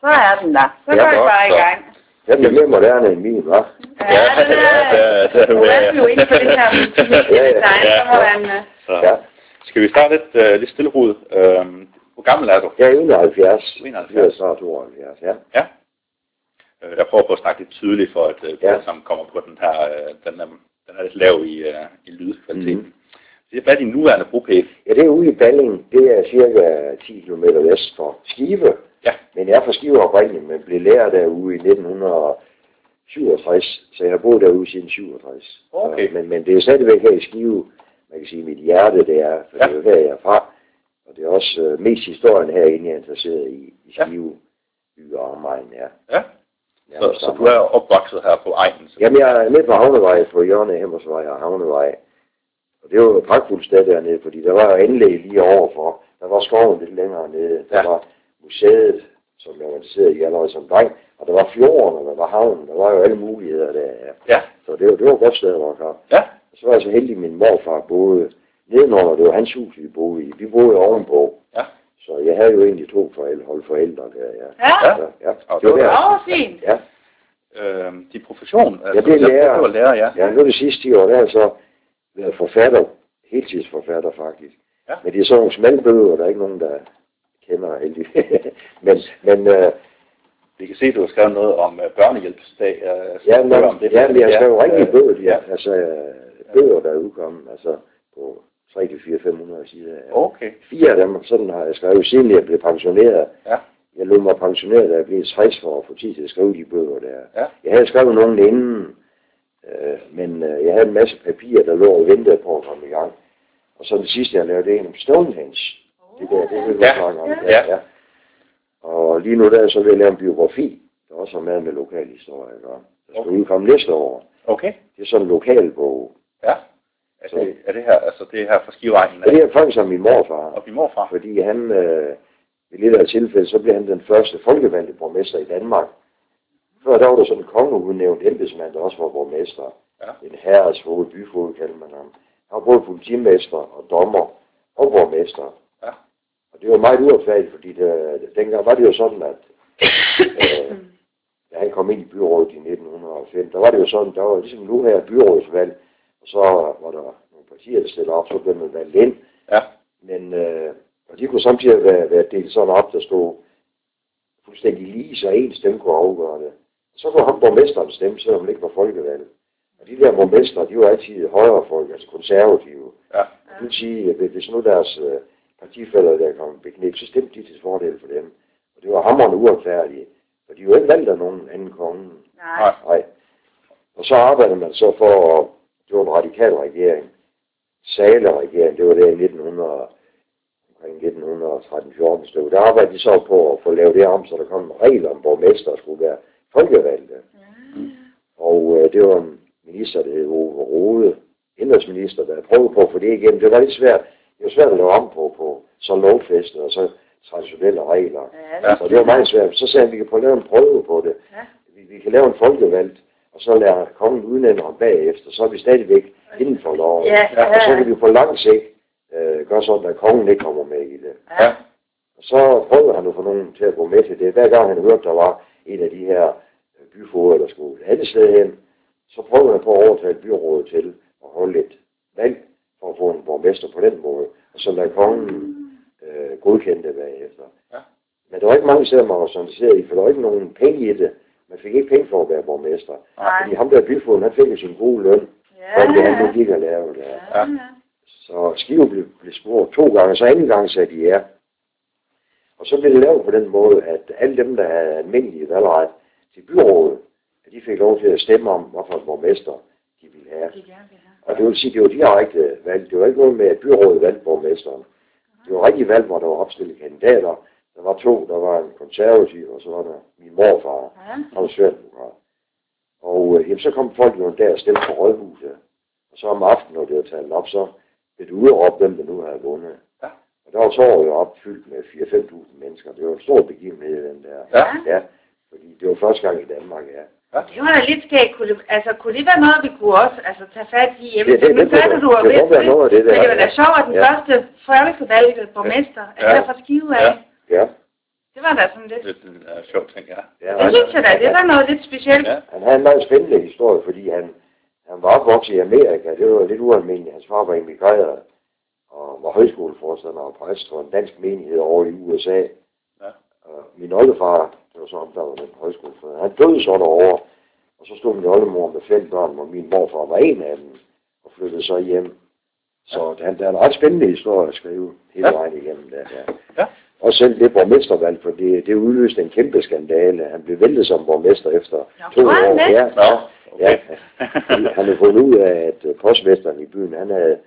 Så er den der. Så Ja, går vi bare i gang. Den er mere moderne end min, hva'? Ja, den er... ja, det er- Nu er jo inde på det her design, så må Ja. man... øh, Ja. skal vi starte lidt, uh, lidt stille hoved. Uh, hvor gammel er du? Jeg er 71. 71. Jeg er snart 72, ja. Ja. Uh, jeg prøver på at snakke lidt tydeligt, for at uh, vi Ja. sammen kommer på den her, uh, den, er, den er lidt lav i, uh, i lydkvaliteten. Mm. Hvad er din nuværende bopæl? Ja, det er ude i Balling. Det er cirka 10 km vest for Skive. Ja. Men jeg er fra Skive oprindeligt, men blev lærer derude i 1967, så jeg har boet derude siden 67. Okay. Så, men, men det er stadigvæk her i Skive, man kan sige, mit hjerte det er, for Ja. det er jo her, jeg er fra. Og det er også øh, mest historien herinde, jeg er interesseret i, i Ja. Skive, by og omegn, ja. Ja. Så, så du er opvokset her på egnen? så- Jamen, jeg er nede på Havnevej, på hjørnet Hemmersvej og Havnevej. Og det var jo et pragtfuldt sted dernede, fordi der var jo anlæg lige overfor. Der var skoven lidt længere nede. Der Ja. var museet, som jeg var interesseret i allerede som dreng. Og der var fjorden, og der var havnen. Der var jo alle muligheder der. ja. Ja. Så det var, det var et godt sted at vokse op. Ja. Og så var jeg så heldig, at min morfar boede nedenunder. Det var hans hus, vi boede i. Vi boede ovenpå. Ja. Så jeg havde jo egentlig to forældre, hold forældre der, ja. Ja, Så, ja. Og Det var det var-. Åh, fint. Ja. Øh, din profession? Jeg blev lærer. Jeg blev lærer, ja. Ja, nu de sidste 10 år, der har jeg så været forfatter, heltidsforfatter faktisk. Ja. Men det er sådan nogle smalle bøger, der er ikke nogen, der kender heldigvis. men, men øh, Vi kan se, at du har skrevet noget om uh, børnehjælpsdag. Uh, ja, men, ja, men jeg skrev jo rigtig bøger, ja. altså øh, bøger, der er udkommet, altså på 3 til 4 500 sider. Okay. Fire af dem, sådan har jeg skrevet, siden jeg blev pensioneret. Ja. Jeg lod mig pensioneret, da jeg blev 60 for at få tid til at skrive de bøger der. Ja. Jeg havde skrevet nogen inden, øh, men øh, jeg havde en masse papir, der lå og ventede på at komme i gang. Og så det sidste, jeg lavede, det er en om Stonehenge. Det der, det vil vi Ja. snakke om. Ja. Der, ja. Og lige nu der er så ved at lave en biografi, der også har med med lokal historie at gøre. Der skal Okay. udkomme næste år. Okay. Det er sådan en lokal bog. Ja. Er det, er det her, altså det er her fra Skiveegnen? Og det er faktisk som min morfar. Og din morfar? fordi han øh, i lidt af tilfælde, så blev han den første folkevalgte borgmester i Danmark. Før der var der sådan en kongeudnævnt embedsmand, der også var borgmester. Ja. En herresfod, byfod kaldte man ham. Han var både politimester og dommer og borgmester. Ja. Og det var meget uretfærdigt, fordi det, dengang var det jo sådan, at øh, da han kom ind i byrådet i 1905, der var det jo sådan, der var ligesom nu her byrådsvalg, og så var der nogle partier, der stillede op, så blev man valgt ind. Ja. Men øh, og de kunne samtidig være, være delt sådan op, der stod fuldstændig lige, så en stemme kunne afgøre det. Så kunne ham borgmesteren stemme, selvom han ikke var folkevalgt. Og de der borgmestre, de var altid højre folk, altså konservative. Ja. Det vil sige, at hvis nu deres øh, partifælder der kom beknæk, så stemte de til fordel for dem. Og det var hammerende uretfærdigt. For de var jo ikke valgt af nogen anden konge. Nej. Nej. Og så arbejdede man så for, at det var en radikal regering. Sale-regering, det var der i 1900, omkring 1913-14 stykker. Der arbejdede de så på at få lavet det om, så der kom en regel om, borgmester skulle være folkevalgte. Og øh, det var en minister, der hed Ove Rode, indrigsminister, der prøvede på at få det igennem. Det var lidt svært. Det var svært at lave om på, på så lovfæstet og så traditionelle regler. Ja, Så det var meget svært. Så sagde han, at vi kan prøve at lave en prøve på det. Ja. Vi, vi kan lave en folkevalgt, og så lade kongen udnævne ham bagefter. Så er vi stadigvæk inden for loven. Ja, ja. Og så kan vi på lang sigt øh, gøre sådan, at kongen ikke kommer med i det. Ja. Og så prøvede han at få nogen til at gå med til det. Hver gang han hørte, der var en af de her øh, byfoder, der skulle et andet sted hen, så prøvede han på at overtale byrådet til at holde et valg for at få en borgmester på den måde. Og så lade kongen øh, godkende det bagefter. Ja. Men der var ikke mange steder, man var sådan i, for der var ikke nogen penge i det. Man fik ikke penge for at være borgmester. Nej. Fordi ham der byfoden, han fik jo sin gode løn, Ja. for det han nu gik og lavede der. Ja. ja. Så Skive blev, blev spurgt to gange, så anden gang sagde de ja. Og så blev det lavet på den måde, at alle dem, der havde almindelige valgret til byrådet, at de fik lov til at stemme om, hvorfor borgmester de ville have. Det gerne vil have. Og det vil sige, det var direkte valg. Det var ikke noget med, at byrådet valgte borgmesteren. Det var rigtig valg, hvor der var opstillet kandidater. Der var to, der var en konservativ, og så var der min morfar. Ja. Han var sværdemokrat. Og øh, jamen, så kom folk jo en dag og stemte på rådhuset. Og så om aftenen, når det var talt op, så blev det udråbt, hvem der nu havde vundet. Ja. Og der var torvet jo opfyldt med 4-5.000 mennesker. Det var en stor begivenhed, den der. Ja. Ja, fordi det var første gang i Danmark, ja. Det var da lidt skægt. Kunne det, altså, kunne det være noget, vi kunne også altså, tage fat i hjemme? Det- det- det sagde kunne- du, det kunne være noget det Men der, det var da ja. sjovt, at den Ja. første folkevalgte borgmester er Ja. der fra Skive af. Ja. Ja, Det var da sådan lidt. Lidt en uh, sjov ting, ja. Ja, Det synes jeg da, det var noget lidt specielt. Ja. Han havde en meget spændende historie, fordi han, han var opvokset i Amerika. Det var lidt ualmindeligt. Hans far var emigreret og var højskoleforstander og præst for en dansk menighed over i USA. Ja. Og min oldefar, det var så var den højskoleforstander, han døde så derovre. Og så stod min oldemor med fem børn, hvor min morfar var en af dem, og flyttede så hjem. Så ja. han, der er en ret spændende historie at skrive hele Ja. vejen igennem der. Ja. Ja. Og selv det borgmestervalg, for det, det udløste en kæmpe skandale. Han blev væltet som borgmester efter Nå, to år. Ja, ja, okay. Fordi han havde fundet ud af, at øh, postmesteren i byen, han havde,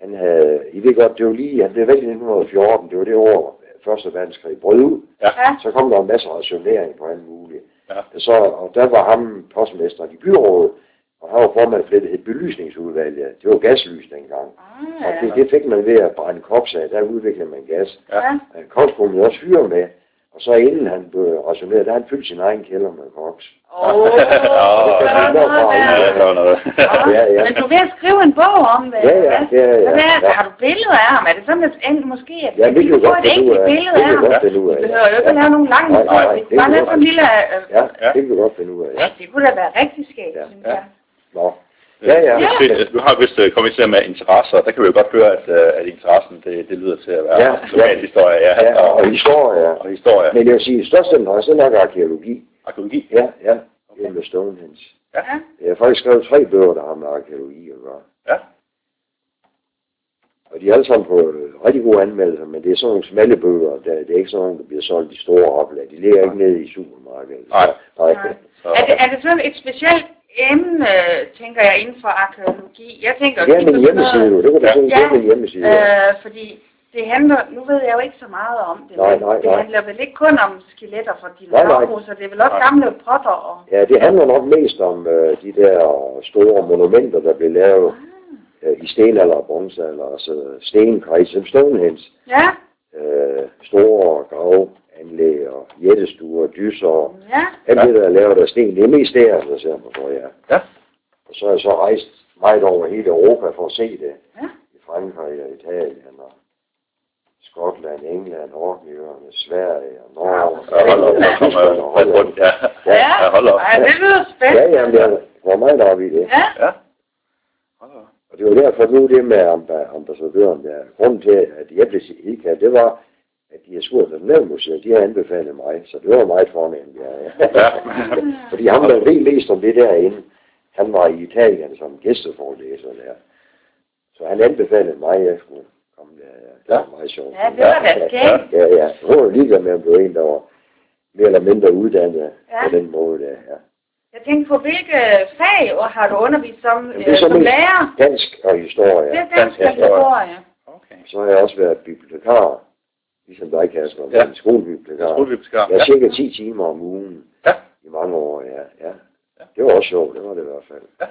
han havde, I ved godt, det var lige, han blev valgt i 1914, det var det år, Første verdenskrig brød ud. Ja. Så kom der en masse rationering på alt muligt. Ja. Så, og der var ham, postmesteren i byrådet, og han var formand for det, der hed belysningsudvalget. Det var gaslys dengang. Ah, Og ja. det, det fik man ved at brænde koks af, der udviklede man gas. Ja. Koks kunne man også fyre med. Og så inden han blev rationeret, der han fyldt sin egen kælder med koks. Åh, Ja, der var noget Ja, der. det var noget. Ja, ja. Men du er ved at skrive en bog om det. Ja, ja, ja, ja, Hvad er, ja. Har du billeder af ham? Er det sådan, at en, måske at Ja, vi det kan kan du få godt et enkelt af. billede Det af kan ham? du godt finde ud Vi af. behøver jo ikke at lave nogle lange historier. Det det er bare kan du sådan en lille... øh, Ja, Ja. det kan vi godt finde ud af. Ja, det kunne da være rigtig skægt, Ja, synes ja. jeg. Nå. Ja, ja. Hvis vi, nu har vi vist øh, kommet til med interesser, der kan vi jo godt høre, at, øh, at interessen, det, det lyder til at være Ja, lokal historie, ja, Ja, og historie. ja. og historie. Men jeg vil sige, størst interesse er nok arkeologi. Arkeologi. Ja, ja. Det er med Stonehenge. Ja. Ja. Jeg har faktisk skrevet tre bøger, der har med arkeologi at gøre. Ja. Og de er alle sammen på øh, rigtig gode anmeldelser, men det er sådan nogle smalle bøger. Der, det er ikke sådan nogle, der bliver solgt i store oplag. De ligger ikke nede i supermarkedet. Nej. Nej. Nej. Så, Er det, er det sådan et specielt emne, tænker jeg, inden for arkeologi? Jeg tænker er på sådan hjemmeside, noget-. Det kan du Ja. er min hjemmeside. Øh, fordi det handler, nu ved jeg jo ikke så meget om det, Nej, men nej, det nej. handler vel ikke kun om skeletter fra så det er vel også Nej. gamle potter og... Ja, det handler nok mest om øh, de der store monumenter, der blev lavet øh, i stenalder og bronzealder, altså stenkreds, som Stonehenge, Ja, øh, store gravanlæg og jættestuer, dyser, ja, alt det, der er lavet af sten, det er mest der, der ser man for, ja. Ja. Og så er jeg så rejst meget over hele Europa for at se det. Ja. I Frankrig og Italien og Skotland, England, Nordjylland, Sverige og Norge. Ja, hold op, der kommer og bredt rundt, ja. ja. Ja, hold op. Ej, det lyder Ja, spændende. jamen, jeg går meget op i det. Ja, Ja. Hold op. Og det var derfor nu det med amba- ambassadøren der. Grunden til, at jeg blev indkaldt, det var, at de har spurgt Nationalmuseet, de har anbefalet mig, så det var meget fornemt. Ja, ja. Fordi ham, der ved mest om det derinde, han var i Italien som gæsteforelæser der. Så han anbefalede mig, at jeg skulle komme der. Ja. Det var meget sjovt. Ja, det var da skægt. Ja, ja. Hun var ligeglad med, om det var en, der var mere eller mindre uddannet Ja. på den måde der. Ja. jeg tænkte på, hvilke fag har du undervist som, Jamen, øh, så som mest lærer? Dansk og historie. Det er dansk dansk historie. historie. Okay. Så har jeg også været bibliotekar, ligesom dig, Kasper, Ja. ja. skolebibliotekar. Skolebibliotekar. Er Ja. cirka 10 timer om ugen Ja. i mange år, ja. ja. Ja. Det var også sjovt, det var det i hvert fald. Ja.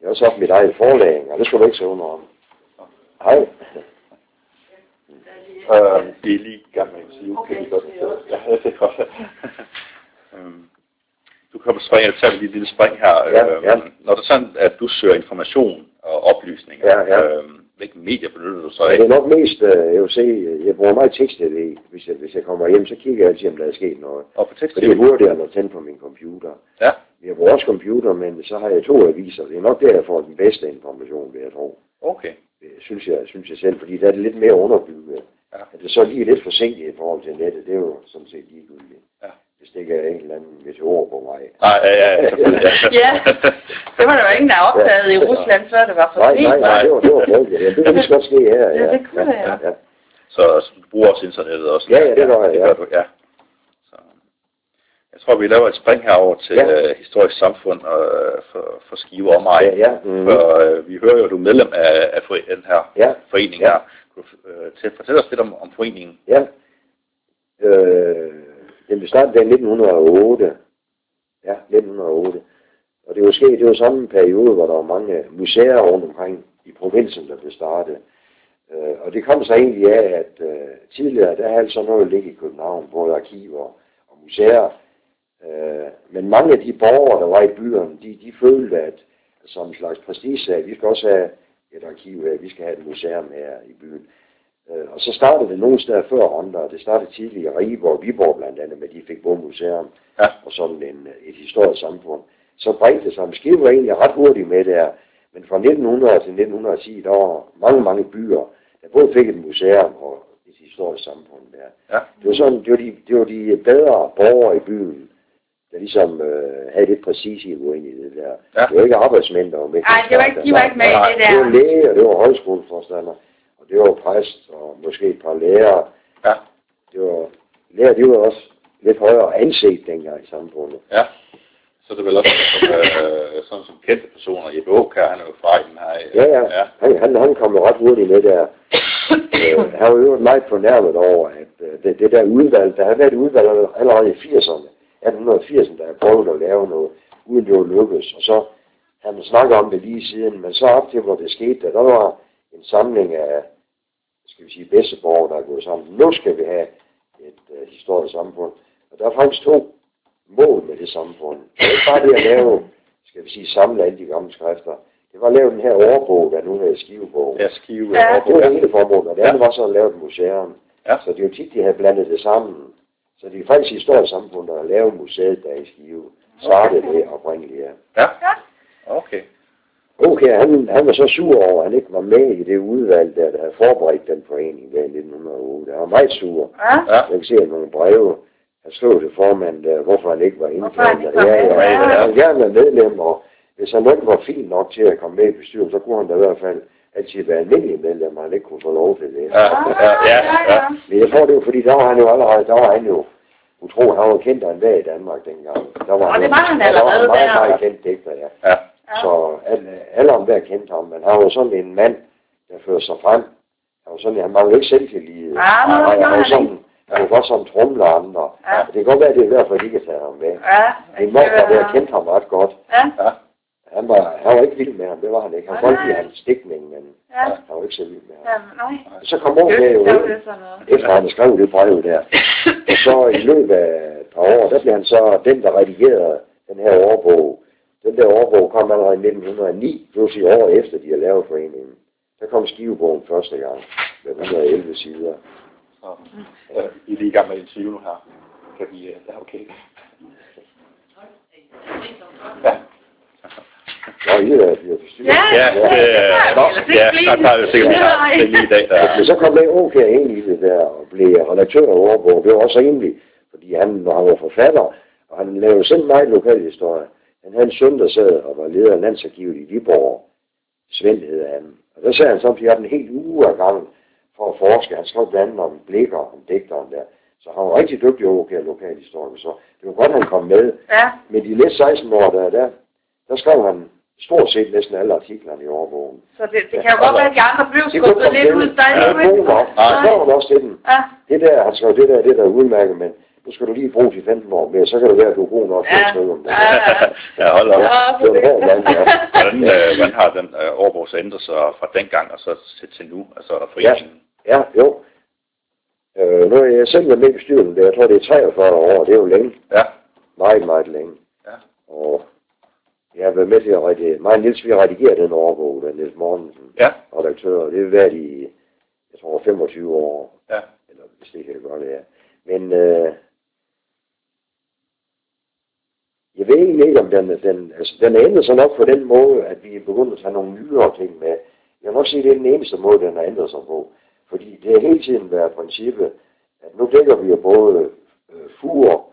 Jeg har også haft mit eget forlag, og det skulle du ikke så under om. Hej. Øh, vi er lige i gang med en sige. Okay. Kan vi godt, ja, det er godt. Øhm, du kan springe, jeg tager lige et lille spring her. Ja, Øhm, ja. Når det er sådan, at du søger information og oplysninger, Ja, ja. Øhm, hvilke medier benytter du så af? det er nok mest, øh, jeg vil se, jeg bruger meget tekst-tv. Hvis jeg, hvis jeg kommer hjem, så kigger jeg altid, om der er sket noget. Og på tekst For det er hurtigere at tænde på min computer. Ja. Jeg bruger også computer, men så har jeg to aviser. Det er nok der, jeg får den bedste information, vil jeg tro. Okay. Det synes jeg, synes jeg selv, fordi der er det lidt mere underbygget. Ja. At det så lige er lidt forsinket i forhold til nettet, det er jo sådan set ligegyldigt. Ja. Det ikke er en eller anden meteor på vej. Nej, ja, ja, selvfølgelig. Ja. Det var der jo ingen, der har opdaget i Rusland, før det var for Nej, sent. nej, nej, det var, det var frygteligt. Ja, det så godt ske her. Ja, det kunne det, ja. ja. Så, så du bruger også internettet også? Ja, ja, det gør jeg, Det ja. gør du, ja. Så, jeg tror, vi laver et spring herover til Ja. ja. uh, historisk samfund og, uh, for, for Skive og mig. Ja, ja. Mm. For uh, vi hører jo, at du er medlem af, af den her Ja. forening Ja. her. Kan du uh, til, fortælle os lidt om, om foreningen? Ja. Øh, den blev startet i 1908. Ja, 1908. Og det var sket, det var samme periode, hvor der var mange museer rundt omkring i provinsen, der blev startet. Øh, og det kom så egentlig af, at øh, tidligere, der havde sådan noget ligget i København, både arkiver og museer. Øh, men mange af de borgere, der var i byerne, de, de følte, at som en slags prestige, at vi skal også have et arkiv her, vi skal have et museum her i byen. Øh, og så startede det nogle steder før Ronda, det startede tidligere i Ribe og Viborg blandt andet, med de fik både museum Ja. og sådan en, et historisk samfund. Så bredte det sig, men Skive var egentlig ret hurtigt med der, men fra 1900 til 1910, der var mange, mange byer, der både fik et museum og et historisk samfund der. Ja. Det var sådan, det var de, det var de bedre borgere i byen, der ligesom øh, havde lidt præcis i ind i det der. Ja. Det var ikke arbejdsmænd, der var med. Nej, det var ikke, de var ikke med i det Det var der. læge, og det var højskoleforstander, og det var præst, og måske et par lærere. Ja. Det var, lærer, de var også lidt højere anset dengang i samfundet. Ja. Så er det vel også som, øh, sådan som kendte personer. Jeppe Aukær, han er jo fra den her. øh, Ja, ja. ja. Han, han, han kom jo ret hurtigt med der. øh, han var jo meget fornærmet over, at øh, det, det der udvalg, der havde været et udvalg allerede i 80'erne, 1880'erne, der havde prøvet at lave noget, uden det var lykkedes. Og så havde man snakket om det lige siden, men så op til, hvor det skete, der, der var en samling af, skal vi sige, bedsteborgere, der er gået sammen. Nu skal vi have et uh, historisk samfund. Og der er faktisk to mål med det samfund. Det er ikke bare det at lave, skal vi sige, samle alle de gamle skrifter. Det var at lave den her overbog, der nu er skivebog. Ja, skive. Ja. Ja. Det var det ene formål, og det andet var så at lave et museum. Ja. Så det er jo tit, de har blandet det sammen. Så det er faktisk historisk samfund, der har lavet museet der i Skive. Startede det oprindeligt, ja. Ja. Ja. Okay. Okay, han, han var så sur over, at han ikke var med i det udvalg, der, der havde forberedt den forening der i 1908. Han var meget sur. Ja. Ja. Jeg kan se at nogle breve. Han skrev til formanden, der, hvorfor han ikke var han indkaldt. Ja, ja, ja. ja. Han ville gerne være medlem, og hvis han ikke var fin nok til at komme med i bestyrelsen, så kunne han da i hvert fald altid være almindelig medlem, og han ikke kunne få lov til det. Ja. Ah, ja, ja. Men jeg tror, det var fordi, der var han jo allerede, der var han jo utro, han var kendt af en dag i Danmark dengang. Der var Og det var han der allerede var en meget, der. meget kendt digter, ja. Ja. Så alle, alle om der kendte ham, men han var jo sådan en mand, der førte sig frem. Han var sådan, han manglede ikke selvtillid. Ja, men han, det han, var sådan, han var godt sådan trumle andre. Ja. Det kan godt være, at det er derfor, at de ikke har taget ham med. Ja. Min morfar, der kendte ham ret godt. Ja. Ja. Han var, han var ikke vild med ham, det var han ikke. Han Nej, kunne lide nej. hans stikning, men Ja. han var ikke så vild med ham. Ja, nej. Så kom over med jo er efter han skrev det brev der. Og så i løbet af et par år, der blev han så den, der redigerede den her årbog. Den der årbog kom allerede i 1909, det vil sige år efter, de har lavet foreningen. Der kom skivebogen første gang med 111 sider. Så, øh, vi er lige i gang med interview nu her. Kan vi, øh, ja, okay. Ja. Og I er bliver forstyrret. Ja, Ja, det det, er nå, ja, der plejer det sikkert det er lige i dag, der Men så kom det okay ind i det der, og blev redaktør af årbogen. Det var også rimeligt, fordi han, når han var forfatter, og han lavede selv meget lokalhistorie. Han havde en søn, der sad og var leder af landsarkivet i Viborg. Svend hed han. Og der sagde han samtidig, at han en helt uge af gangen for at forske. Han skrev blandt andet om blikker, om digteren der. Så han var rigtig dygtig over okay, lokalhistorie. Så det var godt, han kom med. Ja. Men de næste 16 år, der, der, der skrev han stort set næsten alle artiklerne i årbogen. Så det, det kan jo godt være, at de andre blev skubbet lidt ud Ja, det er god nok. Nej. Så han også til den. Ja. Det der, han skrev, det der, det der er udmærket, men nu skal du lige bruge de 15 år mere, så kan det være, at du er god nok til at Ja. skrive om det. Ja, ja. ja, hold op. Ja, Det var mand, ja. Hvordan, øh, hvordan har den øh, årbog så ændret sig fra dengang og så til, til nu, altså foreningen? Ja, jo. Øh, nu er jeg selv med i bestyrelsen, der, jeg tror det er 43 år, det er jo længe. Ja. Meget, meget længe. Ja. Og jeg har været med til at redigere, mig og Niels, vi redigerer den overbog, den Niels Mortensen, Ja. redaktør, og det har været i, jeg tror, 25 år. Ja. Eller hvis det kan det godt være. Men øh, jeg ved egentlig ikke, om den, den, altså, den er ændret sig nok på den måde, at vi er begyndt at tage nogle nyere ting med. Jeg vil nok sige, at det er den eneste måde, den har ændret sig på. Fordi det har hele tiden været princippet, at nu dækker vi jo både øh, Fur,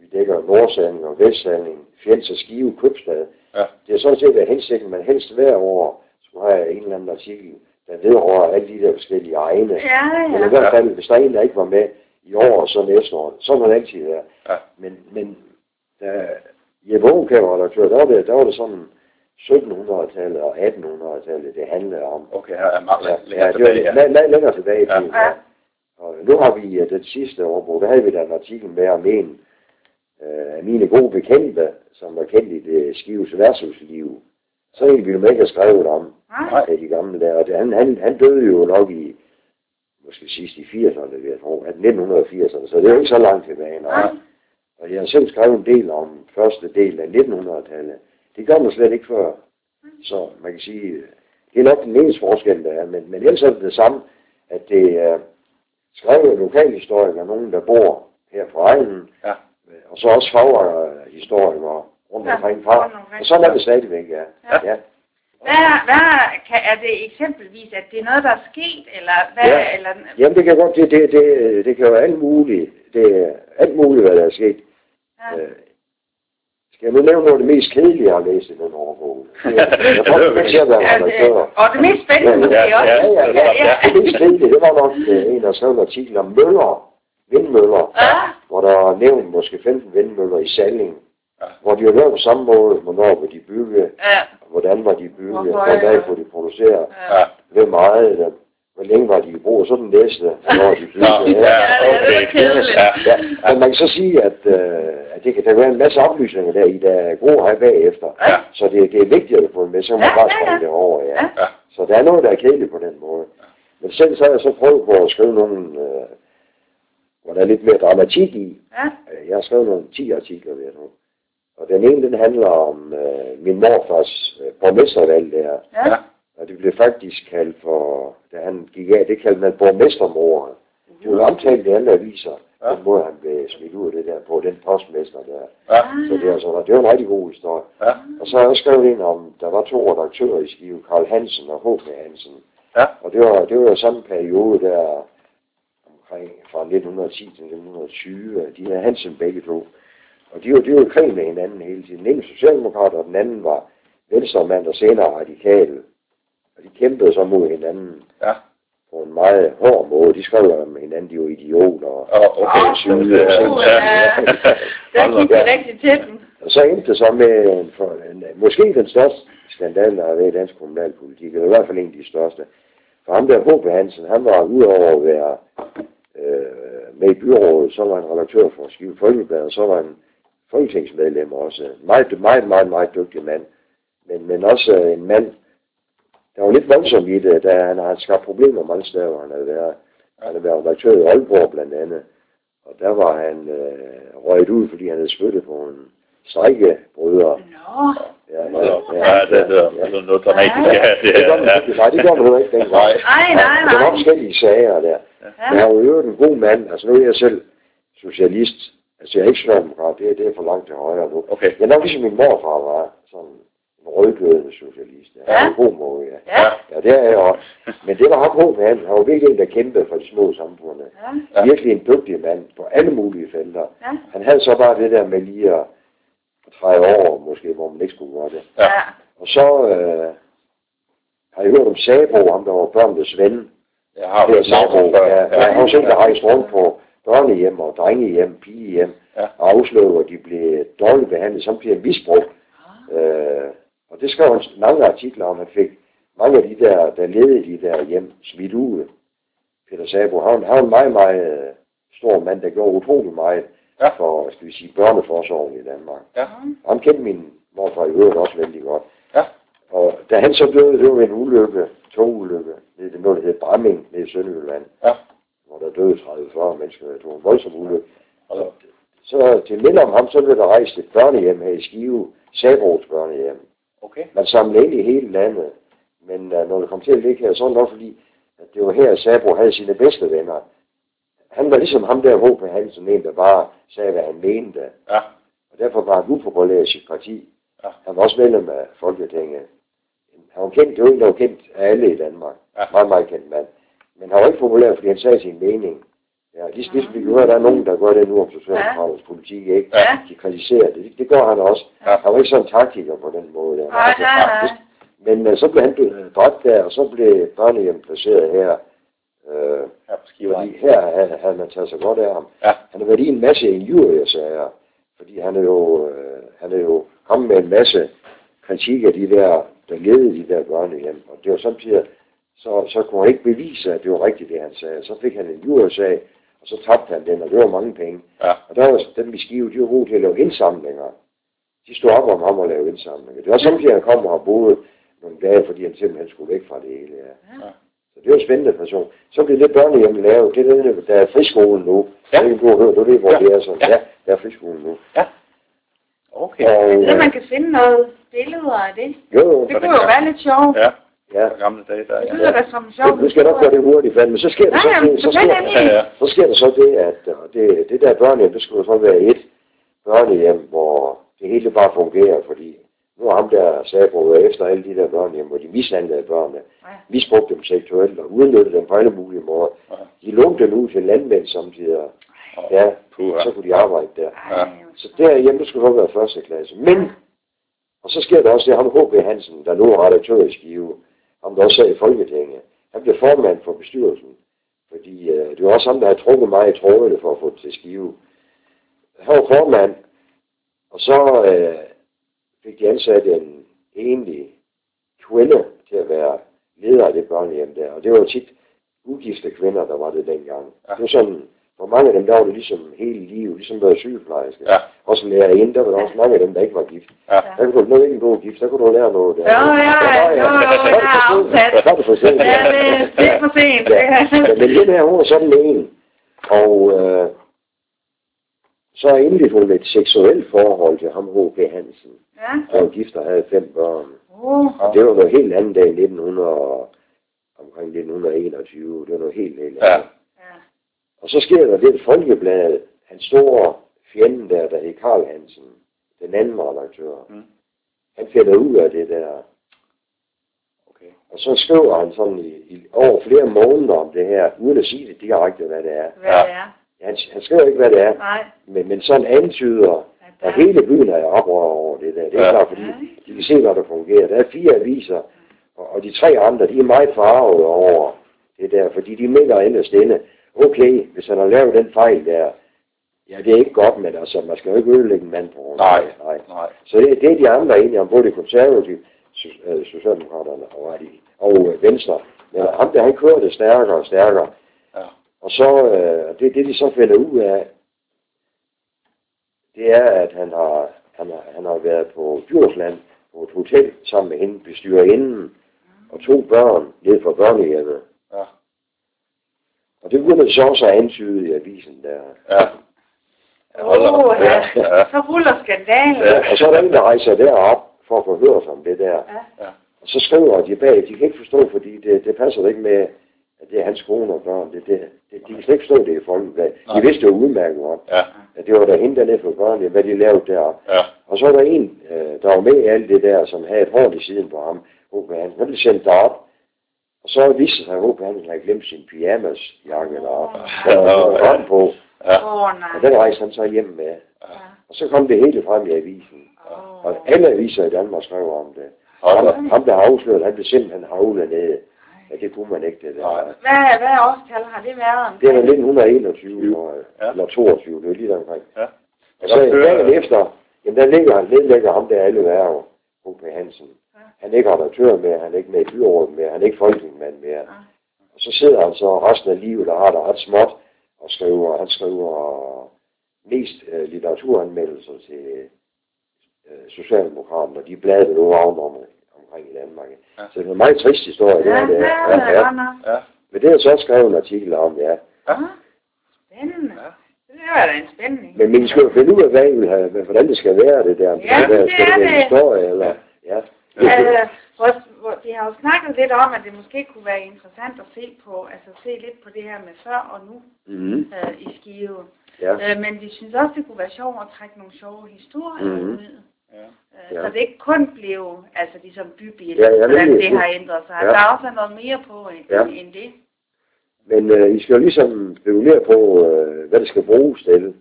vi dækker Nordsanding og Vestsanding, Fjends og Skive, Købstad. Ja. Det har sådan set været hensigten, men helst hver år skulle have en eller anden artikel, der vedrører alle de der forskellige egne. Ja, Men i ja. hvert fald, hvis der er en, der ikke var med i år og så næste år, så må det altid være. Ja. Men, men da Jeppe Aukær var redaktør, der var det, der var det sådan 1700-tallet og 1800-tallet, det handlede om. Okay, her er meget Ja, længere ja, det tilbage. var la- la- længere tilbage i Ja. Ja. Ja. Og nu har vi uh, den sidste årbog, der havde vi da en artikel med om en uh, af mine gode bekendte, som var kendt i det skives værtshusliv. Så en ville man ikke have skrevet om Nej. af de gamle der. Og det, han, han, han døde jo nok i, måske sidst i 80'erne, vil jeg tro, at 1980'erne, så det er jo ikke så langt tilbage. Nej. Og jeg har selv skrevet en del om første del af 1900-tallet. Det gør man slet ikke før. Så man kan sige, det er nok den eneste forskel, der er, men, men ellers er det det samme. at det er skrevet af lokalhistorikere, nogen der bor her på egnen, Ja. og så også faghistorikere rundt omkring fra. rundt omkring. Og sådan er det stadigvæk, ja. Ja. ja. Hvad, hvad kan, er det eksempelvis, at det er noget, der er sket, eller hvad, Ja. eller, Jamen det kan godt, det, det, det, det kan jo alt muligt, det er alt muligt, hvad der er sket. ja. Øh, skal jeg nu nævne noget af det mest kedelige, jeg har læst i den overbog? Det er- Jeg får ikke til at være Ja, det, redaktør. og det mest spændende måske Ja, også. ja, Ja, ja, ja. Det mest kedelige, det var nok øh, en, der skrev en artikel om møller, vindmøller, Ja. hvor der var nævnt måske 15 vindmøller i Salling, Ja. Hvor de var lavet på samme måde, hvornår var de bygget, Ja. hvordan var de bygget, Hvor hvor høje, dag ja. kunne de producere, Ja. Ja. hvem ejede dem, hvor længe var de i brug, og så den næste, hvornår de byggede. ja, Ja, det er okay. kedeligt. Ja. Ja, men man kan så sige, at, øh, at det kan, der kan være en masse oplysninger der i, der er gode her bagefter. Ja. Så det, det er vigtigt at få med, så kan man Ja, bare ja, ja. springe det over. Ja. Ja. Ja. Så der er noget, der er kedeligt på den måde. Men selv så har jeg så prøvet på at skrive nogle, øh, hvor der er lidt mere dramatik i. Ja. Øh, Jeg har skrevet nogle 10 artikler ved nu. Og den ene, den handler om øh, min morfars øh, borgmestervalg der. Ja. Og det blev faktisk kaldt for, da han gik af, det kaldte man borgmestermor. Det var omtalt i alle aviser, Ja. den måde han blev smidt ud af det der på, den postmester der. Ja. Så det, er altså, det var en rigtig god historie. Ja. Og så har jeg skrevet ind om, der var to redaktører i Skive, Karl Hansen og H.P. Hansen. Ja. Og det var, det var jo samme periode der, omkring fra 1910 til 1920, de havde Hansen begge to. Og de var, de var i krig med hinanden hele tiden. Den ene socialdemokrat, og den anden var venstremand og senere radikal. Og de kæmpede så mod hinanden Ja. på en meget hård måde. De skrev om hinanden, de var idioter. Og, Åh, okay. Uh, det er- uh, ja. Der gik det rigtig til den. og så endte det så med en, for, en, måske den største skandal, der har været i dansk kommunalpolitik, eller i hvert fald en af de største. For ham der, H.P. Hansen, han var udover at være øh, med i byrådet, så var han redaktør for Skive Folkeblad, og så var han folketingsmedlem også. Meget, meget, meget, meget dygtig mand. Men, men også øh, en mand, der var lidt voldsom i det, da han har skabt problemer mange steder, hvor han havde været. Han havde været redaktør i Aalborg blandt andet. Og der var han øh, røget ud, fordi han havde spyttet på en strejkebryder. Nå. Ja, ja, op. Ja, det er er noget dramatisk. Ja, det det gør er, man ja. ikke. Nej, det gør man heller ikke dengang. Nej. Nej, nej, Der var forskellige sager der. Men Ja. han var jo en god mand. Altså nu er jeg selv socialist. Altså jeg er ikke socialdemokrat. Det, er- det er for langt til højre nu. Okay. Jeg er nok ligesom min morfar var. Sådan en rødglødende socialist. Ja. Ja. En god måde, ja. Ja. Ja, det er jeg også. Men det var ham god mand. Han var virkelig en, der kæmpede for de små samfund. Ja. Ja. Virkelig en dygtig mand på alle mulige felter. Ja. Han havde så bare det der med lige at træde over, måske, hvor man ikke skulle gøre det. Ja. Ja. Og så øh, har jeg hørt om Sabo, ham der var børnenes ven. Jeg har Det er Sabo, før. ja. ja. Han var selv, der rejste rundt på børnehjem og drengehjem, pigehjem, Ja. og afslørede, hvor de blev dårligt behandlet, samtidig misbrugt. Øh, og det skrev han mange artikler om, han fik mange af de der, der ledede de der hjem, smidt ud. Peter Sabo, han, han var en meget, meget øh, stor mand, der gjorde utrolig meget Ja. for, skal vi sige, børneforsorgen i Danmark. Ja. Han kendte min morfar i øvrigt også vældig godt. Ja. Og da han så døde, det var en ulykke, togulykke, det er noget, der hedder Bramming, nede i Sønderjylland, Ja. Hvor der døde 30-40 mennesker, det var en voldsom ulykke. Så til minde om ham, så blev der rejst et børnehjem her i Skive, Sabros børnehjem. Okay. Man samlede ind i hele landet, men uh, når det kom til at ligge her, så var det nok fordi, at det var her, Sabro havde sine bedste venner. Han var ligesom ham der, H.P. Hansen, en, der bare sagde, hvad han mente. Ja. Og derfor var han upopulær i sit parti. Ja. Han var også medlem af Folketinget. Han var kendt, det var en, der var kendt af alle i Danmark. Ja. Meget, meget kendt mand. Men han var ikke populær, fordi han sagde sin mening. Ja, lige ligesom vi kan høre, at der er nogen, der gør det nu om Socialdemokraternes politik, ikke? Ja. De kritiserer det. det. Det gør han også. Ja. Han var ikke sådan en taktiker på den måde. Der. Nej, nej, nej. Men uh, så blev han dræbt der, og så blev børnehjem placeret her. Øh, Her på Skive. fordi her havde, havde man taget sig godt af ham. Ja. Han har været i en masse injuriesager, fordi han er jo, øh, han er jo kommet med en masse kritik af de der, der ledede de der børnehjem. Og det var samtidig, så, så kunne han ikke bevise, at det var rigtigt, det han sagde. Så fik han en injuriesag, og så tabte han den, og det var mange penge. Ja. Og der var dem i Skive, de var gode til at lave indsamlinger. De stod op om ham og lavede indsamlinger. Det var samtidig, at han kom og har boet nogle dage, fordi han simpelthen skulle væk fra det hele. Ja. Ja. Så det var en spændende person. Så blev det børnehjem lavet. Det er den, der er friskolen nu. Ja. Jeg ved ikke, du har hørt, du ved, hvor Ja. det er sådan. Ja. Ja. der er friskolen nu. Okay. Og, Så øh, man kan finde noget billeder af det. jo, jo, Det kunne jo være lidt sjovt. Ja. Ja. Gamle dage der, Det ja. lyder da som en sjov Nu skal jeg nok gøre det hurtigt, men så sker der så, Nej, det, så, sker. Ja, ja. så sker der så det, at og det, det der børnehjem, det skulle så være et børnehjem, hvor det hele bare fungerer, fordi nu har ham der Sabro efter alle de der børnehjem, hvor de mishandlede børnene, Ja. misbrugte dem seksuelt og udnyttede dem på alle mulige måder. Ja. De lånte dem ud til landmænd samtidig, ja, Puh, så kunne de arbejde der. Ja. Så sjovt. derhjemme, der skulle så være første klasse. Men, og så sker der også det, ham H.B. Hansen, der nu er redaktør i Skive, ham der også er i Folketinget, han blev formand for bestyrelsen, fordi øh, det var også ham, der havde trukket mig i trådene for at få det til Skive. Han var formand, og så øh, fik de ansat en enlig kvinde til at være leder af det børnehjem der, og det var jo tit ugifte kvinder, der var det dengang. Ja. Det var sådan, for mange af dem, der var det ligesom hele livet, ligesom være sygeplejerske Ja, også lære ind, der var der også mange af dem, der ikke var gift. ja. Der kunne du nå ikke en god gift, der kunne du lære noget der. Ja, ja, ja, jo, jo, jeg er afsat. Så er det for sent. Ja, det, det er for sent. Ja, men den her, hun er sådan en, og øh, så indledte hun et seksuelt forhold til ham, H.P. Hansen. Ja. Der var gift og havde fem børn. Uh, Og det var noget helt andet dag i 1900, omkring 1921. Det var noget helt, helt Ja. andet. ja. Og så sker der det, at Folkebladet, hans store fjende der, der hed Karl Hansen, den anden redaktør, Mm. han finder ud af det der. Okay. Og så skriver han sådan i, i over flere måneder om det her, uden at sige det direkte, hvad det er. Hvad det er. Han, han skriver ikke, hvad det er, Nej. men, men sådan antyder, at hele byen er i oprør over det der. Det er Ja. klart, fordi de kan se, hvad der fungerer. Der er fire aviser, og, og de tre andre, de er meget farvede over det der, fordi de mener ellers inde, okay, hvis han har lavet den fejl der, ja, det er ikke godt, men altså, man skal jo ikke ødelægge en mand på grund Nej. Nej. Nej. Så det, det er de andre enige om, både de konservative, øh, Socialdemokraterne og, radi- og øh, Venstre. Men ham der, han kører det stærkere og stærkere. Ja. Og så, øh, det, det de så finder ud af, det er, at han har, han har, han har været på Djursland på et hotel sammen med hende, bestyrerinden og to børn nede fra børnehjemmet. Ja. Og det begynder så også at antyde i avisen der. Ja. Åh, ja. ja. Så ruller skandalen. Ja. Og så er der en, der rejser derop for at få hørt om det der. Ja. Og så skriver de bag, de kan ikke forstå, fordi det, det passer ikke med, at det er hans kone og børn. Det, det, det, de kan slet ikke forstå det i Folkebladet. Nej. De vidste jo udmærket godt, Ja. at det var der hende dernede for børn, hvad de lavede der. Ja. Og så er der en, øh, der var med i alt det der, som havde et hår i siden på ham. Han blev sendt derop. Og så viste det sig, at H.P. Hansen havde glemt sin pyjamasjakke deroppe. Der var var på. Ja. Oh, nej. Og den rejste han så hjem med. Ja. Og så kom det hele frem i avisen. Åh. Og alle aviser i Danmark skrev om det. Ham, ham der har afsløret, han blev simpelthen havlet ned. Ja, det kunne man ikke, det der. Nej. Hvad, hvad årstal har det været? Det var 1921, tror jeg. Ja. Eller 22, det var lige der omkring. Ja. Og så dagen efter, jamen der ligger han, nedlægger ham der alle værger, H.P. Hansen. Ja. Han er ikke redaktør mere, han er ikke med i byrådet mere, han er ikke folketingsmand mere. Ja. Og så sidder han så resten af livet, der har det ret småt, og skriver, han skriver mest øh, litteraturanmeldelser til øh, Socialdemokraterne, og de blade, der nu om, omkring i Danmark. Ja. Så det er en meget trist historie, det Ja, er det. det Ja, er det ja. nok. Ja. Men det har jeg så skrevet en artikel om, ja. Ja. Spændende. Ja. Det var da en spænding. Men vi skal jo finde ud af, hvad I vil have, hvordan det skal være, det der. Om Ja, skal det skal er det være det. historie, eller... Ja. Vores, hvor, vi har jo snakket lidt om, at det måske kunne være interessant at se på, altså se lidt på det her med før og nu Mm-hmm. øh, i Skive. Ja. Øh, men vi synes også, det kunne være sjovt at trække nogle sjove historier Mhm. ud. Ja. Øh, Ja. Så det ikke kun blev, altså ligesom bybil, Ja, ja, hvordan det har ændret sig. Ja. Der er også noget mere på end, Ja. end det. Men øh, I skal jo ligesom spekulere på, øh, hvad det skal bruges til.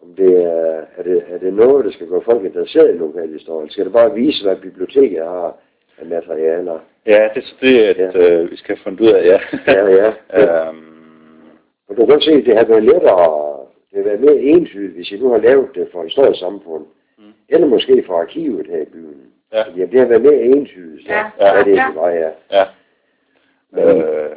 Ja. Om det er, er, det, er det noget, der skal gøre folk interesseret i lokalhistorie? Skal det bare vise, hvad biblioteket har af materialer? Ja, det er så det, at øh, vi skal have fundet ud af, ja. Ja, ja. øhm, Og du kan godt se, at det har været lettere, det har været mere entydigt, hvis I nu har lavet det for historisk samfund. Mm. Eller måske for arkivet her i byen. ja. Ja, det har været mere entydigt, så, Ja, hvad ja, det ja. egentlig var, ja. Ja. Men, Øh,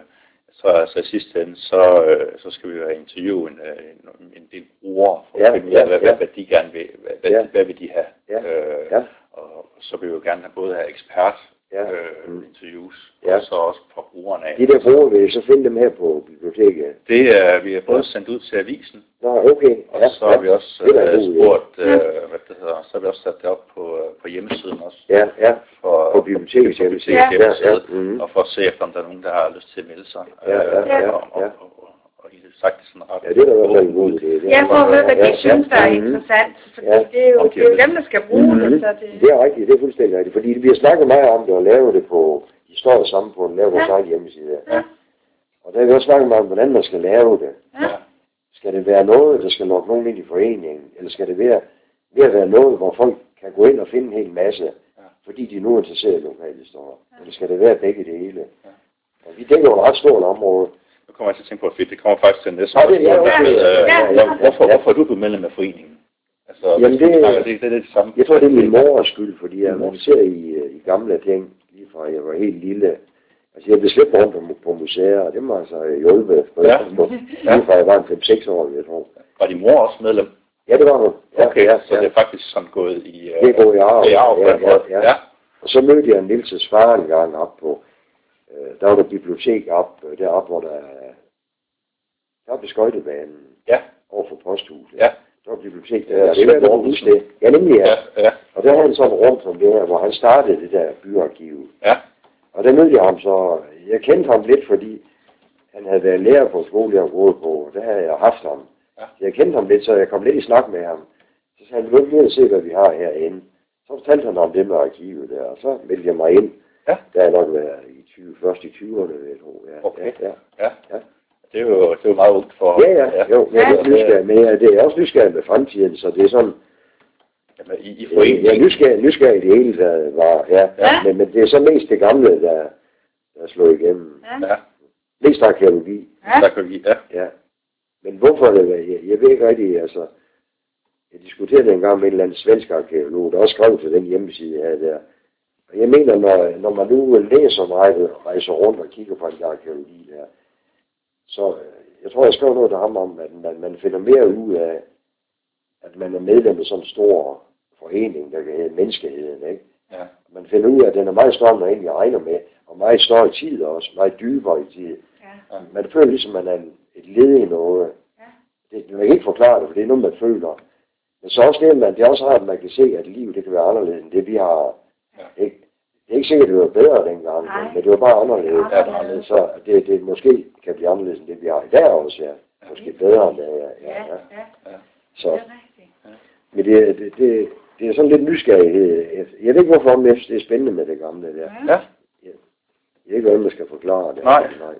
så, så i sidste ende, så, øh, så skal vi jo have interviewe en, øh, en, en del brugere for Ja, at finde ud af, hvad, ja. hvad, hvad de gerne vil, hvad, Ja. hvad vil de have. Ja, Øh, ja. Og så vil vi jo gerne have både have ekspert Ja. øh, Mm. interviews, Ja. og så også på brugerne af. De der brugere vil så finde dem her på biblioteket. Det er, vi har både sendt ud til avisen, Nå, okay. og Ja, så har vi også Det er idé. spurgt, øh, hvad det hedder, så har vi også sat det op på, øh, på hjemmesiden også. Ja, ja. For, På bibliotekets hjemmeside. Ja, ja. hjemmeside, Mhm. og for at se efter, om der er nogen, der har lyst til at melde sig. Ja, ja, ja, ja. og, og, og, Det sådan ret. Ja, det er da i hvert fald en god idé. Det Jeg får at høre, hvad de Ja, synes, der er interessant. Fordi Ja. det er jo, de det er jo dem, der skal bruge det. Mhm. Så det, Det er rigtigt, det er fuldstændig rigtigt. Fordi vi har snakket meget om det, at lave det på Historisk Samfund, lave vores Ja. egen hjemmeside. Ja. Og der har vi også snakket meget om, hvordan man skal lave det. ja. Skal det være noget, der skal lokke nogen ind i foreningen? Eller skal det være, ved at være noget, hvor folk kan gå ind og finde en hel masse, Ja. fordi de nu er interesseret i lokalhistorie? Eller skal det være begge dele? Ja. Og vi dækker jo et ret stort område. Kommer jeg til at tænke på, at det kommer faktisk til næste er- ja, okay. Øh, Ja, ja. Hvorfor, hvorfor er du blevet medlem af foreningen? Altså, Jamen, det- snakker, det, det, er det samme. Jeg tror, det er min mors skyld, fordi jeg mors ser i, øh, i gamle ting, lige fra jeg var helt lille. Altså, jeg blev slæbt rundt på, på museer, og det må altså have hjulpet på Ja. ja. Lige fra jeg var en 5-6 år, jeg tror. Var din mor også medlem? Ja, det var hun. Ja, Okay, ja, så ja. det er faktisk sådan gået i... øh, Det er gået i arv. i arv på Ja, ja, ja. ja. Og så mødte jeg Nils' far en gang op på, øh, der var der bibliotek op, øh, deroppe, hvor der, der blev skøjtebanen Ja. over for posthuset. Ja. Der var bibliotek Ja, der, og det var huske det. Ja, nemlig ja. Ja, ja, Og der havde han sådan rundt om det her, hvor han startede det der byarkiv. ja. Og der mødte jeg ham så, jeg kendte ham lidt, fordi han havde været lærer på skole, jeg boede på, og der havde jeg haft ham. Ja. Så jeg kendte ham lidt, så jeg kom lidt i snak med ham. Så sagde han, vil du se, hvad vi har herinde? Så fortalte han om det med arkivet der, og så meldte jeg mig ind. Ja. Der er nok været i 20, først i 20'erne, vil jeg tro. Ja, Okay. ja, ja. ja. Ja. Det er jo, det er jo meget ungt for... Ja, ja, jo, jeg er lidt nysgerrig, men jeg, det er også nysgerrig med fremtiden, så det er sådan, Jamen, i, i jeg er foreningen. nysgerrig, nysgerrig i det hele taget, var, ja, Ja. Men, men det er så mest det gamle, der, der slår igennem. Ja. Ja, Mest arkeologi, Ja. der kan vi... Ja, ja. Men hvorfor det, jeg, jeg ved ikke rigtig, altså, jeg diskuterede det engang med en eller anden svensk arkeolog, der også skrev til den hjemmeside her der. Og jeg mener, når, når man nu læser meget, rejser rundt og kigger på en arkeologi der, så øh, jeg tror, jeg skrev noget til ham om, at man, man finder mere ud af, at man er medlem af sådan en stor forening, der kan hedde menneskeheden, ikke? ja. Man finder ud af, at den er meget større, end man egentlig regner med, og meget større i tid også, meget dybere i tid. Ja. Man føler ligesom, at man er en, et led i noget. Ja. Det, man kan ikke forklare det, for det er noget, man føler. Men så også det, man, det er også rart, at man kan se, at livet det kan være anderledes end det, vi har. Ja. Ikke? Det er ikke sikkert, at det var bedre dengang, Nej. men, det var bare anderledes. Ja, det er anderledes. Så det, det måske kan blive anderledes end det, vi har i dag også, ja. Måske bedre end det, ja. Ja, ja, ja. Så, det er rigtigt. men det, det, det, det er sådan lidt nysgerrighed. Jeg ved ikke, hvorfor, men det er spændende med det gamle der. ja. Jeg ved ikke, hvordan man skal forklare det. Nej. Nej.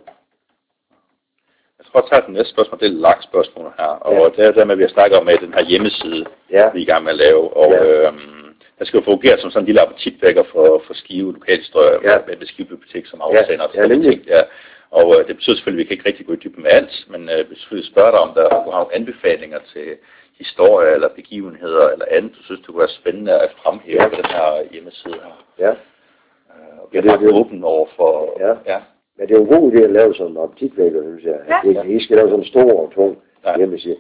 Jeg tror, jeg tager den næste spørgsmål. Det er et langt spørgsmål her. Og Ja. det er det med, at vi har snakket om med den her hjemmeside, Ja, vi er i gang med at lave. Og Ja. øhm, der skal jo fungere som sådan en lille appetitvækker for, for Skive Lokalhistorie Ja. med, med Skive Bibliotek som afsender. Ja, nemlig. ting. Ja. Og øh, det betyder selvfølgelig, at vi kan ikke rigtig gå i dybden med alt, men øh, vi selvfølgelig spørge dig, om der du har nogle anbefalinger til historie eller begivenheder eller andet, du synes, det kunne være spændende at fremhæve Ja. på den her hjemmeside her. ja. Øh, og vi Ja, er det er meget det. åben over for... Ja. ja. Men det er jo en god idé at lave sådan en optikvækker, synes jeg. Ja. Ja. I skal lave sådan en stor og tung Ja. ja. hjemmeside.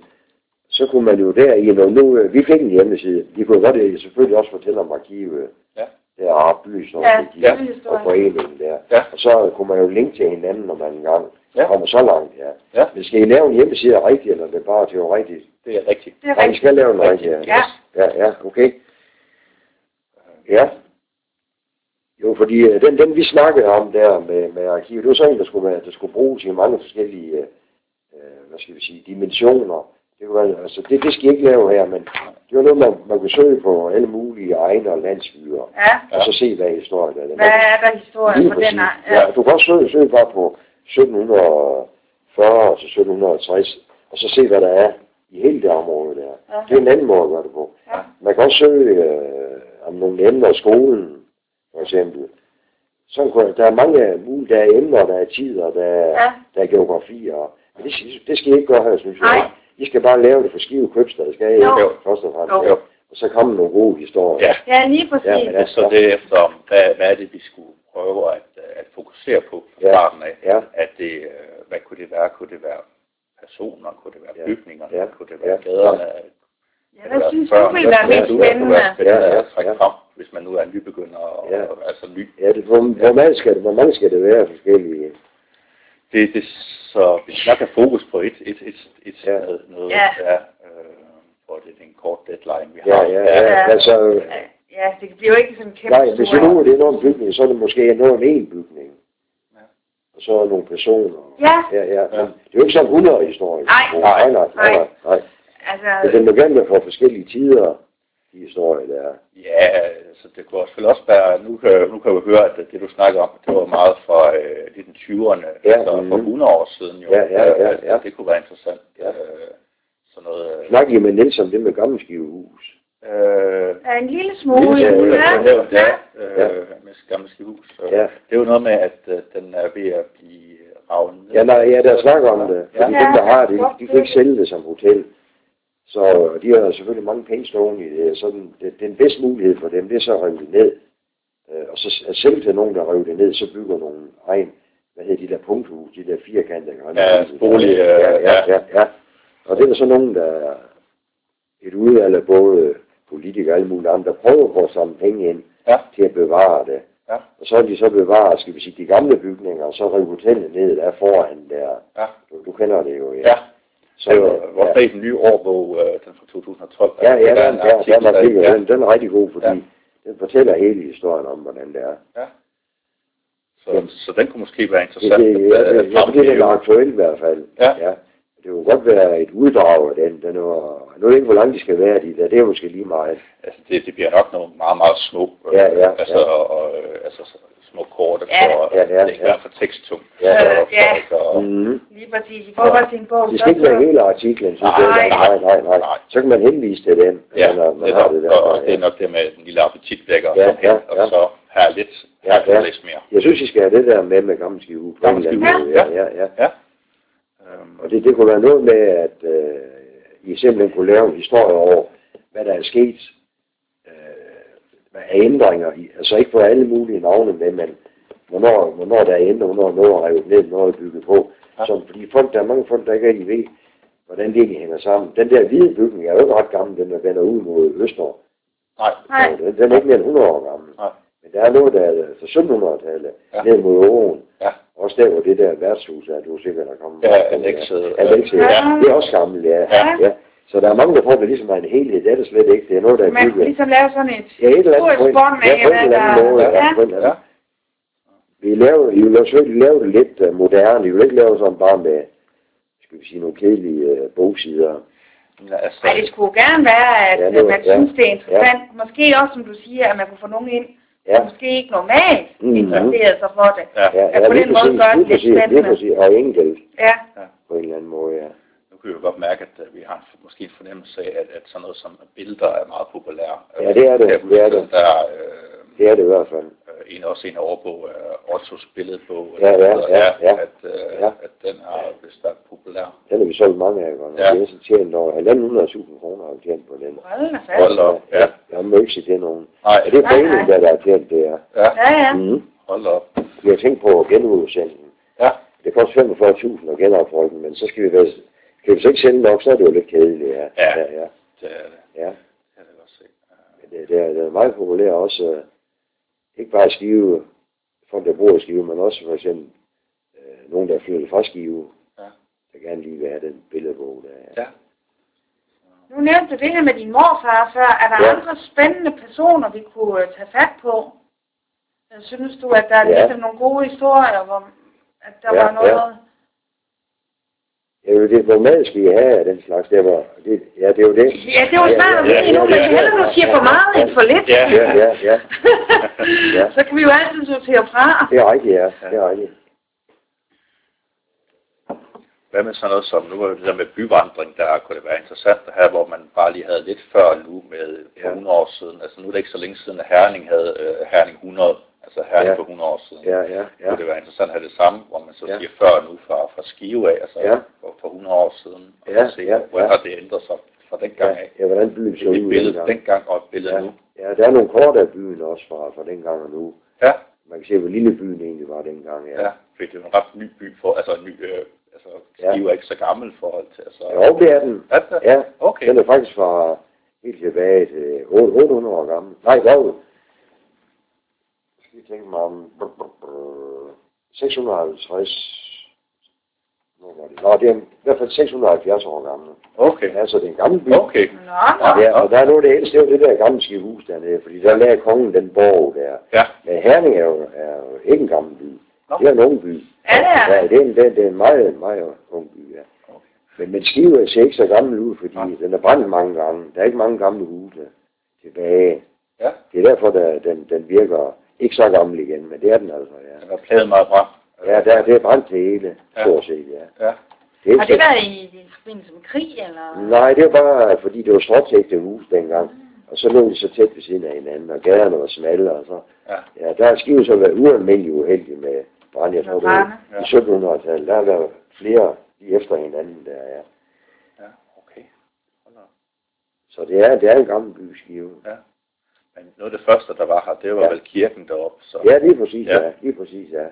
Så kunne man jo der i, når nu øh, vi fik en hjemmeside, vi kunne godt øh, selvfølgelig også fortælle om arkivet. Ja. Der er bys og, Ja, Ja. og foreningen der. Ja. Og så kunne man jo linke til hinanden, når man engang Ja. kommer så langt, ja. Ja. Men skal I lave en hjemmeside rigtigt, eller er det bare teoretisk? Det er rigtigt. Det er Nej, I rigtigt. skal lave en rigtig, ja. Ja. Ja, ja, okay. Ja. Jo, fordi øh, den, den vi snakkede om der med, med arkivet, det var sådan, der skulle, være, der skulle bruges i mange forskellige, øh, hvad skal vi sige, dimensioner. Det, kunne være, altså, det, det skal I ikke lave her, men det var noget, man, man kunne søge på alle mulige egne og landsbyer, Ja. og så se, hvad historien er. Hvad er der historie Lige på den her? Ja, du kan også søge, søge bare på 1740 til 1760, og så se, hvad der er i hele det område der. Ja. Det er en anden måde at gøre det på. Ja. Man kan også søge øh, om nogle emner i skolen, for eksempel. Så kunne, der er mange mulige, der er emner, der er tider, der er, Ja. der er geografi, og, men det, skal- det skal I ikke gøre her, synes Nej. Jeg. I skal bare lave det for Skive Købstad, skal I Jo. ikke? Først og fremmest. Jo. Ja. Og så kommer nogle gode historier. Ja. Ja, lige præcis. Ja, men Ja, så det er efter, om, hvad, hvad er det, vi skulle prøve at, øh, at fokusere på fra Ja. starten af? Ja. At det, øh, hvad kunne det være? Kunne det være personer? Kunne det være Ja. bygninger? Ja. Kunne det være Ja. gaderne? Ja, hvad synes du Børn? vil Hvad være kunne mest spændende? Ja, ja, ja. frem? hvis man nu er nybegynder, og, Ja. og, altså ny. Ja, det, hvor, hvor, mange skal det, hvor mange skal det være forskellige? Det, det, så hvis man kan fokus på et, et, et, et Ja. noget, Ja. ja, øh, hvor det er en kort deadline, vi Ja, har. ja, ja. Ja. Altså, Ja, det bliver jo ikke sådan en kæmpe nej, hvis nu er det enorm bygning, så er det måske enorm en bygning. Ja. Og så er nogle personer. Ja. Ja, ja. Men det er jo ikke sådan 100 historier. Nej. nej, nej, nej, nej. nej. Altså, Men den være fra forskellige tider, de historier, der er. Ja, altså det kunne selvfølgelig også være, nu kan, nu kan vi høre, at det du snakker om, det var meget fra øh, 1920'erne, Ja, altså for mhm. 100 år siden jo. Ja, ja, ja, at- ja. Det kunne være interessant. Ja. Øh, sådan noget... øh, Snakker I med Niels om det med gammelskivehus? Øh, ja, en lille smule. Ja, Lille Ja, smule, ja, ja. ja, øh, med. Øh, Ja. Det er jo noget med, at øh, den er ved at blive ravet ned. Ja, nej, ja, der snakker om det. Fordi Ja. dem, der har det, de kan ikke sælge det som hotel. Så de har selvfølgelig mange penge stående i det. Så den, den bedste mulighed for dem, det er så at rive det ned. Øh, og så at sælge til nogen, der river det ned, så bygger nogle egen, hvad hedder de der punkthus, de der firkantede Ja, bolig, øh, ja, ja, ja. ja. Og det er så nogen, der er et udvalg af både politikere og alle mulige andre, der prøver på at samle penge ind Ja. til at bevare det. Ja. Og så har de så bevaret, skal vi sige, de gamle bygninger, og så rive hotellet ned der foran der. Ja. Du, du kender det jo, ja. Ja, Så, det var, var ja. nye årbog, øh, den fra 2012. Ja, ja, Der er en der, der, artikel, der, der- der, ja, den, den er rigtig god, fordi Ja. den fortæller hele historien om, hvordan det er. så, så den kunne måske være Det, interessant. det, ja, at, det, øh, ja, den er aktuel i hvert fald. Ja. ja. Det kunne godt være et uddrag af den. den var, nu ved jeg ikke, hvor lang de skal være, de der. Det er måske lige meget. Altså, det, det bliver nok nogle meget, meget små, øh, Ja, ja, altså, ja. og, øh, altså så- små kort, Ja. for, Ja, ja, det ikke ja. for teksttungt. Ja, for ja. folk, og, Mm-hmm. Lige præcis. I forhold til en bog, Det så, skal ikke være hele artiklen, synes Nej, jeg. Nej, nej, nej. nej. Så kan man henvise til den. Ja, når man det har det der. og, og det er nok det med den lille appetitvækker, Ja, ja, ja. og så her lidt, Ja, her ja. læse mere. Jeg synes, I skal have det der med med gammel skive. Gammel skive, Ja, ja, ja. Øhm, Og det, det kunne være noget med, at øh, I simpelthen kunne lave en historie over, hvad der er sket er ændringer i. Altså ikke på alle mulige navne med, men hvornår, hvornår der er ændret, hvornår noget er revet ned, hvornår er bygget på. Ja. Så, fordi folk, der er mange folk, der ikke rigtig ved, hvordan det egentlig hænger sammen. Den der hvide bygning er jo ikke ret gammel, den der vender ud mod Øster. nej, nej, Den, den er ikke mere end 100 år gammel. Nej. Men der er noget, der er fra 1700-tallet, Ja. ned mod åen. Ja. Også der, hvor det der værtshus er, du er sikkert, der kommer. Ja, Annexet, Annexet, ja. ja. Det er også gammelt, ja. Ja. ja. Så der er mange, der får det ligesom er en helhed. Det er det slet ikke. Det er noget, der er man bygget. ligesom lave sådan et Ja, et eller andet bånd ja, af, på en hvad eller anden måde, der... ja, Ja, ja. anden. Vi laver, I vil selvfølgelig lave det lidt uh, moderne. I vil ikke lave sådan bare med, skal vi sige, nogle kedelige uh, bogsider. Ja, altså, Ej, det skulle gerne være, at Ja, ja, det var- man ja. synes, det er interessant. Måske også, som du siger, at man kunne få nogen ind, Ja. som måske ikke normalt Mhm. interesserer sig for det. ja, Ja, Ja, ja på den måde præcis, gør det lidt præcis, lige spændende. præcis. Og enkelt Ja, på en eller anden måde, ja. Kan vi jo godt mærke, at vi har en, måske en fornemmelse af, at, at sådan noget som billeder er meget populære. Ja, det er det, jeg det er det. Der er øh, Det er det i hvert fald. øh, en, også en overbog, øh, Ottos billedbog, Ja, eller ja, ja, ja. At, øh, Ja. at den har vist været populær. Den har vi solgt mange af, godt. Ja. Ja. Vi har tjent over 1.500.000 kroner har vi tjent på den. hold da fast. Hold op, ja. Jeg må ikke sige til nogen. Nej, Og det er foreningen, der, der har tjent det her. ja, Ja, ja. Mm. hold op. Vi har tænkt på at genudsende den. Ja, Det koster 45.000 at genoprykke den, men så skal vi være... Kan vi så ikke sende nok, så er det jo lidt kedeligt, ja. Ja. ja, ja. det er det. ja. Det kan jeg godt se. Men det, det, er, det er meget populært også, øh, ikke bare Skive, folk der bor i Skive, men også for eksempel øh, nogen, der er flyttet fra Skive, Ja. der gerne lige vil have den billedbog der. Ja. Nu nævnte du det her med din morfar før. Er der Ja. andre spændende personer, vi kunne øh, tage fat på? Øh, Synes du, at der er Ja. ligesom nogle gode historier, hvor at der Ja, var noget... ja. Ja, det er, hvor meget skal I have af den slags der, hvor... Det, ja, det er jo det. Ja, det var snart om det nu, men hellere du siger for meget end for lidt. Ja. Ja, ja, ja. Ja. Så kan vi jo altid sortere fra. Det er rigtigt, ja. Det er rigtigt. Hvad med sådan noget som, nu var det der med byvandring, der kunne det være interessant have, hvor man bare lige havde lidt før nu med for Ja. 100 år siden. Altså nu er det ikke så længe siden, at Herning havde øh, Herning 100, altså Herning Ja. for 100 år siden. Ja, ja, ja. Kunne det være interessant at have det samme, hvor man så Ja. siger før nu fra, fra Skive af, altså Ja. For, for 100 år siden, og Ja, så se, ja, ja. har det ændret sig fra den gang af. Ja, hvordan byen så Et ud billede dengang. dengang og et billede Ja. nu. Ja, der er nogle kort af byen også fra, fra dengang og nu. Ja, Man kan se, hvor lille byen egentlig var dengang. Ja. ja, fordi det er en ret ny by, for, altså en ny, øh, altså Skive er ikke så gammel forhold til, altså. Jo, det er den. Er det? Ja, Okay. den er faktisk fra helt tilbage til 800 år gammel. Nej, hvad? skal vi tænke mig om 650 Nå, det? Nå, det er i hvert fald 670 år gammel. Okay. Altså, det er en gammel by. Okay. Nå, Ja, og der er noget af det ældste, det er jo det der gamle skivhus dernede, fordi der lagde kongen den borg der. Ja. Men Herning er jo, er jo ikke en gammel by. Nå. Det er en ung by. Ja, det er Ja, det. er en, det er, det er en meget, meget ung by, ja. Okay. Men, men Skive ser ikke så gammel ud, fordi Nej. den er brændt mange gange. Der er ikke mange gamle huse tilbage. Ja. Det er derfor, der, den, den virker ikke så gammel igen, men det er den altså, ja. Den er pladet meget bra. Ja, der, det er brændt det hele, Ja. stort set, ja. Ja. Det er Har det været i, i forbindelse med krig, eller? Nej, det var bare, fordi det var stråtægte hus dengang. Og så lå de så tæt ved siden af hinanden, og gaderne var smalle, og så... Ja. Ja, der er Skive så været ualmindelig uheldig med brand. Jeg tror, Med det var brande. Ja. i 1700-tallet. Der har været flere lige efter hinanden der, ja. Ja, okay. Så det er, det er en gammel by, Skive. Men noget af det første, der var her, det var Ja. vel kirken deroppe. Så, Ja, lige præcis, Ja. ja. Lige præcis, ja.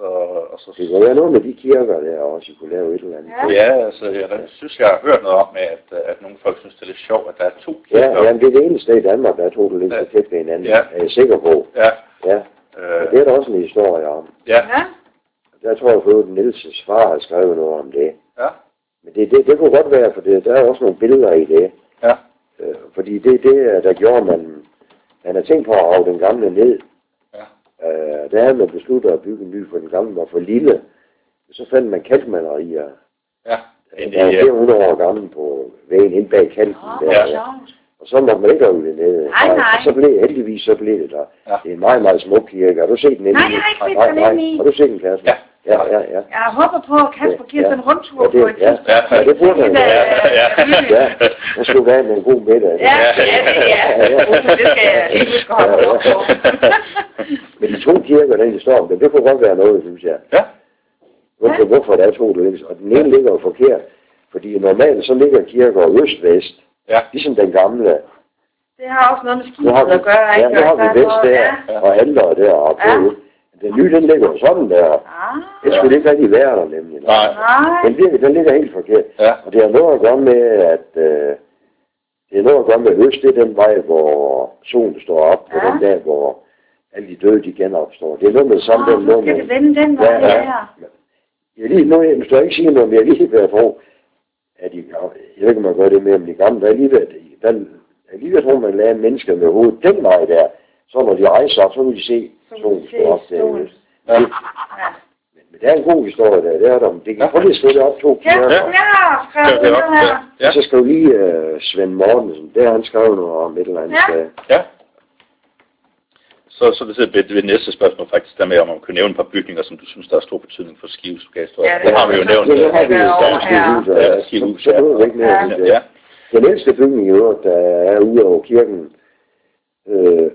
Så, og så, Det være noget med de kirker der også, I kunne lave et eller andet. Ja. ja, altså, jeg synes, jeg har hørt noget om, med, at, at nogle folk synes, det er lidt sjovt, at der er to Ja, kirker. jamen, det er det eneste sted i Danmark, der er to, der ligger Ja. tæt ved hinanden. Ja. Er jeg sikker på. Ja. Ja, Øh, og det er der også en historie om. ja. Ja. Der tror jeg, at Nielses far har skrevet noget om det. Ja. Men det, det, det kunne godt være, for det, der er også nogle billeder i det. Ja. Øh, fordi det det, der gjorde, man, man har tænkt på at rave den gamle ned. Øh, der havde man besluttet at bygge en ny, for den gamle var for lille. Så fandt man kalkmalerier. Ja. Der er øh, 400 år gammel på vægen ind bag kalken. Nå, der, ja. Og så måtte man ikke rive det ned. Nej, nej. Og så blev heldigvis, så blev det der. Ja. Det er en meget, meget smuk kirke. Har du set den inde Nej, jeg har ikke set den inde. Har du set den, Kasper? Ja. Ja, ja, ja. Jeg håber på, at Kasper giver Ja. os en rundtur Ja, det- på et ja. tidspunkt. Ja, det burde han. Det Ja, ja. Ja, der skulle være med en god middag. Ja, ja, det er. Det skal jeg ikke huske at holde op på. Men de to kirker, der egentlig står om det, det kunne godt være noget, synes jeg. Ja. Hvorfor, hvorfor der er to, der ligger, og den ene ligger jo forkert. Fordi normalt så ligger kirker øst-vest, Ja. ligesom den gamle. Det har også noget med skibet at gøre, ja, ikke? nu har vi vest der, Ja. og alderet der, og Ja. Den nye, den ligger jo sådan der. Ah, Det skulle ikke rigtig være der nemlig. Nej. nej. Den, ligger, den ligger helt forkert. Ja. Og det har noget at gøre med, at øh, det er noget at gøre med øst, det er den vej, hvor solen står op, og Ja. den der, hvor alle de døde, de genopstår. Det er noget med det samme, Åh, den skal det vende den vej Ja, ja. her. Jeg lige, nu, nu skal jeg ikke sige noget, men jeg lige ved at tro, at de, jeg ved ikke, om man gør det med, om de gamle, der er lige ved, at- der, jeg er lige ved at tro, man lader mennesker med hovedet den vej der, så når de rejser op, så vil de se Så vil solen stå op derude. Ja. Det- Ja. Men det er en god historie der, det er der. Det kan prøve lige at det op to Ja, jeg har Skriv skrevet det det op. her. Ja. Ja. Og så skriv lige uh, Svend Mortensen, det har han skrevet noget om et eller andet Ja. Ja. Så, så det er det, det næste spørgsmål faktisk, der med, om man kunne nævne et par bygninger, som du synes, der har stor betydning for Skives lokalhistorie. Ja, det det har vi jo nævnt. Ja, nu har vi Ja, jo skivehus, Ja, skivehus, ja. vi ikke mere Ja. det. Ja, Den ældste bygning i øvrigt, der er ude over kirken, øh,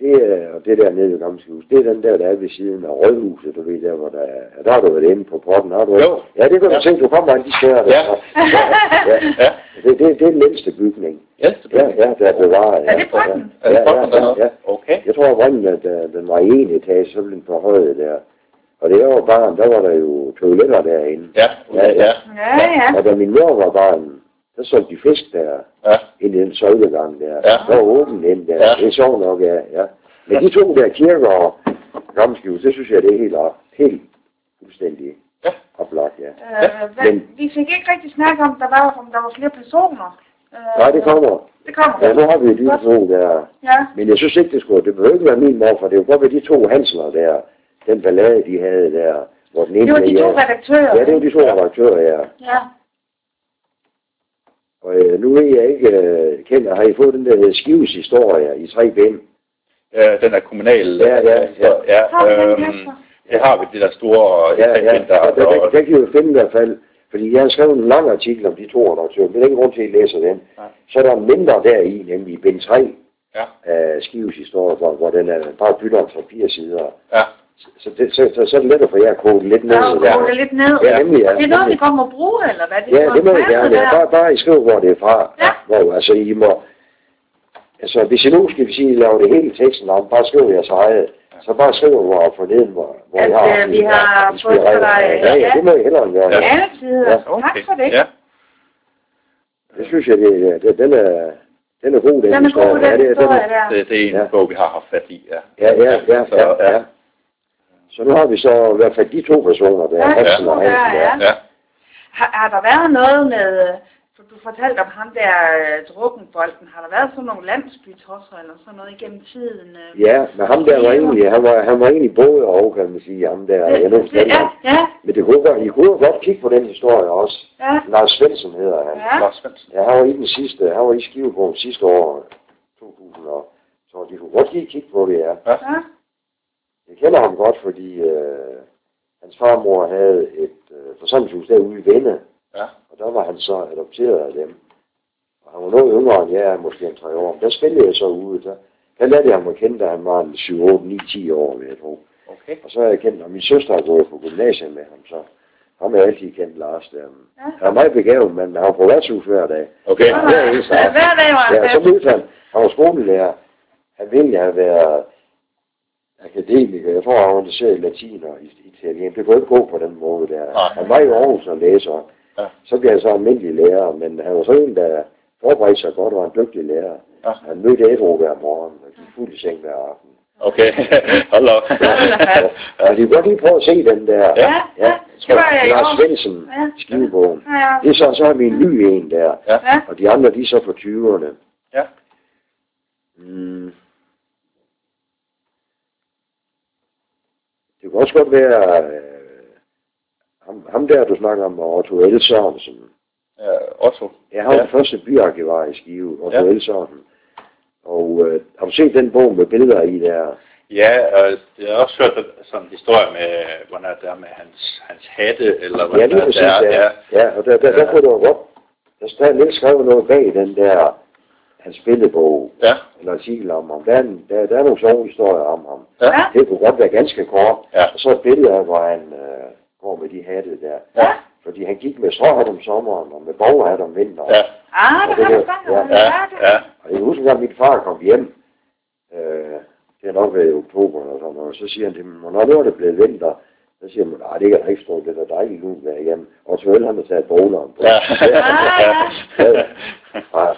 det er, og det der nede ved Gamle Skivehus, det er den der, der er ved siden af Rødhuset, du ved, der hvor der er, der har du været inde på porten, har du ikke? Jo. Ja, det kan du Ja. se, du kommer an de steder. der. Ja. ja. ja. Det, det, det er den ældste bygning. Ældste Ja, bygning. ja, der er bevaret. Er det brønden? Er det Ja, Brøndum ja, dernede? ja, ja. Okay. Jeg tror oprindeligt, at øh, den var i en etage, så blev den forhøjet der. Og det var barn, der var der jo toiletter derinde. Ja, Ja, ja. Ja, ja. Og da min mor var barn, der solgte de fisk der, Ja. ind i den søjlegang der. Ja. Der var åben ind der. Ja. Det er så nok, ja. ja. Men de to der kirker og Gammelskivs, det synes jeg, det er helt, op- helt fuldstændig Ja. oplagt, ja. Øh, hvad, Men- vi fik ikke rigtig snakket om, der var, om der var flere personer. Øh, Nej, det kommer. Det kommer. Ja, nu har vi de Godt. to der. Ja. Men jeg synes ikke, det skulle. Det behøver ikke være min mor, for det jo godt være de to Hansler der. Den ballade, de havde der. Hvor den ene Det var de to redaktører. Ja, det var de to redaktører, ja. Ja. Og øh, nu ved jeg ikke, øh, kender, har I fået den der hedder Skives historie i tre bind? Ja, den er kommunal. Ja, ja, ja. ja øhm, Kasper? det har vi, det der store Ja, ja, effekt, der, ja der, der, og, der, kan I jo finde i hvert fald, fordi jeg har skrevet en lang artikel om de to redaktører, men det er ikke grund til, at I læser den. Nej. Så er der mindre der i, nemlig i bind 3 ja, af Skives historie, hvor, hvor den er bare bytter om 3-4 sider. ja, Så, det, så, så, så er det lettere for jer at kode lidt ned. Der der. jo det lidt ned. Ja, nemlig, ja. Det er noget, vi nemlig. godt må bruge, eller hvad? Ja, det må I er gerne. Ja. Bare, bare I skriver, hvor det er fra. Ja. Hvor, altså, I må... Altså, hvis I nu skal vi sige, lave det hele teksten om, bare skriv jeres eget. Så bare skriv, hvor forneden, hvor, hvor At, I har... øh, vi har fået dig- Ja, ja, ja. det må I hellere gøre. Ja. Ja. Altid. Ja. Tak for det. Ja, Det synes jeg, det, det, den er... Den er god, den, Den er historie. god, Ja, den det er- er- der. Det, det er en Ja. bog, vi har haft fat i, ja. Ja, ja, ja, Så, ja, ja. Så nu har vi så i hvert fald de to personer der, Ja, Hansen og Hansen. ja. Ja. Ja, Har, har der været noget med, for du fortalte om ham der øh, drukkenbolden, har der været sådan nogle landsbytosser eller sådan noget igennem tiden? øh? ja, men ham der var egentlig, han var, han var egentlig både og, kan man sige, ham der. Jeg nu det, det, ja, ja, Men det kunne, godt- I kunne jo godt kigge på den historie også. ja, Lars Svendsen hedder han. ja. Lars Svendsen. Ja, han var i den sidste, han var i Skivebogen sidste år, 2000 og så de kunne godt lige kigge på det, ja. ja. Jeg kender ham godt, fordi øh, hans farmor havde et øh, forsamlingshus derude i Vende, Ja. og der var han så adopteret af dem. Og han var noget yngre end jeg er, måske en tre år. Men der spillede jeg så ude. Der, der lærte jeg ham at kende, da han var en 7, 8, 9, 10 år, vil jeg tro. Okay. Og så har jeg kendt ham. Min søster har gået på gymnasiet med ham, så ham har jeg altid kendt Lars der. Ja. Han er meget begavet, men han var på værtshus hver dag. Okay. Ja, hver eneste Ja, aften. hver dag var han Ja, så mødte han. Han var skolelærer. Han ville have været akademiker. Jeg tror, han var interesseret i latin og italien. Det kunne ikke gå på den måde der. Nej. Han var i Aarhus og læser. Ja. Så blev han så almindelig lærer, men han var så en, der forberedte sig godt og var en dygtig lærer. Ja. Han mødte Ædru hver morgen og gik fuld i seng hver aften. Okay. Hold op. Ja, de kunne godt lige prøve at se den der. Ja, ja, det var jeg i Lars. Svendsen, Ja. skivebogen. Ja, ja. Det er så, så har vi en ny en der. Ja. Ja, Og de andre, de er så på 20'erne. Ja. Mm. Kan også godt være, øh, ham, ham der, du snakker om, Otto L. Sørensen. Ja, Otto. Jeg har ja. Ja. den første byarkivar i Skive, Otto Ja. ja. L. Sørensen. Og øh, har du set den bog med billeder i der? Ja, og det har også hørt sådan en historie med, hvordan er det er med hans, hans hatte, eller Ja, hvordan lige er præcis, det er. ja. Ja, og der, der, der Ja. kunne du jo godt, der står lidt skrevet noget bag den der, hans billedbog, Ja, eller artikel om ham. Der er, en, der, der er nogle sjove historier om ham. ja, ja, Det kunne godt være ganske kort. Ja. Og så et billede af, hvor han øh, går med de hatte der. ja. Fordi han gik med stråhat om sommeren, og med boghat om vinteren. ja, Ah, det Ja, har det du om. ja, Ja, det ja, Og jeg husker, at min far kom hjem. Øh, det har nok været i oktober eller sådan noget. Så siger han til mig, når nu er det blevet vinter, så siger man, nej, det kan da ikke stå, det er da dejligt nu være hjemme. Og så vil han have taget bowleren på. ja. Ah, ja. Ja, ja. Ja.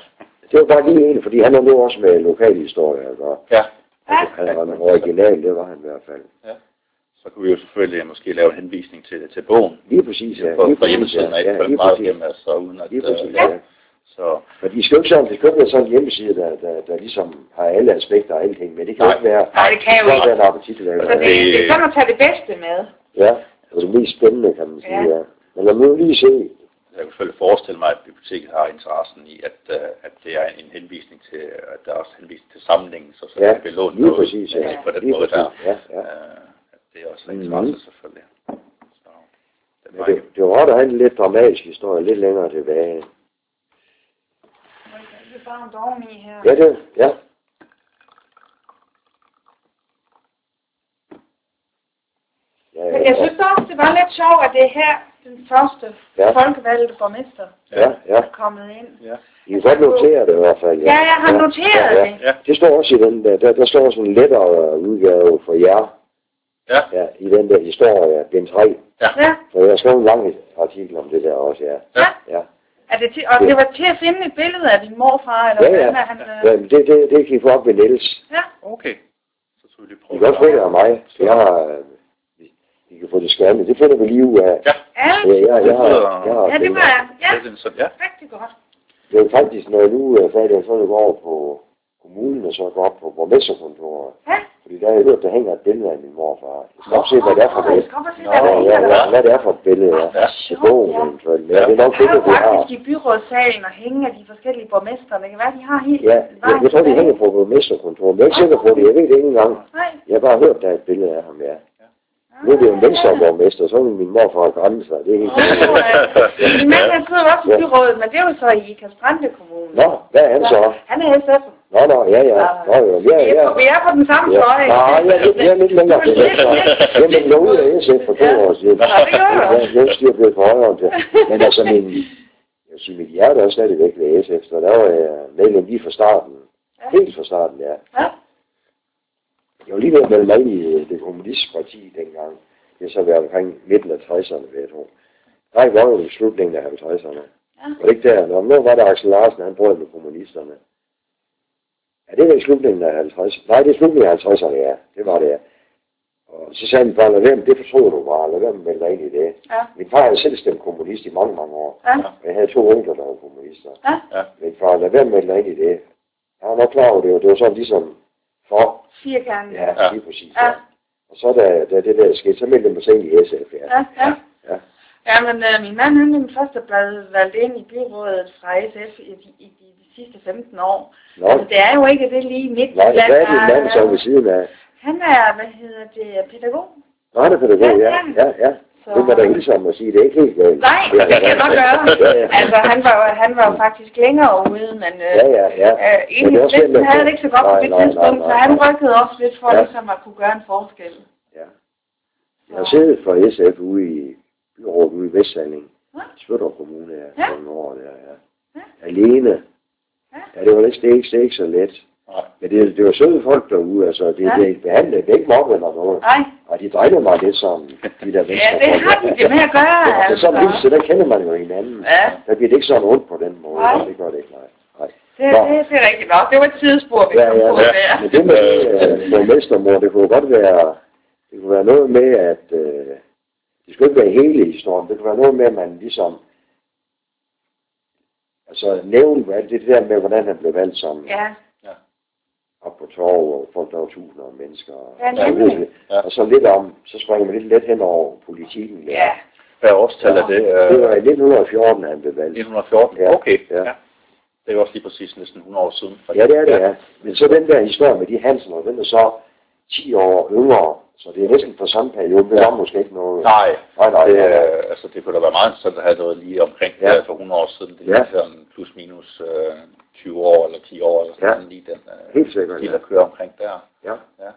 Det var bare lige en, fordi han er nu også med lokalhistorie. Altså. ja. Han var en original, det var han i hvert fald. Så kunne vi jo selvfølgelig måske lave en henvisning til, til bogen Lige præcis, ja. på, Lige på præcis, hjemmesiden af, ja. på Ja, den lige meget præcis. hjemme, altså uden at... Lige præcis, øh, ja. Så, For de skal jo ikke sådan, det skal ikke være sådan en hjemmeside, der, der, der ligesom har alle aspekter og alting, men det kan Nej. ikke være, Nej, det kan jo det ikke. kan være en appetitlæg. Så det, det er sådan at tage det bedste med. Ja, og det mest spændende, kan man sige, Ja. ja. Men lad mig nu lige se. Jeg kan selvfølgelig forestille mig, at biblioteket har interessen i, at, øh, at det er en henvisning til, at der er også henvisning til sammenhængen, så, så Ja, det bliver lånt noget præcis, ja. øh, på den Lige måde der. præcis, Ja, ja. Øh, at det er også en interesse selvfølgelig. Så, den vej. det, det var rart at have en lidt dramatisk historie, lidt længere tilbage. Det er bare en oveni her. Ja, det, ja. Ja, Men jeg synes også, det var lidt sjovt, at det er her, den første Ja. folkevalgte borgmester ja, ja. er kommet ind. Ja. I kan godt notere det i hvert fald. Ja, jeg har noteret ja, ja. det. Ja. Det står også i den der, der, der står sådan en lettere udgave for jer, Ja. ja, i den der historie, bind 3. Ja, Så jeg har skrevet en lang artikel om det der også, ja. ja. Ja, Er det til, og det var til at finde et billede af din morfar, eller ja, ja. er han? Øh... ja men det, det, det kan I få op ved Niels. Ja, Okay. Så skal vi lige I prøve. kan også få det af mig. Jeg har, øh, I- I kan få det scannet. Det finder vi lige ud af. Ja. Ja, Ja, jeg, jeg, har, jeg har ja det var ja, er sådan, ja. rigtig godt. Det er jo faktisk, når jeg nu er færdig, så jeg går over på kommunen, og så går op på borgmesterkontoret. Ja. Fordi der har jeg hørt, der hænger et billede af min morfar. Jeg skal se, hvad det er for jeg et. der Ja, er ja, ja, hvad det er for et billede, ja. Ja. Bogen. Ja, det er nok Jeg har det, jo vi har. faktisk i byrådssalen og hænge af de forskellige borgmestre. Det kan være, de har helt Ja, jeg, jeg tror, de hænger på borgmesterkontoret. Men jeg er ikke sikker på det. Jeg ved det ikke engang. Jeg har bare hørt, der er et billede af ham, ja. Nu er det jo en venstreborgmester, så er min morfar grænser. Det er helt Åh, Min mand han sidder også i byrådet, men det er jo så i Kastrande Kommune. Nå, hvad er han så? Han er SF'er. Nå, nå, ja, ja. Nå, jo, ja, er ja. Vi er på den samme Ja. fløj. Nej, jeg er lidt, jeg er lidt længere til venstre. Jeg mig ud af SF for to år siden. Nå, det gør du. Jeg, jeg styrer blevet for højre til. Men altså, min, jeg vil sige, mit hjerte er stadigvæk ved SF, så der var jeg medlem lige fra starten. Ja. Helt fra starten, ja. Ja. Jeg var lige ved at melde mig ind i øh, det kommunistiske parti dengang. Det har så været omkring midten af 60'erne, ved jeg tro. Nej, var jo i slutningen af 50'erne. Ja. Var det ikke der? Nå, nu var der Axel Larsen, han brød med kommunisterne. Ja, det var i slutningen af 50. Nej, det er slutningen af 50'erne, ja. Det var det, ja. Og så sagde min far, lad være med, det forstod du bare, lad være med at melde dig ind i det. Ja. Min far havde selv stemt kommunist i mange, mange år. Ja. Og jeg havde to onkler, der var kommunister. Ja. Min far, lad være med at melde dig ind i det. Jeg var klar over det, og det var sådan ligesom for, Firkanten. ja, Ja. lige præcis. Ja. Ja. Og så da, da det der skete, så meldte mig så ind i SF, ja. Ja, ja. Ja. Ja, men øh, min mand han er den første blevet valgt ind i byrådet fra SF i, de, i de, de sidste 15 år. Nå, Altså, det er jo ikke det lige midt nej, hvad er din mand så ved siden af? Han er, hvad hedder det, pædagog. Nå, han er pædagog, ja. Ja, ja. Så... Det må da hilse om at sige, det er ikke helt galt. Nej, det kan jeg nok gøre. Ja, ja. Altså, han var, han var faktisk længere ude, men øh, Ja, ja, ja. øh, Men det er også enhedslisten lidt- havde det ikke så godt på Nej, det nej, nej, tidspunkt, så nej, han nej. rykkede også lidt for Ja. ligesom at kunne gøre en forskel. Ja. Jeg har siddet for SF ude i byrådet ude i Vestsalling. Ja. Svødrup Kommune, ja. Ja. For nogle år der, ja. Ja. Alene. Ja. Ja, det var ikke, det er ikke, det er ikke så let. Nej. Men det, det var søde folk derude, altså. Det, Ja. det er behandlet, det er ikke mobbe eller noget. Nej, Og de drejede mig lidt som de der ja, det har de det med at gøre, Det sådan altså. lidt, så der kender man jo hinanden. Ja. Der bliver det ikke sådan ondt på den måde. Nej. Det gør det ikke, nej. nej. Det, Nå. det, det er rigtigt nok. Det var et sidespor, vi Ja, kom ja, på ja. der. Men det med øh, borgmestermor, det kunne godt være, det kunne være noget med, at øh, det skulle ikke være hele historien. Det kunne være noget med, at man ligesom, altså nævne hvad det der med, hvordan han blev valgt som Ja, op på torv, og folk der var tusinder af mennesker. Og, Ja, videre. Ja. og så lidt om, så springer man lidt let hen over politikken. ja. Hvad årstal er det? Det var Øh, i 1914, han blev valgt. 1914? Ja. Okay. Ja. Ja. Det er jo også lige præcis næsten 100 år siden. Ja, det er det, ja. Men så den der historie med de Hansen, den er så 10 år yngre, så det er næsten på samme periode. Det Ja. var måske ikke noget. Nej, nej, nej. det, nej, øh, altså, det kunne da være meget interessant at have noget lige omkring Ja. ja. for 100 år siden. Det er Ja. ja. sådan plus minus øh, 20 år eller 10 år eller sådan Ja. lige den øh, Helt sikkert, stil, ja. der kører omkring der. Ja. ja.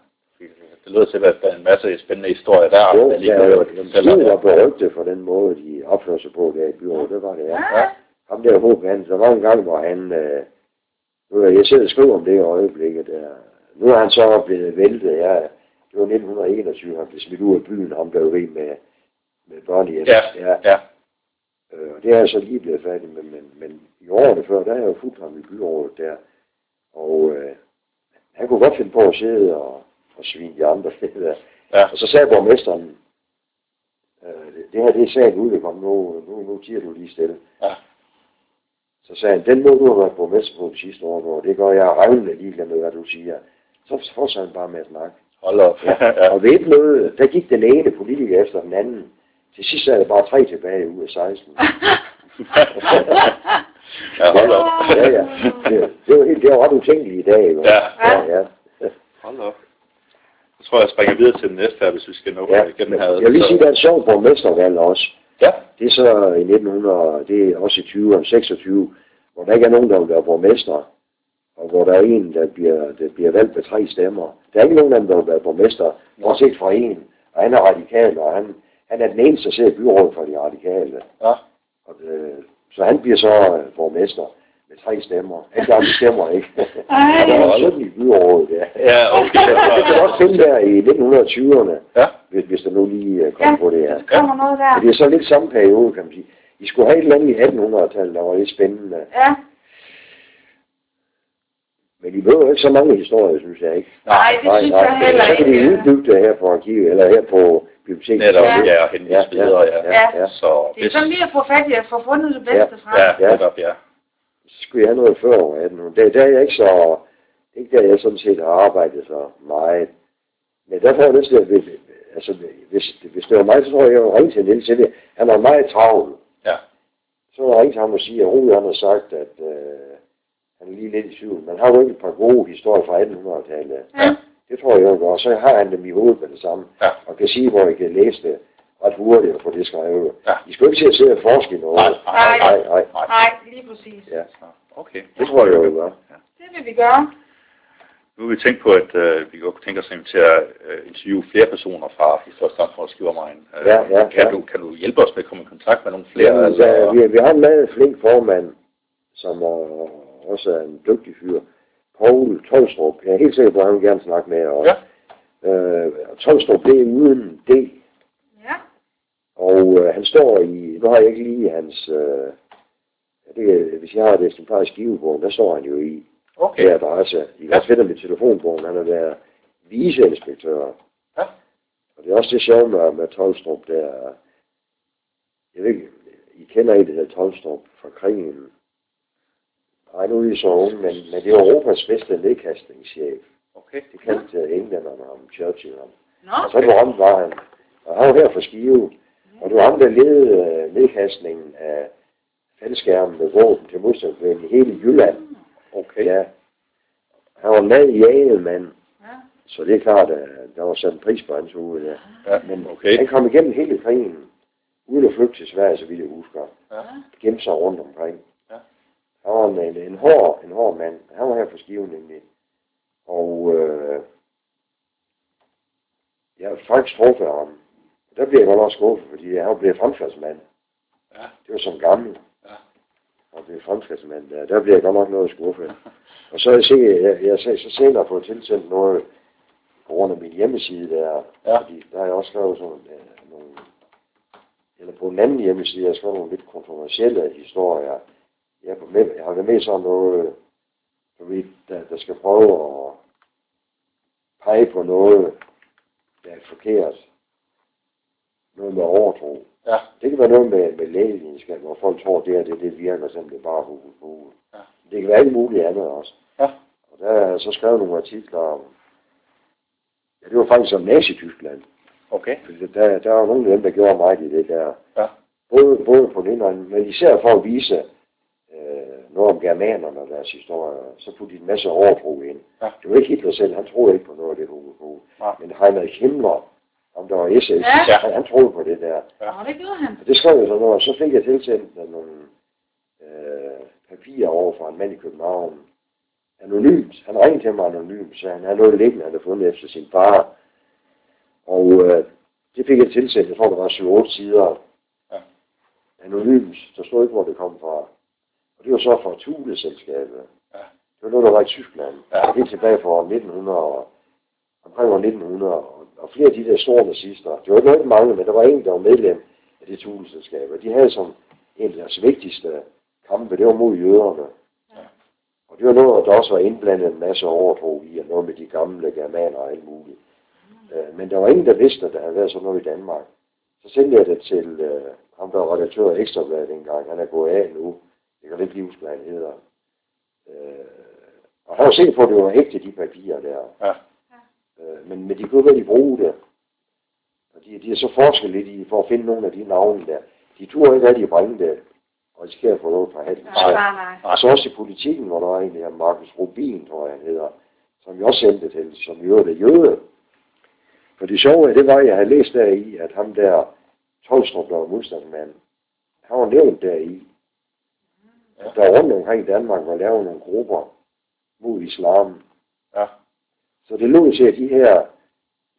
Det lyder til, at der er en masse spændende historier der. Jo, der lige der er jo kan en fortælle om. skide, der berygte for den måde, de opfører sig på der i byrådet. Det var det, ja. Ja. Ham der Håb, han, der var en gang, hvor han, øh, nu jeg sidder og skriver om det i øjeblikket der. Nu er han så blevet væltet, ja. Det var 1921, han blev smidt ud af byen, ham der rig med, med børnehjem. Ja, ja. ja. Øh, og det er jeg så lige blevet færdig med, men, men i årene før, der er jeg jo fuldt ham i byrådet der. Og øh, han kunne godt finde på at sidde og, og svine de andre der. Ja. Og så sagde borgmesteren, øh, det, det her det er sagen udkom, nu, nu, nu tiger du lige stille. Ja. Så sagde han, den måde du har været borgmester på de sidste år, nu, det gør jeg revnende ligeglad med, hvad du siger. Så fortsatte han bare med at snakke. Hold op. Ja. Og ved et møde, der gik den ene politiker efter den anden. Til sidst er der bare tre tilbage ud af 16. ja, hold op. Ja, ja. Det, det var helt, det var ret utænkeligt i dag. Ja. ja, ja. Hold op. Jeg tror, jeg springer videre til den næste her, hvis vi skal nå ja. igennem her. Jeg vil lige sige, der er et sjovt borgmestervalg også. Ja, Det er så i 1900, det er også i 20 26, hvor der ikke er nogen, der vil være borgmester, og hvor der er en, der bliver, der bliver valgt med tre stemmer. Der er ikke nogen af dem, der vil være borgmester, bortset fra en, og han er radikal, og han, han er den eneste, der sidder i byrådet for de radikale. Ja. Og, øh, så han bliver så øh, borgmester med tre stemmer. Alle de andre stemmer ikke. Ej. Og der er 17 i byrådet, ja. ja okay. Det kan også finde der i 1920'erne, Ja, hvis, hvis der nu lige øh, kommer Ja, på det her. der kommer noget der. det er så lidt samme periode, kan man sige. I skulle have et eller andet i 1800-tallet, der var lidt spændende. Ja, Men I behøver ikke så mange historier, synes jeg ikke. nej, det synes jeg heller Så kan ikke. udbygge det her på arkivet, eller her på biblioteket. netop. Ja. Ja, og henvise videre, ja. Ja. ja. Så Det er sådan lige at få fat i at få fundet det bedste frem. Ja, Ja. netop, ja. Så skulle jeg have noget før over 1800. Der, der er jeg ikke så... Ikke der, jeg sådan set har arbejdet så meget. Men der får jeg lyst til, at altså, hvis, hvis det var mig, så tror jeg, jeg ville ringe til Niels. Han var meget travl. Ja. Så vil jeg ringe til ham og sige, at Rudi han har sagt, at øh, han er lige lidt i tvivl. Men har du ikke et par gode historier fra 1800-tallet? Ja. Det tror jeg, jeg gør. Så har han dem i hovedet med det samme. Ja. Og kan sige, hvor I kan læse det ret hurtigt og få det skrevet. Ja. I skal jo ikke se at sidde og forske i noget. Nej, nej, nej. nej. nej. Nej, lige præcis. Ja. Så, Okay. Det tror jeg, jeg gør. Det vil vi gøre. Nu har vi tænkt på, at øh, vi godt kunne tænke os at invitere øh, interviewe flere personer fra Historisk Samfund og Skivermejen. Øh, Ja, ja, kan, ja. Du, kan du hjælpe os med at komme i kontakt med nogle flere? Jamen, altså, der, vi, vi har en meget flink formand, som er, også er en dygtig fyr. Poul Tolstrup. Jeg er helt sikker på, at han vil gerne snakke med. Og, Ja. øh, Tolstrup, det er uden D. Ja. Og øh, han står i, nu har jeg ikke lige hans, øh, det, hvis jeg har det eksemplarisk skivebog, der står han jo i. Okay. det adresse. I kan Ja. også finde ham i telefonbogen. Han er der viceinspektør. Ja. Og det er også det sjove med, med Tolstrup, der jeg ved ikke, I kender en, der hedder Tolstrup fra krigen. Nej, nu er I så unge, men, men det er Europas bedste nedkastningschef. Okay. Det kaldte englænderne ham, Churchill ham. Nå, Og så berømt var han. Og han var her for Skive. Og det var ham, der ledede øh, nedkastningen af faldskærmen med våben til modstandsbevægelsen i hele Jylland. Okay. Ja. Han var mad i jaget, mand. ja. Så det er klart, at der var sat en pris på hans hoved. Ja. Ja. Men Okay. han kom igennem hele krigen, uden at flygte til Sverige, så vidt jeg husker. Ja. Gemte sig rundt omkring. Han var en, hård, en hård mand. Han var her for Skive nemlig. Og øh, jeg har faktisk truffet ham. Der blev jeg godt nok skuffet, fordi han var blevet fremfærdsmand. Ja. Det var som gammel. Ja. Og blev fremfærdsmand der. Der blev jeg godt nok noget skuffet. Og så har jeg, set, jeg, jeg sagde så senere fået tilsendt noget på grund af min hjemmeside der. Ja. Fordi der har jeg også skrevet sådan øh, nogle, eller på en anden hjemmeside, jeg har skrevet nogle lidt kontroversielle historier. Jeg, er på med, jeg har med i sådan noget, du ved, der, der skal prøve at pege på noget, der er forkert. Noget med overtro. Ja. Det kan være noget med, med lægevidenskab, hvor folk tror, det her det, det virker, selvom det er bare hovedet på hovedet. Ja. Det kan være alt muligt andet også. Ja. Og der har jeg så skrevet nogle artikler om, ja, det var faktisk om Nazi-Tyskland. Okay. Fordi der, der var nogle af dem, der gjorde meget i det der. Ja. Både, både på den ene men især for at vise øh, noget om germanerne og deres historie, så putte de en masse overtro ind. Ja. Det var ikke Hitler selv, han troede ikke på noget af det hovedhoved. Nej. Men Heinrich Himmler, om der var SS, Ja. han, han troede på det der. Ja. Nå, det gjorde han. Og det skrev jeg så noget, og så fik jeg tilsendt nogle øh, papirer over fra en mand i København. Anonymt. Han ringede til mig anonymt, så han havde noget liggende, han havde fundet efter sin far. Og øh, det fik jeg tilsendt, jeg tror, der var 7-8 sider. Ja. Anonymt. Der stod ikke, hvor det kom fra. Og det var så fra Thule-selskabet. Ja. Det var noget, der var i Tyskland. Ja. Helt tilbage fra 1900, og- omkring år 1900. Og, og flere af de der store nazister. Det var ikke noget mange, men der var en, der var medlem af det Thule-selskab. Og de havde som en af deres vigtigste kampe, det var mod jøderne. Ja. Og det var noget, der også var indblandet en masse overtro i, og noget med de gamle germaner og alt muligt. Øh, men der var ingen, der vidste, at der havde været sådan noget i Danmark. Så sendte jeg det til øh, ham, der var redaktør af Ekstrabladet dengang. Han er gået af nu. Jeg kan ikke lige huske, hvad han hedder. Øh, og han var sikker på, at det var ægte, de papirer der. Ja. Øh, men, men de kunne ikke rigtig bruge det. Og de, de er så forsket lidt i, for at finde nogle af de navne der. De turde ikke rigtig bringe det, og risikere at få noget fra halsen. Nej, nej, nej. Og så også i politikken, hvor der var en der Markus Rubin, tror jeg han hedder, som vi også sendte til, som jo er jøde. For det sjove, det var, at jeg havde læst der i, at ham der, Tolstrup, der var modstandsmand, han var nævnt deri. Ja. At der rundt omkring i Danmark var lavet nogle grupper mod islam. Ja. Så det lå til, at de her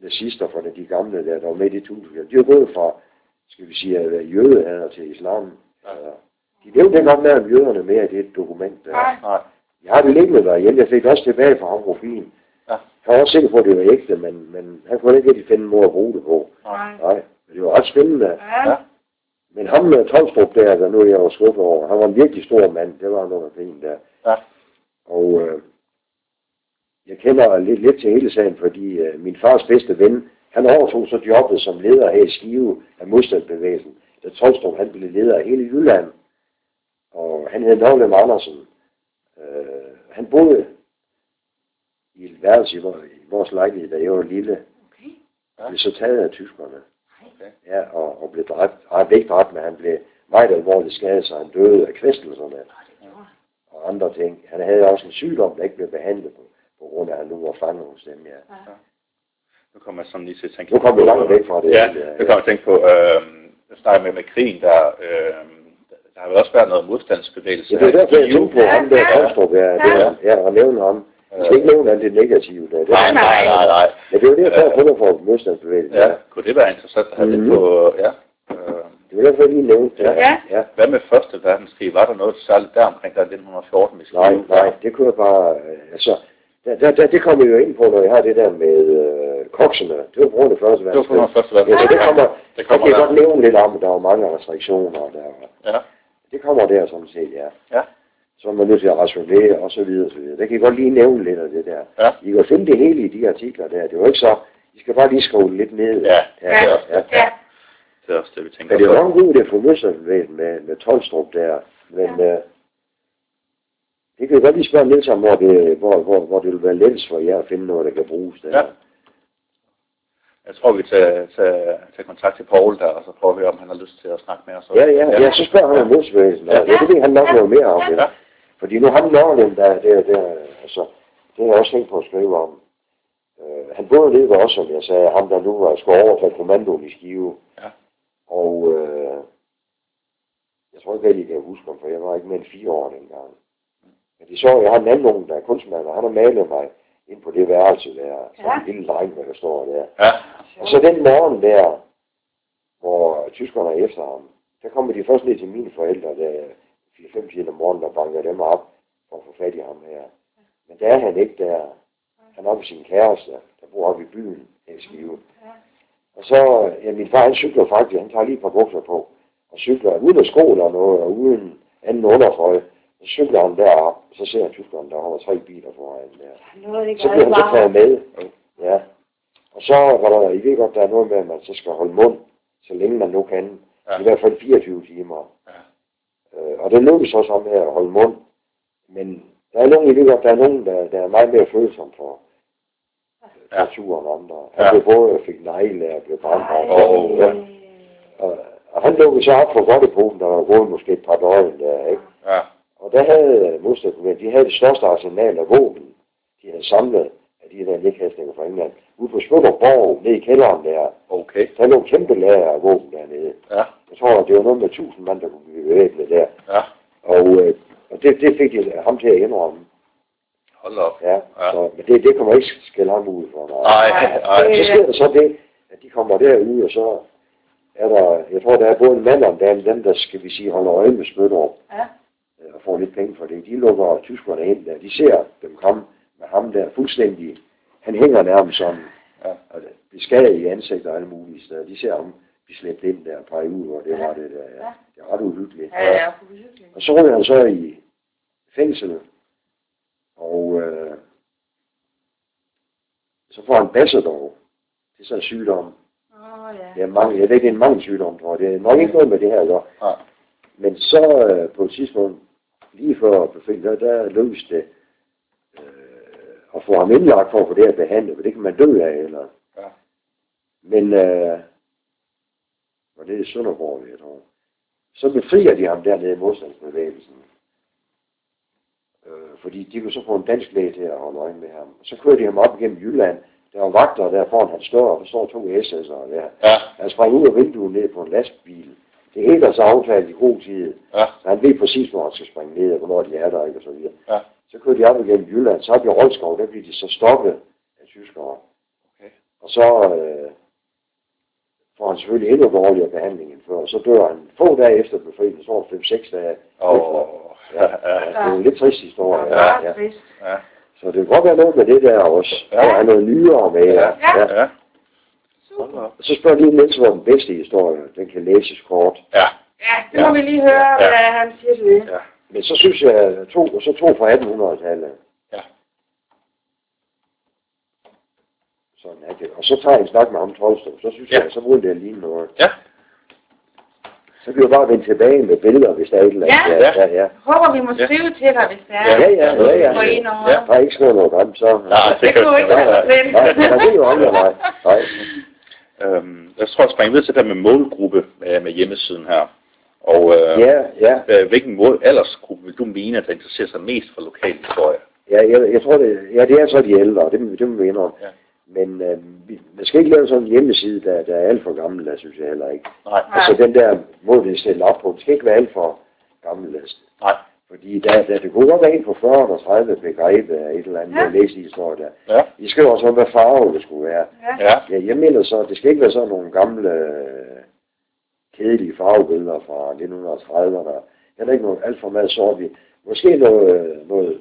nazister fra de gamle der, der var med i det tusind, de var gået fra, skal vi sige, at være jødehader til islam. Ja. De nævnte ikke om med om jøderne mere i det dokument der. Nej. Nej. Jeg har det liggende derhjemme. Jeg fik også tilbage fra ham Rufin. Ja. Han var også sikker på, at det var ægte, men, men han kunne ikke rigtig finde en måde at bruge det på. Nej. Nej, men det var ret spændende. Ja. Ja. Men ham med Tolstrup der, der nu er jeg var skuffet over, han var en virkelig stor mand. Det var noget fint der. Ja. Og øh, jeg kender lidt, lidt til hele sagen, fordi øh, min fars bedste ven, han overtog så jobbet som leder her i Skive af modstandsbevægelsen. Da Tolstrup han blev leder af hele Jylland. Og han hed Navlem Andersen. Øh, han boede i et værelse i, vor- i vores lejlighed, da jeg var lille. Okay. Han blev så taget af tyskerne. Okay. Ja, og, og blev dræbt. Ej, ikke dræbt, men han blev meget alvorligt skadet, så han døde af kvæstelserne han. og andre ting. Han havde også en sygdom, der ikke blev behandlet på, på grund af, at han nu var fanget hos dem, ja. Ja. Nu kommer jeg sådan lige til at tænke Nu kommer vi langt væk fra det. Ja, nu kommer jeg til at tænke på, øh, jeg snakker med, med krigen, der, øh, der har vel også været noget modstandsbevægelse. Ja, det er derfor, jeg tænkte på Ja, ham der, ja. Kolstrup, ja, det var, ja, og nævne ham. Skal ikke nævne alt det negative der. Det, Nej, nej, nej, nej. Men det var derfor, jeg fundet for modstandsbevægelsen. Ja, kunne det være interessant at have Mhm. det på, ja. Øh, Det var derfor, jeg lige nævnte det. Ja. ja. hvad med Første Verdenskrig? Var der noget særligt der omkring der 1914 med Nej, Skive? nej, det kunne jeg bare, øh, altså, der, der, der, det kommer jo ind på, når jeg har det der med øh, koksene. Det var på grund af første Det var på verdenskrig. Første Ja, så Verdenskrig. det kommer, det kommer kan jeg godt nævne lidt om, at der var mange restriktioner. Der, Ja, det kommer der sådan set, ja. Ja. Så er man nødt til at rationere, og så videre, og så videre. Der kan I godt lige nævne lidt af det der. Ja. I kan finde det hele i de artikler der. Det er jo ikke så, I skal bare lige skrive lidt ned. Ja, ja, det er også ja. det. Ja. Det er også det, vi tænker Men det er nok en god idé for Møsserbevægelsen med, med Tolstrup der. Men ja. øh, det kan jeg godt lige spørge Niels om, hvor det, hvor, hvor, hvor det vil være lettest for jer at finde noget, der kan bruges der. Ja. Jeg tror, vi tager, tager, tager kontakt til Paul der, og så prøver vi, om han har lyst til at snakke med os. Ja, ja, ja, så spørger han om. Ja. Ja. ja, det ved han nok Ja. noget mere om. Ja. Fordi nu ham Nørlem, der, der, der, altså, det har jeg også tænkt på at skrive om. Øh, han boede ved os, som jeg sagde, ham der nu var skulle overtage kommandoen i Skive. Ja. Og øh, jeg tror ikke rigtig, jeg kan huske ham, for jeg var ikke mere end fire år dengang. Men de så, jeg har en anden nogen, der er kunstmand, og han har malet mig ind på det værelse der. Så Ja. en lille dreng, der står der. Ja, Og så den morgen der, hvor tyskerne er efter ham, der kommer de først ned til mine forældre, der 4-5 timer om morgenen, der banker dem op for at få fat i ham her. Men der er han ikke der. Han er oppe med sin kæreste, der bor oppe i byen i Skive. Og så, ja, min far han cykler faktisk, han tager lige et par bukser på, og cykler uden at sko eller noget, og uden anden undertrøje. Så cykler han derop, og så ser han tyskeren, der holder tre biler foran der. Så bliver han så taget med. Ja. Og så var der, I ved godt, der er noget med, at man så skal holde mund, så længe man nu kan. Ja. I hvert fald 24 timer. Ja. Øh, og det lykkes også om her at holde mund. Men der er nogen, I der er nogen, der, der er meget mere følsomme for Ja. naturen og andre. Ja. Han blev både fik negle og blev brændt. Ej. Og, ja. og, og han lukkede så op for godt i poten, der var gået måske et par døgn der, ikke? ja, Og der havde modstandsbevægelsen, de havde det største arsenal af våben, de havde samlet af de der nedkastninger fra England. Ude på Smøller Borg, nede i kælderen der, okay. der lå kæmpe lager af våben dernede. Ja, Jeg tror, det var noget med 1000 mand, der kunne blive bevæbnet der. ja, Og, øh, og det, det fik de ham til at indrømme. hold op. Ja, Ja. Så, men det, det kommer ikke skælde ham ud for. Nej, nej. Så sker der så det, at de kommer derud, og så er der, jeg tror, der er både en mand og en dame, dem der, skal vi sige, holder øje med Smødrup, Ja. øh, og får lidt penge for det. De lukker tyskerne ind der. De ser dem komme med ham der fuldstændig. Han hænger nærmest sådan, Ja. og beskadiget i ansigt og alle mulige steder. De ser ham blive slæbt ind der og pege ud, hvor det var det der. Ja. Ja. Det er ret uhyggeligt. Ja, ja, uhyggeligt. Og så ryger han så i fængsel, og øh, så får han Bassador. Det er sådan en sygdom. Åh, oh, ja. Det er mange, jeg ved ikke, det er en mange sygdom, tror jeg. Det er nok ikke noget med det her, gør. Nej. Men så øh, på et tidspunkt, lige før befrielsen, der, der lykkedes det at få ham indlagt for at få det her behandlet, for det kan man dø af, eller... Ja. Men, øh, og det er Sønderborg, jeg tror. Så befrier de ham dernede i modstandsbevægelsen. Øh, fordi de kunne så få en dansk læge til at holde øje med ham. Og så kører de ham op igennem Jylland. Der var vagter der foran hans dør, og der står to SS'ere der. Ja, Han sprang ud af vinduet ned på en lastbil. Det hele er så aftalt i god tid. ja, Så han ved præcis, hvor han skal springe ned, og hvornår de er der, ikke, og så videre. Ja. Så kører de op igennem Jylland, så op i Rolskov, der bliver de så stoppet af tyskere. Okay. Og så øh, får han selvfølgelig endnu dårligere behandling end før, og så dør han få dage efter befrielsen, så 5-6 dage. og, Ja, ja, ja, det er en lidt trist historie. Ja, ja. ja, Så det kan godt være noget med det der også. Ja. Der er noget nyere med. Ja. Ja. Ja. ja, Super. så spørger jeg lige Niels, hvor den bedste historie, den kan læses kort. Ja, Ja, det må vi lige høre, Ja. hvad han siger til det. ja, Men så synes jeg, to, så to fra 1800-tallet. Ja. Sådan er det. Og så tager jeg en snak med ham Tolstrup. Så synes Ja. jeg, så burde det ligne noget. ja, Så kan vi jo bare vende tilbage med billeder, hvis der er et eller andet. Ja. ja, ja. Håber, vi må Ja. skrive til dig, hvis det er. Ja, ja, ja, ja. En over. Ja. Der er ikke skrevet noget grimt, så... Nej, Det kunne ikke være så slemt. Nej, nej, det er jo aldrig, nej. nej. Øhm, jeg tror, jeg springer videre til det med målgruppe med, med hjemmesiden her. Og øh, Ja, ja. øh, hvilken mål, aldersgruppe vil du mene, at der interesserer sig mest for lokal historie? Ja, jeg, jeg tror, det, ja, det er så de ældre, det, må- det må vi indrømme. Ja. Men øh, vi, man skal ikke lave sådan en hjemmeside, der, der er alt for gammel, der synes jeg heller ikke. Nej, Altså den der måde, det er stillet op på, det skal ikke være alt for gammeldags. nej, Fordi der, der, det kunne godt være en på 40 og 30 begrebet af et eller andet, Ja. jeg læste i historie der. ja, I skriver også om, hvad farve det skulle være. Ja. ja, Ja, jeg mener så, det skal ikke være sådan nogle gamle, øh, kedelige farvebilleder fra 1930'erne. Heller ikke noget alt for meget sort. Måske noget, noget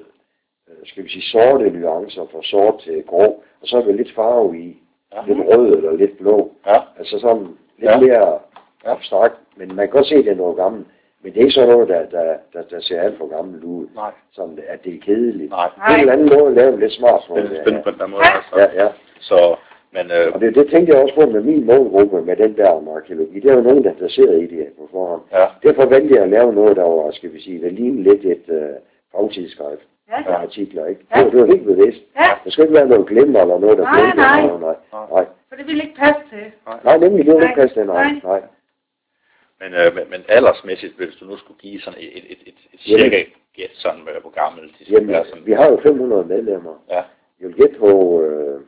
øh, skal vi sige, sorte nuancer fra sort til grå, og så er der lidt farve i. Ja. Lidt rød eller lidt blå. ja, Altså sådan lidt Ja. mere abstrakt, men man kan godt se, at det er noget gammelt. Men det er ikke sådan noget, der, der, der, der ser alt for gammelt ud. Nej. Sådan, at det er kedeligt. Nej. På en eller anden måde lave det lidt smart. det, spændende på den der måde. Altså. Ja, ja. Så, men øh, Og det, det tænkte jeg også på med min målgruppe, med den der om arkeologi. Det er jo nogen, der er interesseret i det på forhånd. ja, Derfor valgte jeg at lave noget, der var, skal vi sige, der lignede lidt et øh, fagtidsskrift Ja, af artikler, ikke? Ja. Det, var, det var helt bevidst. ja, Der skal ikke være noget glemmer eller noget, der Nej, glemmer. nej. noget, nej. nej. for det ville ikke passe til. Nej, nemlig, det var ikke Nej, plads til, nej. nej. nej. men, øh, men, men aldersmæssigt, hvis du nu skulle give sådan et, et, et, et, et Jamen. cirka gæt sådan, øh, hvor gammel de skal Jamen, være sådan. vi har jo 500 medlemmer. Ja. Jeg vil gætte på... Øh,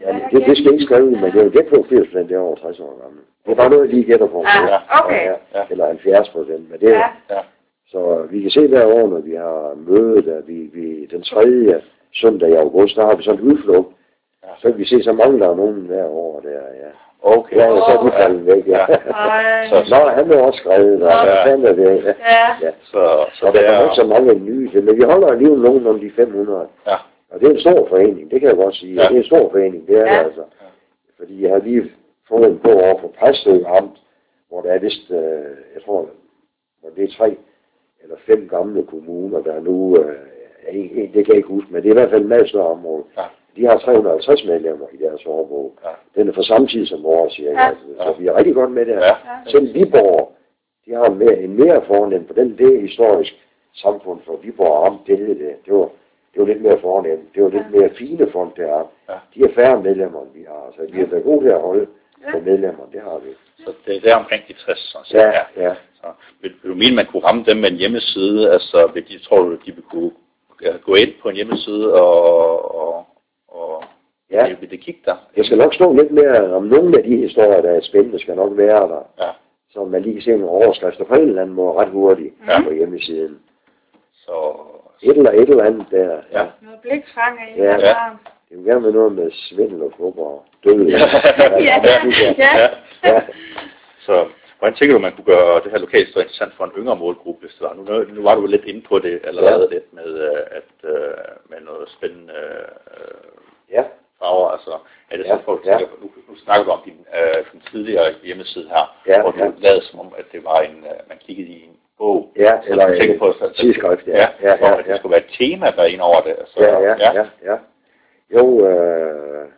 ja, det, det skal ikke skrive, men jeg vil gætte på 80 procent, det er over 60 år gammel. Det er bare noget, jeg lige gætter på. Ja, okay. Ja, Ja. Eller 70 procent, men det er, Ja, Ja, Så vi kan se hver år, når vi har møde, der vi, vi, den tredje søndag i august, der har vi sådan en udflugt. Ja. Så kan vi se, så mangler der nogen hver år der, ja. okay. Ja, og så er Åh, de faldet væk, ja. Ej. Så- Nå, han er også skrevet, og Ja. er det? Ja. ja, ja. Så, så det der er er... ikke så mange nye men vi holder alligevel nogen om de 500. Ja. Og det er en stor forening, det kan jeg godt sige. Ja. Det er en stor forening, det er Ja. det altså. Fordi jeg har lige fået en bog over for Præstø Amt, hvor der er vist, øh, jeg tror, hvor det er tre eller fem gamle kommuner, der nu, øh, er ikke, det kan jeg ikke huske, men det er i hvert fald et meget større område. Ja. De har 350 medlemmer i deres årbog. Ja. Den er for samme tid som vores, cirka. Ja. Altså, så vi er rigtig godt med der. Ja. ja. Selv Viborg, de har en mere, en mere fornem, på den det historisk samfund for Viborg Amt, det hed det. Det var, det var lidt mere fornemt. Det var lidt mere fine folk deroppe. Ja. De er færre medlemmer, end vi har. Så vi har været gode til at holde på medlemmer, det har vi. Så det, det er omkring de 60, sådan set. Ja, ja. Så, vil, vil du mene, man kunne ramme dem med en hjemmeside? Altså, vil de, tror du, de vil kunne gå ind på en hjemmeside og, og, og Ja. vil det kigge der? Jeg skal nok stå lidt mere om nogle af de historier, der er spændende, skal nok være der. Ja. Så man lige kan se nogle overskrifter på en eller anden måde ret hurtigt Ja. på hjemmesiden. Så, Et eller et eller andet der. Ja. Noget blikfanger i. Ja. Ja. Det er jo gerne med noget med svindel og fup og død. Ja. Ja, ja, ja. ja. så hvordan tænker du, man kunne gøre det her lokalt så interessant for en yngre målgruppe, hvis det var? Nu, nu var du lidt inde på det allerede Ja. lidt med, øh, at, øh, med noget spændende øh, ja. farver. Altså, er det Ja, så folk, ja. tænker, nu, nu snakker du om din, øh, din tidligere hjemmeside her, Ja, hvor du ja. lavede som om, at det var en, øh, man kiggede i en bog. Ja, Så eller du tænker en på, så, tidsskrift, ja. ja, Ja, ja, ja. det skulle være et tema, der er ind over det. Så, Ja, ja, ja, ja. Jo, øh,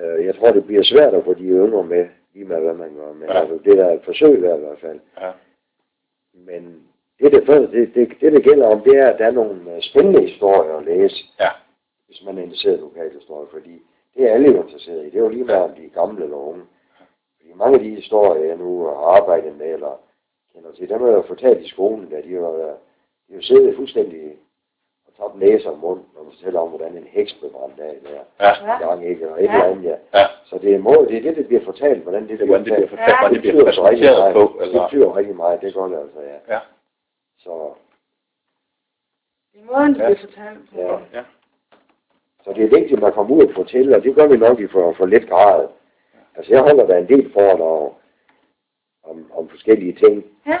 øh, jeg tror, det bliver svært at få de yngre med, lige med hvad man gør. Men Ja. ja. altså, det er et forsøg i hvert fald. ja. Men det, det, det, det, det, det, gælder om, det er, at der er nogle øh, spændende historier at læse, ja. hvis man er interesseret i lokalhistorie, fordi det er alle jo interesseret i. Det er jo lige meget, om de er gamle eller unge. Mange af de historier, jeg nu har arbejdet med, eller kender til, dem har jeg jo fortalt i skolen, da de har, de har jo siddet fuldstændig og tabt næse og mund, når man fortæller om, hvordan en heks blev brændt af der. Ja. Gang ikke, og et Ja. eller andet, ja. Ja. Så det er, måde, det er det, der bliver fortalt, hvordan det, der Hvordan det bliver fortalt, Ja. det bliver betyder rigtig præsenteret meget. på. Det Eller, betyder rigtig meget, det gør det altså, ja. ja. Så, Det er måden, det Ja. bliver fortalt på. ja. Ja. Så det er vigtigt, at man kommer ud og fortæller, og det gør vi nok i for, for lidt grad. Altså jeg holder der en del foredrag om, om forskellige ting, Ja.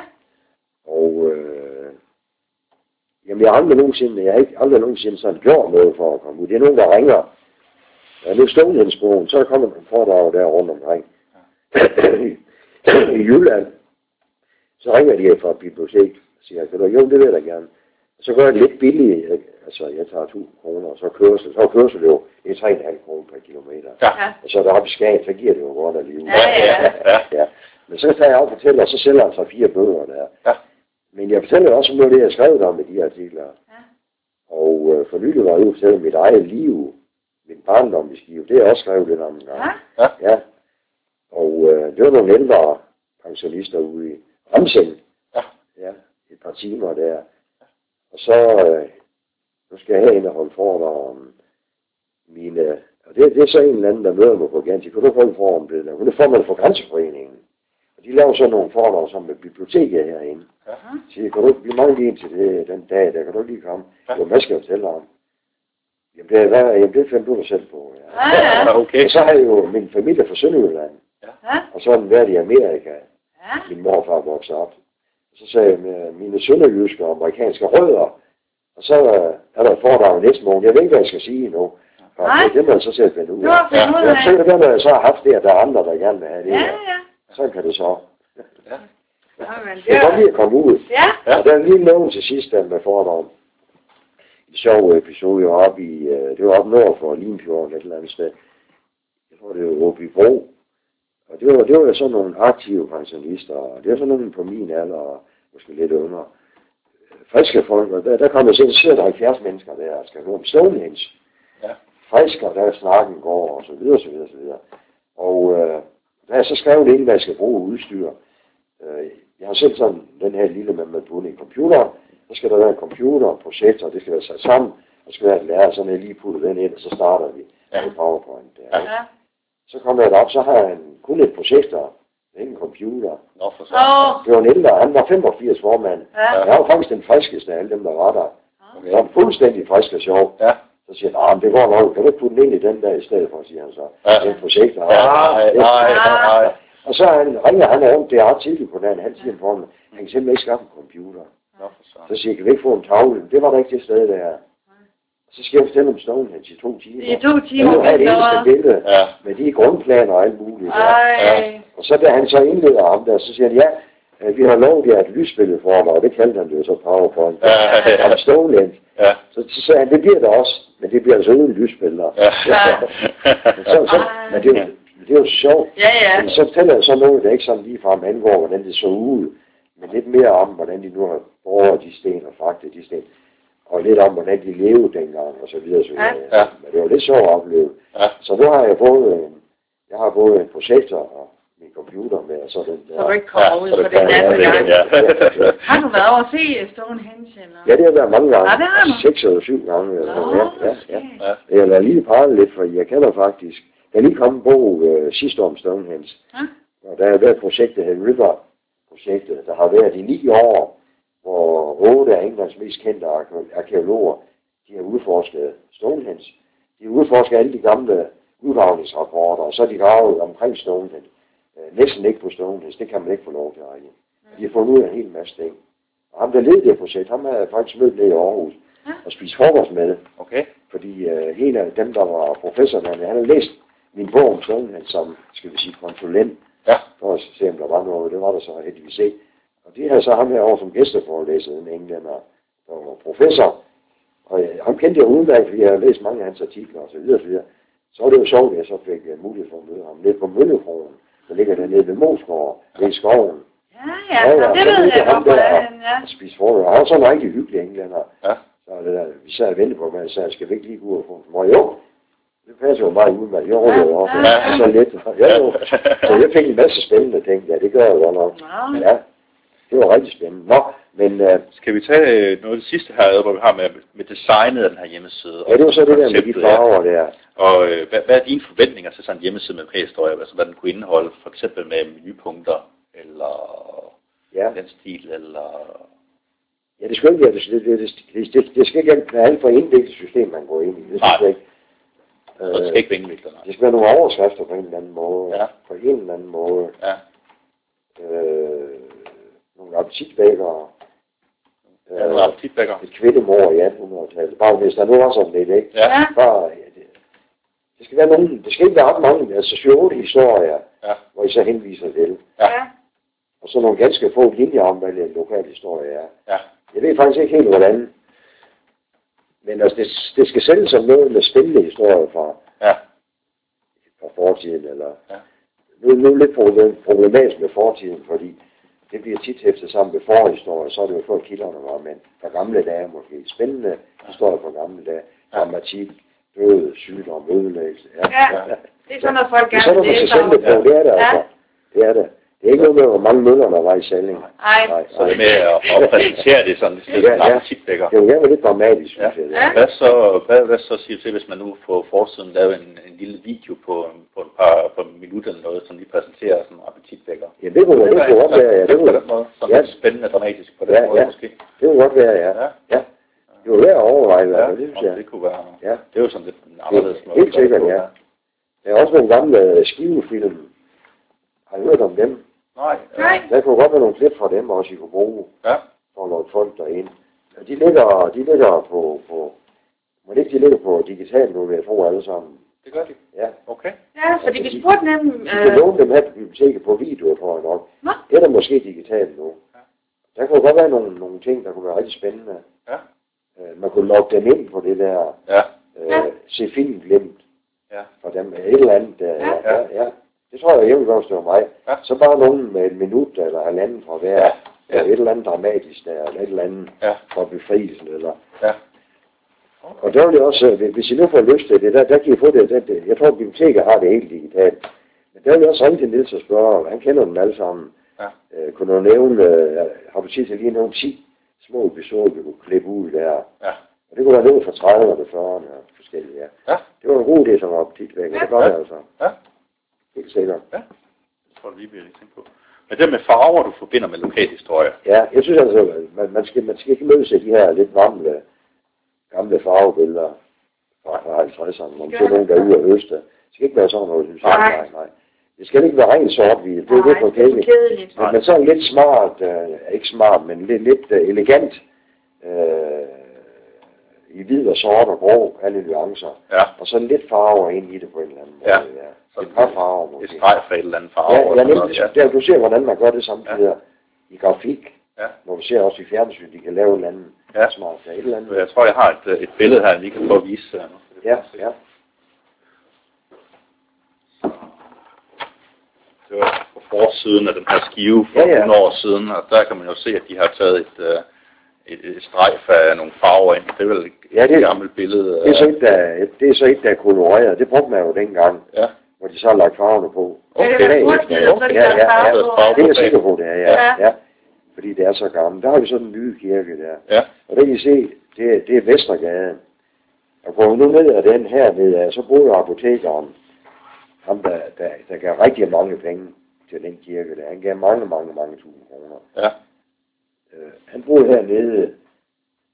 og øh, jamen jeg har aldrig nogensinde, jeg har ikke aldrig nogensinde sådan gjort noget for at komme ud. Det er nogen, der ringer. Ja, nu Stonehensbroen, så kommer der en foredrag der rundt omkring. I Jylland, så ringer de fra et bibliotek og siger, jo, det vil jeg da gerne. Så gør jeg det lidt billigt, ikke? altså jeg tager 1000 kroner, og så kørsel, så kørsel jo, det er 3,5 kroner per kilometer. Ja. Og så er der oppe i Skagen, så giver det jo godt alligevel. Ja, ja, ja. ja. Men så tager jeg op og fortæller, og så sælger han så fire bøger der. Ja. Men jeg fortæller også om noget, af det jeg har skrevet om i de artikler. Ja. Og øh, for nylig var jeg og fortælle mit eget liv, min barndom i Skive. Det har jeg også skrevet lidt om en gang. Ja. Ja. Og øh, det var nogle ældre pensionister ude i Ramsing. Ja. Ja, et par timer der. Og så, øh, nu skal jeg herinde og holde foredrag om mine, og det, det er så en eller anden, der møder mig på Ganti. Kunne du holde for om det der? Hun er formand for Grænseforeningen. Og de laver så nogle foredrag som med biblioteket herinde. Ja. Så siger, kan du ikke, vi mangler en til det, den dag, der kan du lige komme? Ja. Jo, hvad skal jeg fortælle om? Jamen, det, er, hvad, jamen, det fandt du dig selv på. Ja. Ja, ja. Ja, okay. Og så har jeg jo min familie fra Sønderjylland, Ja. og så har den været i Amerika. Ja. Min morfar voksede op. Så sagde jeg med mine sønderjyske og amerikanske rødder, og så øh, er der et foredrag næste morgen. Jeg ved ikke, hvad jeg skal sige nu. Og Nej. det, må jeg så selv finde ud af. Ja, så af. kan det når jeg så har haft det, at der er andre, der gerne vil have det. Ja, ja. Så kan det så. Ja. Det er godt lige at komme ud. Ja. Ja. Og der er lige nogen til sidst, der med foredrag. En sjov episode, jeg var oppe i, øh, det var oppe nord for Limfjorden et eller andet sted. Jeg tror, det var Åby Bro. Og det var, det var jo sådan nogle aktive pensionister, og det var sådan nogle på min alder, og måske lidt yngre. Øh, Friske folk, og der, der kom jeg selv, så sidder der 70 mennesker der, og skal høre om Stonehenge. Ja. Friske, og der snakken går, og så videre, så videre, så videre. Og øh, der er så skrevet ind, hvad jeg skal bruge udstyr. Øh, jeg har selv sådan den her lille med, med bundet i computeren. Så skal der være en computer og projektor, det skal være sat sammen. Og så skal være et lærer, sådan jeg lige putter den ind, og så starter vi Ja. med PowerPoint. Der. Ja. Så kommer jeg derop, så har jeg en, kun et projektor, ikke en computer. Nå, for så. Åh. Det var en ældre, han var 85 formand. Ja. Jeg var faktisk den friskeste af alle dem, der var der. Okay. Så var fuldstændig frisk og sjov. Ja. Så siger han, ah, men det går nok, kan du ikke putte den ind i den der i stedet for, siger han så. Ja. Den projektor. Ja, nej, nej, nej. Og så han, ringer han rundt, det er ret tidligt på dagen, han siger for mig, han kan simpelthen ikke skaffe en computer. Nå, for så. Så siger jeg, kan vi ikke få en tavle? Det var der ikke det sted der. Så skal jeg fortælle om Stonehenge i to timer. I to timer. vil have det eneste billede Ja. med de grundplaner og alt muligt. Der. Ej. Og så da han så indleder ham der, så siger han, ja, øh, vi har lovet jer et lysbillede for dig, og det kaldte han det jo så PowerPoint. Ja, ja, ja. Om Stonehenge. Ja. Så, så sagde han, det bliver der også, men det bliver altså uden lysbilleder. Ja. Men, så, så, men det, er jo, det er jo sjovt. Ja, ja. Men så fortæller jeg så noget, der ikke sådan lige frem angår, hvordan det så ud, men lidt mere om, hvordan de nu har båret de sten og fragtet de sten, og lidt om, hvordan de levede dengang, og så videre, så videre. Ja. Men det var lidt sjovt at opleve. Ja. Så nu har jeg både, en- jeg har både en projektor og min computer med, og så den der. Så du ikke kommer Ja, ud så på det den kommer næste ud. gang. Ja. Har du været over at se Stonehenge, eller? Ja, det har været mange gange. Ja, det har du. Seks eller syv gange. Eller Nå, noget. ja, ja, ja. Ja. Jeg lader lige prale lidt, for jeg kender faktisk, der er lige kommet en bog øh, sidste år om Stonehenge. Ja. Og der har været et projekt, der hedder River-projektet, der har været i ni år, hvor otte af Englands mest kendte arke- arkeologer, de har udforsket Stonehenge. De har udforsket alle de gamle udgravningsrapporter, og så er de gravet omkring Stonehenge. Øh, næsten ikke på Stonehenge, det kan man ikke få lov til at række. De har fundet ud af en hel masse ting. Og ham, der ledte det projekt, ham har jeg faktisk mødt nede i Aarhus Ja. og spist frokost med. Okay. Fordi øh, en af dem, der var professor, han havde læst min bog om Stonehenge som, skal vi sige, konsulent, Ja. for at se, om der var noget. Det var der så heldigvis ikke. Og det havde så ham herovre som gæsteforelæser, en englænder, der var professor. Og øh, ham kendte jeg udmærket, fordi jeg havde læst mange af hans artikler og så videre, og så videre. Så var det jo sjovt, at jeg så fik uh, mulighed for at møde ham nede på Møllekrogen, der ligger dernede ved Moskov, ved skoven. Ja, ja, det så ved mødte jeg ham godt, der ja. og spiste frokost. Og han var sådan en rigtig hyggelig englænder. Ja. Så det der, vi sad og ventede på mig, og sagde, skal vi ikke lige gå ud og få en mor? Jo, det passer jo meget ud med. Jeg rullede jo op, Ja, ja, ja. så lidt. Jo, jo. Så jeg fik en masse spændende ting. Ja, det gør jeg godt nok. Ja, det var rigtig spændende. Nå, men uh, Skal vi tage øh, noget af det sidste her, hvor vi har med, med designet af den her hjemmeside? ja, det var så det der med de ja. farver der. Og øh, hvad, hvad er dine forventninger til sådan en hjemmeside med præhistorie? Altså hvad den kunne indeholde, for eksempel med menupunkter, eller Ja, den stil, eller... ja det skal ikke være, det, det, det, det, det, det skal ikke være alt for indviklet system, man går ind i. Det Nej. skal ikke. Så det skal ikke være indviklet, nej. det skal være nogle overskrifter på en eller anden måde. Ja. På en eller anden måde. Ja. Øh, nogle appetitvækkere. Ja, nogle appetitbækker. et kvindemor i 1800-tallet. Bare hvis der nu var sådan lidt, ikke? Ja. Bare, ja, det, det skal være nogen, det skal ikke være ret mange, altså 7 historier, Ja. hvor I så henviser til. Ja. Og så nogle ganske få linjer om, hvad en lokal historie er. Ja. Jeg ved faktisk ikke helt, hvordan. Men altså, det, det skal sælges som noget med spændende historier fra, Ja. fra fortiden. Eller, Ja. nu, nu er det lidt problem- problematisk med fortiden, fordi det bliver tit hæftet sammen med forhistorie, så er det jo før kilderne var, men fra gamle dage måske. Spændende historier fra gamle dage. Dramatik, død, sygdom, ødelæggelse. Ja. Det er sådan noget, folk Det er gerne sådan, man vil skal det på. Det er det Ja. altså. Det er det. Det er ikke noget med, hvor mange møller der var i Salling. Ej. Så det med at, at præsentere det sådan, det er Ja, ja. Det er jo lidt dramatisk, Ja. synes jeg. Ja. Hvad så, hvad, hvad så siger du til, hvis man nu på forsiden laver en, en lille video på, på et par på en minut eller noget, som lige præsenterer sådan en appetitvækker? Ja, det kunne, det kunne godt være, ja. Det kunne. Sådan Ja. lidt spændende og dramatisk på den Ja, måde ja. måske. det kunne godt være, ja. Ja. Ja. Det var værd at overveje, Ja, ja, det synes jeg. det kunne være, Ja. det er jo sådan lidt en anderledes måde. helt det sikkert, ja. Der er også nogle gamle skivefilm. Har I hørt om dem? Nej. Nej. Der kunne godt være nogle klip fra dem også, I kunne bruge Ja. for at lukke folk derind. Ja, De ligger, de ligger på, på, Må det ikke de ligger på digitalt nu, vil jeg tror alle sammen. Det gør de. Ja. Okay. Ja, fordi vi spurgte nemlig... Vi kan Øh, låne dem her på biblioteket på video, tror jeg nok. Nå. Det er der måske digitalt nu. Ja. Der kunne godt være nogle, nogle ting, der kunne være rigtig spændende. Ja. Øh, man kunne logge dem ind på det der, Ja. øh, Ja. se film glemt Ja. for dem, et eller andet. Øh, ja. Ja. Ja, ja. Det tror jeg, godt stå mig. Ja. Så bare nogen med et minut eller halvanden fra hver. Ja. Ja. Ja. Et eller andet dramatisk der, eller et eller andet Ja. for befrielsen. Eller. Ja. Og der vil jeg også, øh, hvis I nu får lyst til det, der, der kan I få det, det, det. Jeg tror, at biblioteket har det helt digitalt. Men der vil jeg også ringe til Niels og spørge, han kender dem alle sammen. Ja. Øh, kunne du nævne, øh, har du tid til lige nogle 10 små episoder, vi kunne klippe ud der? Ja. Og det kunne være noget fra 30'erne, 40'erne og forskellige, ja. Ja. Det var en god idé, som var appetitvækker. Ja. Det var det altså. Ja. Helt sikkert. Det tror jeg lige, vi har lige tænkt på. Men det med farver, du forbinder med lokalhistorie. Ja, jeg synes altså, at man, man, skal, man skal ikke møde sig de her lidt gamle, gamle farvebilleder fra, fra 50'erne, om det er nogen, der er ude af høste. Det skal ikke være sådan noget, synes jeg. Nej. Nej, nej. Det skal ikke være rent sort-hvid. Det er nej, lidt for det er for kedeligt. Men, men sådan lidt smart, øh, ikke smart, men lidt, lidt uh, elegant, øh, i hvid og sort og grå, alle nuancer. Ja. Og så lidt farver ind i det på en eller anden måde. Ja. ja. Så Et par farver Et måske. streg fra et eller andet farve. Ja, ja, nemlig, noget. der, du ser, hvordan man gør det samtidig ja. i grafik. Ja. Når du ser også i fjernsyn, de kan lave et eller andet Ja. smart. Ja, et eller andet. Jeg tror, jeg har et, et billede her, lige kan få at vise. øh, nu. Ja, ja. Det var på forsiden af den her skive for Ja, ja. 100 år siden, og der kan man jo se, at de har taget et, øh, et, et strejf af nogle farver ind. Det er vel et Ja, det- gammelt billede. Det er så et, der, det er så et, der er koloreret. Det brugte man jo dengang, Ja. hvor de så har lagt farverne på. Ja, det er er de ja, ja, ja. på. farve Det er jeg sikker på, det er, ja. Ja. ja. Fordi det er så gammelt. Der har vi så den nye kirke der. Ja. Og det kan I se, det, er- det er Vestergade. Og går vi nu ned ad den her ned så boede apotekeren, ham der, der, der gav rigtig mange penge til den kirke der. Han gav mange, mange, mange tusind kroner. Ja. Øh, han boede hernede,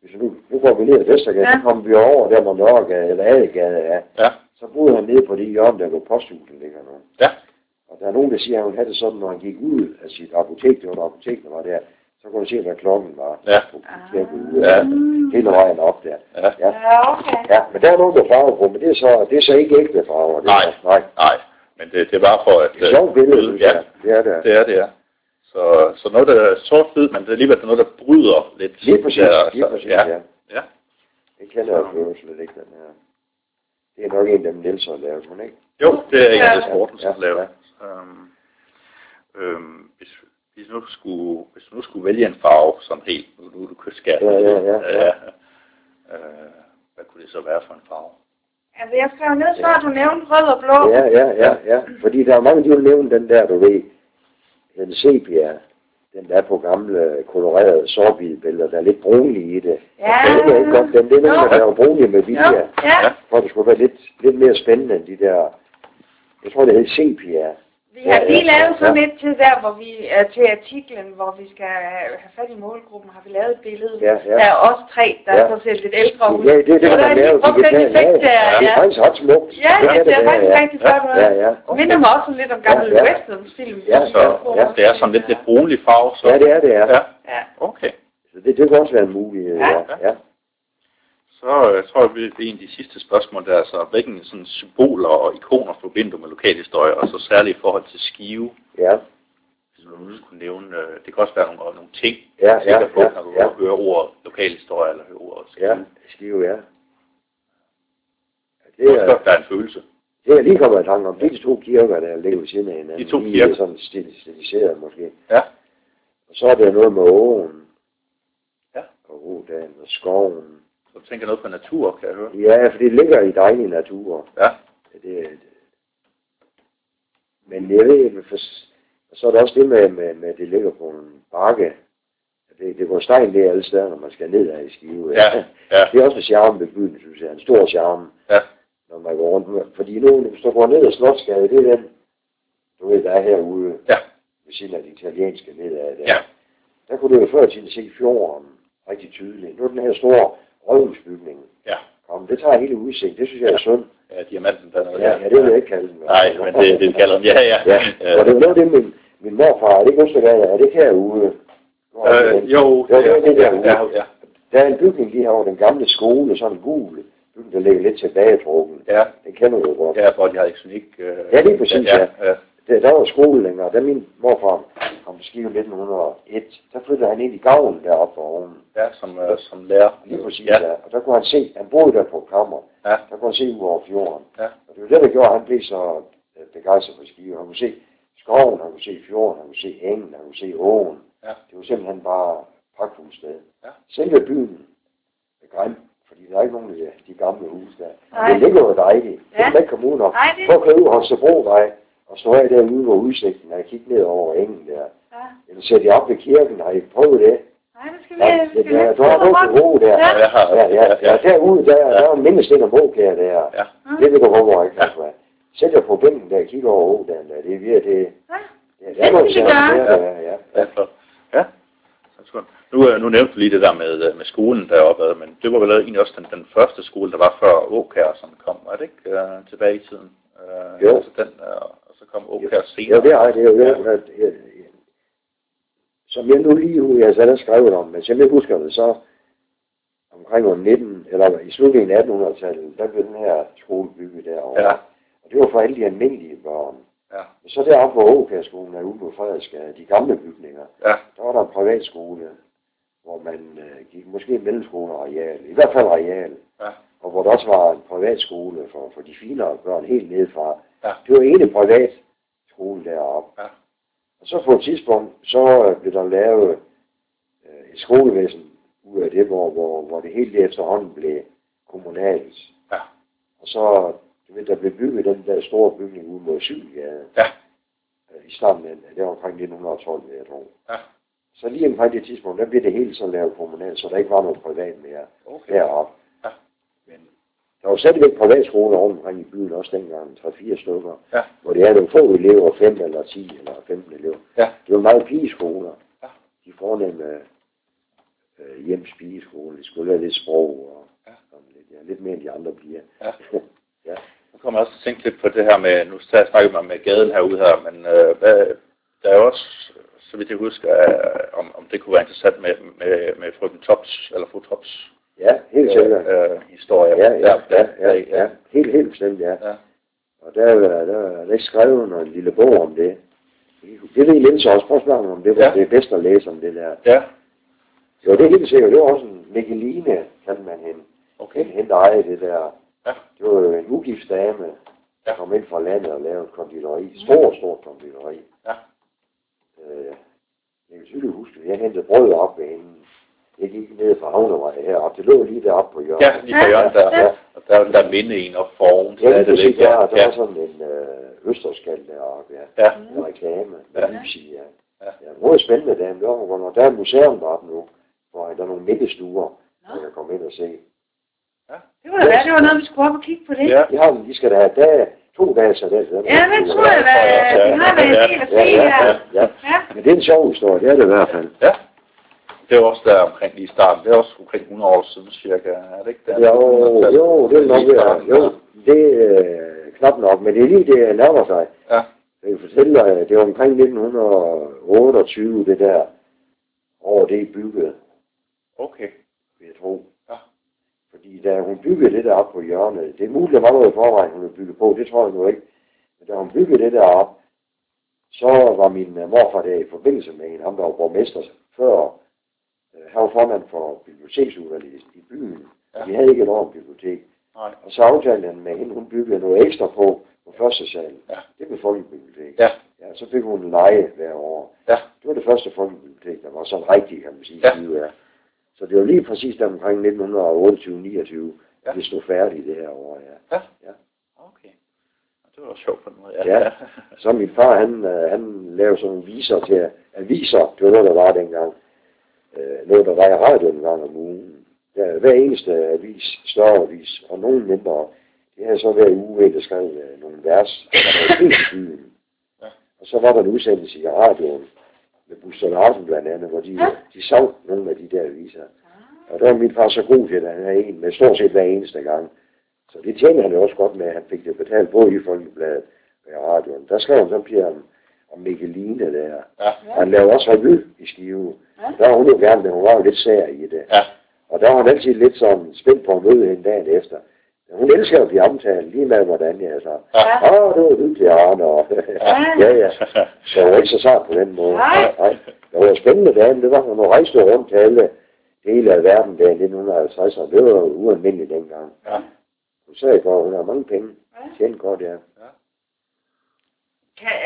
hvis nu, nu går vi ned ad Vestergade, Ja. så kommer vi over der, hvor Nørregade eller Adegade er. Ja. Så boede han nede på det hjørne, der hvor posthuset ligger nu. Ja. Og der er nogen, der siger, at han havde det sådan, når han gik ud af sit apotek, det var der apotek, der var der, så kunne han se, hvad klokken var. Ja. På kirken Ja. Hele vejen op der. Ja. Ja. Ja, okay. Ja, men der er nogen, der farver på, men det er så, det er så ikke ægte farver. Det er, Nej. Nej. Nej, men det, det er bare for at... Det er et sjovt billede, synes ja. Det er det. det er det, ja. Så, så noget, der er sort-hvid, men det er alligevel noget, der bryder lidt. Lige præcis, Der, lige så- præcis, ja. ja. Ja. Det kender jeg jo slet ikke, den her. Det er nok en af dem, Niels har lavet, men ikke? Jo, det er en af Ja. det sporten, som Ja, laver. Øhm, øhm, hvis, hvis, nu skulle, hvis du nu skulle vælge en farve, som helt, nu, nu du kan skære Ja, ja, ja, ja. Øh, hvad kunne det så være for en farve? Altså, jeg skrev ned, så har du nævnt rød og blå. Ja, ja, ja, ja. Fordi der er mange, de vil nævne den der, du ved, den sepia, den der er på gamle kolorerede sorthvide billeder, der er lidt brunlige i det. Ja. Det er ikke godt, den, er nogen, der Jo. laver brunlige med Jo, vilje, ja. for det skulle være lidt, lidt mere spændende end de der, jeg tror det hed sepia. Vi har Ja, lige ja, lavet sådan ja. et til der, hvor vi er til artiklen, hvor vi skal have fat i målgruppen, har vi lavet et billede. Ja, ja. Der er også tre, der Ja. så ser lidt ældre ud. Ja, det er det, man har lavet brugt den digitalt. effekt der, Det er ja. faktisk ret smukt. Ja, det er faktisk ja. rigtig flot ud. Ja, ja. Det minder mig også lidt om gamle Ja, ja. westernsfilm. Ja, Så ja. det er sådan lidt lidt brunlig farve, så? Ja, det er det, ja. Ja, Ja. okay. Så det, det kan også være en mulighed, Ja. ja. Ja. Så øh, tror jeg, det er en af de sidste spørgsmål, der er så, hvilken sådan symboler og ikoner forbinder du med lokalhistorie, og så særligt i forhold til skive, Ja, hvis nu skulle nævne, øh, det kan også være nogle, nogle ting, Ja, tænker ja, på, ja, når du ja. hører ordet lokalhistorie, eller hører ordet skive. ja. Skive, ja. Det Det er, der er en følelse. det er lige kommet i tanke om. Det er de to kirker, der ligger ved siden af hinanden. De to De kirker. er sådan stil- stiliseret måske. Ja. Og så er der noget med åen. Ja. Og Rodalen og skoven. Så du tænker noget på natur, kan jeg høre. Ja, for det ligger i dejlig natur. Ja. Det, men jeg ved ikke, for, og så er der også det med, med, med at det ligger på en bakke. Det, det går stejl det alle steder, når man skal ned af i Skive. Ja, ja, Det er også en charme ved byen, synes jeg. En stor charme, ja, når man går rundt. Fordi nu, hvis du går ned ad Slotsgade, det er den, du ved, der er herude, ja, ved siden af det italienske nedad der. ja, Der kunne du jo før tiden se fjorden rigtig tydeligt. Nu er den her store rådhusbygning. ja. Kom, det tager hele udsigt. Det synes jeg er synd. Ja, diamanten dernede. Ja, ja, det vil jeg ikke kalde den. Nej, men det, det kalder den. Ja, ja. Ja, og det var noget det, min, min morfar, er det ikke Østergade, er det ikke herude? Hvor er Øh, jo, det er det ja, derude. ja, ja, Der er en bygning lige herovre, den gamle skole, sådan en gul bygning, der ligger lidt tilbagetrukken. Ja, Den kender du godt. ja, hvor de havde elektronik. Øh, Ja, lige præcis, ja. ja. Der, der var skole længere. Da min morfar kom til Skive i 1901, der flyttede han ind i gavlen deroppe for oven. Ja, som, øh, som lærer. Lige præcis, Ja, ja. Og der kunne han se, han boede der på kammer. Ja. Der kunne han se ud over fjorden. Ja. Og det var det, der gjorde, at han blev så øh, begejstret for Skive. Han kunne se skoven, han kunne se fjorden, han kunne se engen, han kunne se åen. Ja. Det var simpelthen bare pragtfuldt sted. Ja. Selve byen er grim, fordi der er ikke nogen af de, gamle huse der. Nej. Det ligger jo dejligt. Ja. Det kan ikke op. Nej, det... Køre ud Holstebrovej og stå af derude, hvor udsigten er. og Kigge ned over engen der. Ja. Eller sætte jer op ved kirken. Har I prøvet det? Nej, det skal vi... Ja, vi skal det, der, lige du har prøve noget til ro der. Ja. Ja, jeg Ja, ja, ja. Derude, der, der er en mindesten af Måkær der. Ja. Det vil du håbe, ikke? Ja. Sæt jer på bænken der og kigge over ådalen der. Det er virkelig, det, Ja. det, Det det er noget særligt der, ja, ja. Ja, flot. Ja. Nu, øh, nu nævnte du lige det der med, øh, med skolen deroppe, øh, men det var vel egentlig også den, den første skole, der var før Åkær, som kom, var det ikke, øh, tilbage i tiden? Øh, Jo. Altså den, øh, og så kom Åkær senere. Ja, det er det er jo. Ja. at, ja. Som jeg nu lige nu, jeg så skrevet om, men som jeg husker det, så omkring år 19, eller i slutningen af 1800-tallet, der blev den her skole bygget derovre. Ja. Og det var for alle de almindelige børn. Ja. Og så deroppe på Åkærskolen er ude på Frederiksgade, de gamle bygninger, Ja, der var der en privatskole, hvor man øh, gik måske mellemskole og real, i hvert fald real, ja, og hvor der også var en privatskole for, for de finere børn helt nedefra. Ja. Det var ene privat skole deroppe. Ja. Og så på et tidspunkt, så blev der lavet øh, et skolevæsen ud af det, hvor, hvor, hvor det hele efterhånden blev kommunalt. Ja. Og så, du ved, der blev bygget den der store bygning ude mod Sylgade. Ja. Øh, I starten af, det var omkring 1912, vil jeg tro. Ja. Så lige omkring det tidspunkt, der blev det hele så lavet kommunalt, så der ikke var noget privat mere okay. deroppe. Der var stadigvæk privatskoler rundt omkring i byen også dengang, 3-4 stykker, Ja. hvor det er nogle få elever, 5 eller 10 eller 15 elever. Ja. Det var meget pigeskoler. Ja. De fornemme øh, hjems de skulle lære lidt sprog og Ja. sådan lidt, ja, lidt mere end de andre piger. Ja. ja. Nu kommer jeg også til at tænke lidt på det her med, nu skal jeg snakke med, med gaden herude her, men øh, hvad, der er jo også, så vidt jeg husker, øh, om, om det kunne være interessant med, med, med frøken Tops, eller fru Tops ja, helt sikkert. øh, øh, historie. Ja, ja, Der- ja, der- ja, ja. Helt, helt bestemt, ja. ja. Og der, er- der, der er skrevet noget en lille bog om det. Det ved Linse også. Prøv at spørge mig om det, hvor Ja. det er bedst at læse om det der. Ja, Jo, det er helt sikkert. Det var også en Mikkeline, kan man hende. okay. Hende, der ejede det der. Ja. Det var jo en ugift dame, der Ja. kom ind fra landet og lavede et konditori. Stor, stort konditori. Ja. Øh, jeg kan tydeligt huske, at jeg hentede brød op ved hende. Jeg gik ned fra Havnevej heroppe. Det lå lige deroppe på hjørnet. Ja, lige på hjørnet der. Ja. Og der er den der minde en op foran. Ja, lige præcis, stadigvæk, ja. Der ja. var sådan en øh, østerskal deroppe, ja. Ja, En reklame med Ja. lys i, ja. Ja. Ja, det var spændende. Det godt nok. Der er museum deroppe nu, hvor der er nogle mindestuer, Nå. man kan komme ind og se. Det var da være, det var noget, vi skulle op og kigge på det. ja. De har de skal da have dag, to dage så det. Ja, det tror jeg, hvad de har været en del at se ja, ja, her. ja, ja. Ja. Men det er en sjov historie, det er det i hvert fald. ja. Det var også der omkring lige i starten. Det er også omkring 100 år siden cirka. Er det ikke der? Jo, jo, det er nok, ja. Jo, det er øh, knap nok, men det er lige det, jeg nærmer sig. Ja. Jeg kan fortælle dig, det var omkring 1928, det der år, det er bygget, Okay. vil jeg tro. Ja. Fordi da hun byggede det der op på hjørnet, det er muligt, der var noget i forvejen, hun havde bygget på, det tror jeg nu ikke. Men da hun byggede det der op, så var min morfar der i forbindelse med en, ham der var borgmester før, han var formand for biblioteksudvalget i, byen. Ja. Vi havde ikke et ordentligt bibliotek. Nej. Og så aftalte han med hende, hun byggede noget ekstra på, på første sal. Ja. Det blev folkebibliotek. Ja. ja. så fik hun leje hver år. Ja. Det var det første folkebibliotek, der var sådan rigtigt, kan man sige. Ja. Ja. Så det var lige præcis der omkring 1928-29, Ja. ja. det stod færdigt det her år, ja. Okay. Det var sjovt på en måde. Ja. Så min far, han, øh, han lavede sådan nogle viser til aviser. Det var noget, der var dengang. Øh, noget, der var i radioen en gang om ugen. Der, hver eneste avis, større avis, og nogen mindre, det havde så hver uge en, der skrev øh, nogle vers, der var helt i byen. Ja. Og så var der en udsendelse i radioen med Buster Larsen blandt andet, hvor de, Ja. de savn nogle af de der aviser. Og der var min far så god til, at han havde en med stort set hver eneste gang. Så det tjente han jo også godt med, at han fik det betalt både i Folkebladet og i radioen. Der skrev han så Pia om Mikkeline der. Ja. Og han lavede også revy i Skive. Ja. Der var hun jo gerne, men hun var jo lidt sær i det. Ja. Og der var han altid lidt sådan spændt på at møde hende dagen efter. Hun elsker at blive omtalt, lige med hvordan jeg så. Ja. Åh, det var hyggeligt, Arne. Og, ja, ja. Så hun var ikke så sart på den måde. Nej. Nej. Det var spændende dame, det var, hun rejste rundt til alle dele af verden der i 1950'erne. Det var ualmindeligt dengang. Ja. Hun sagde godt, hun har mange penge. Ja. Tjent godt, ja. Kan,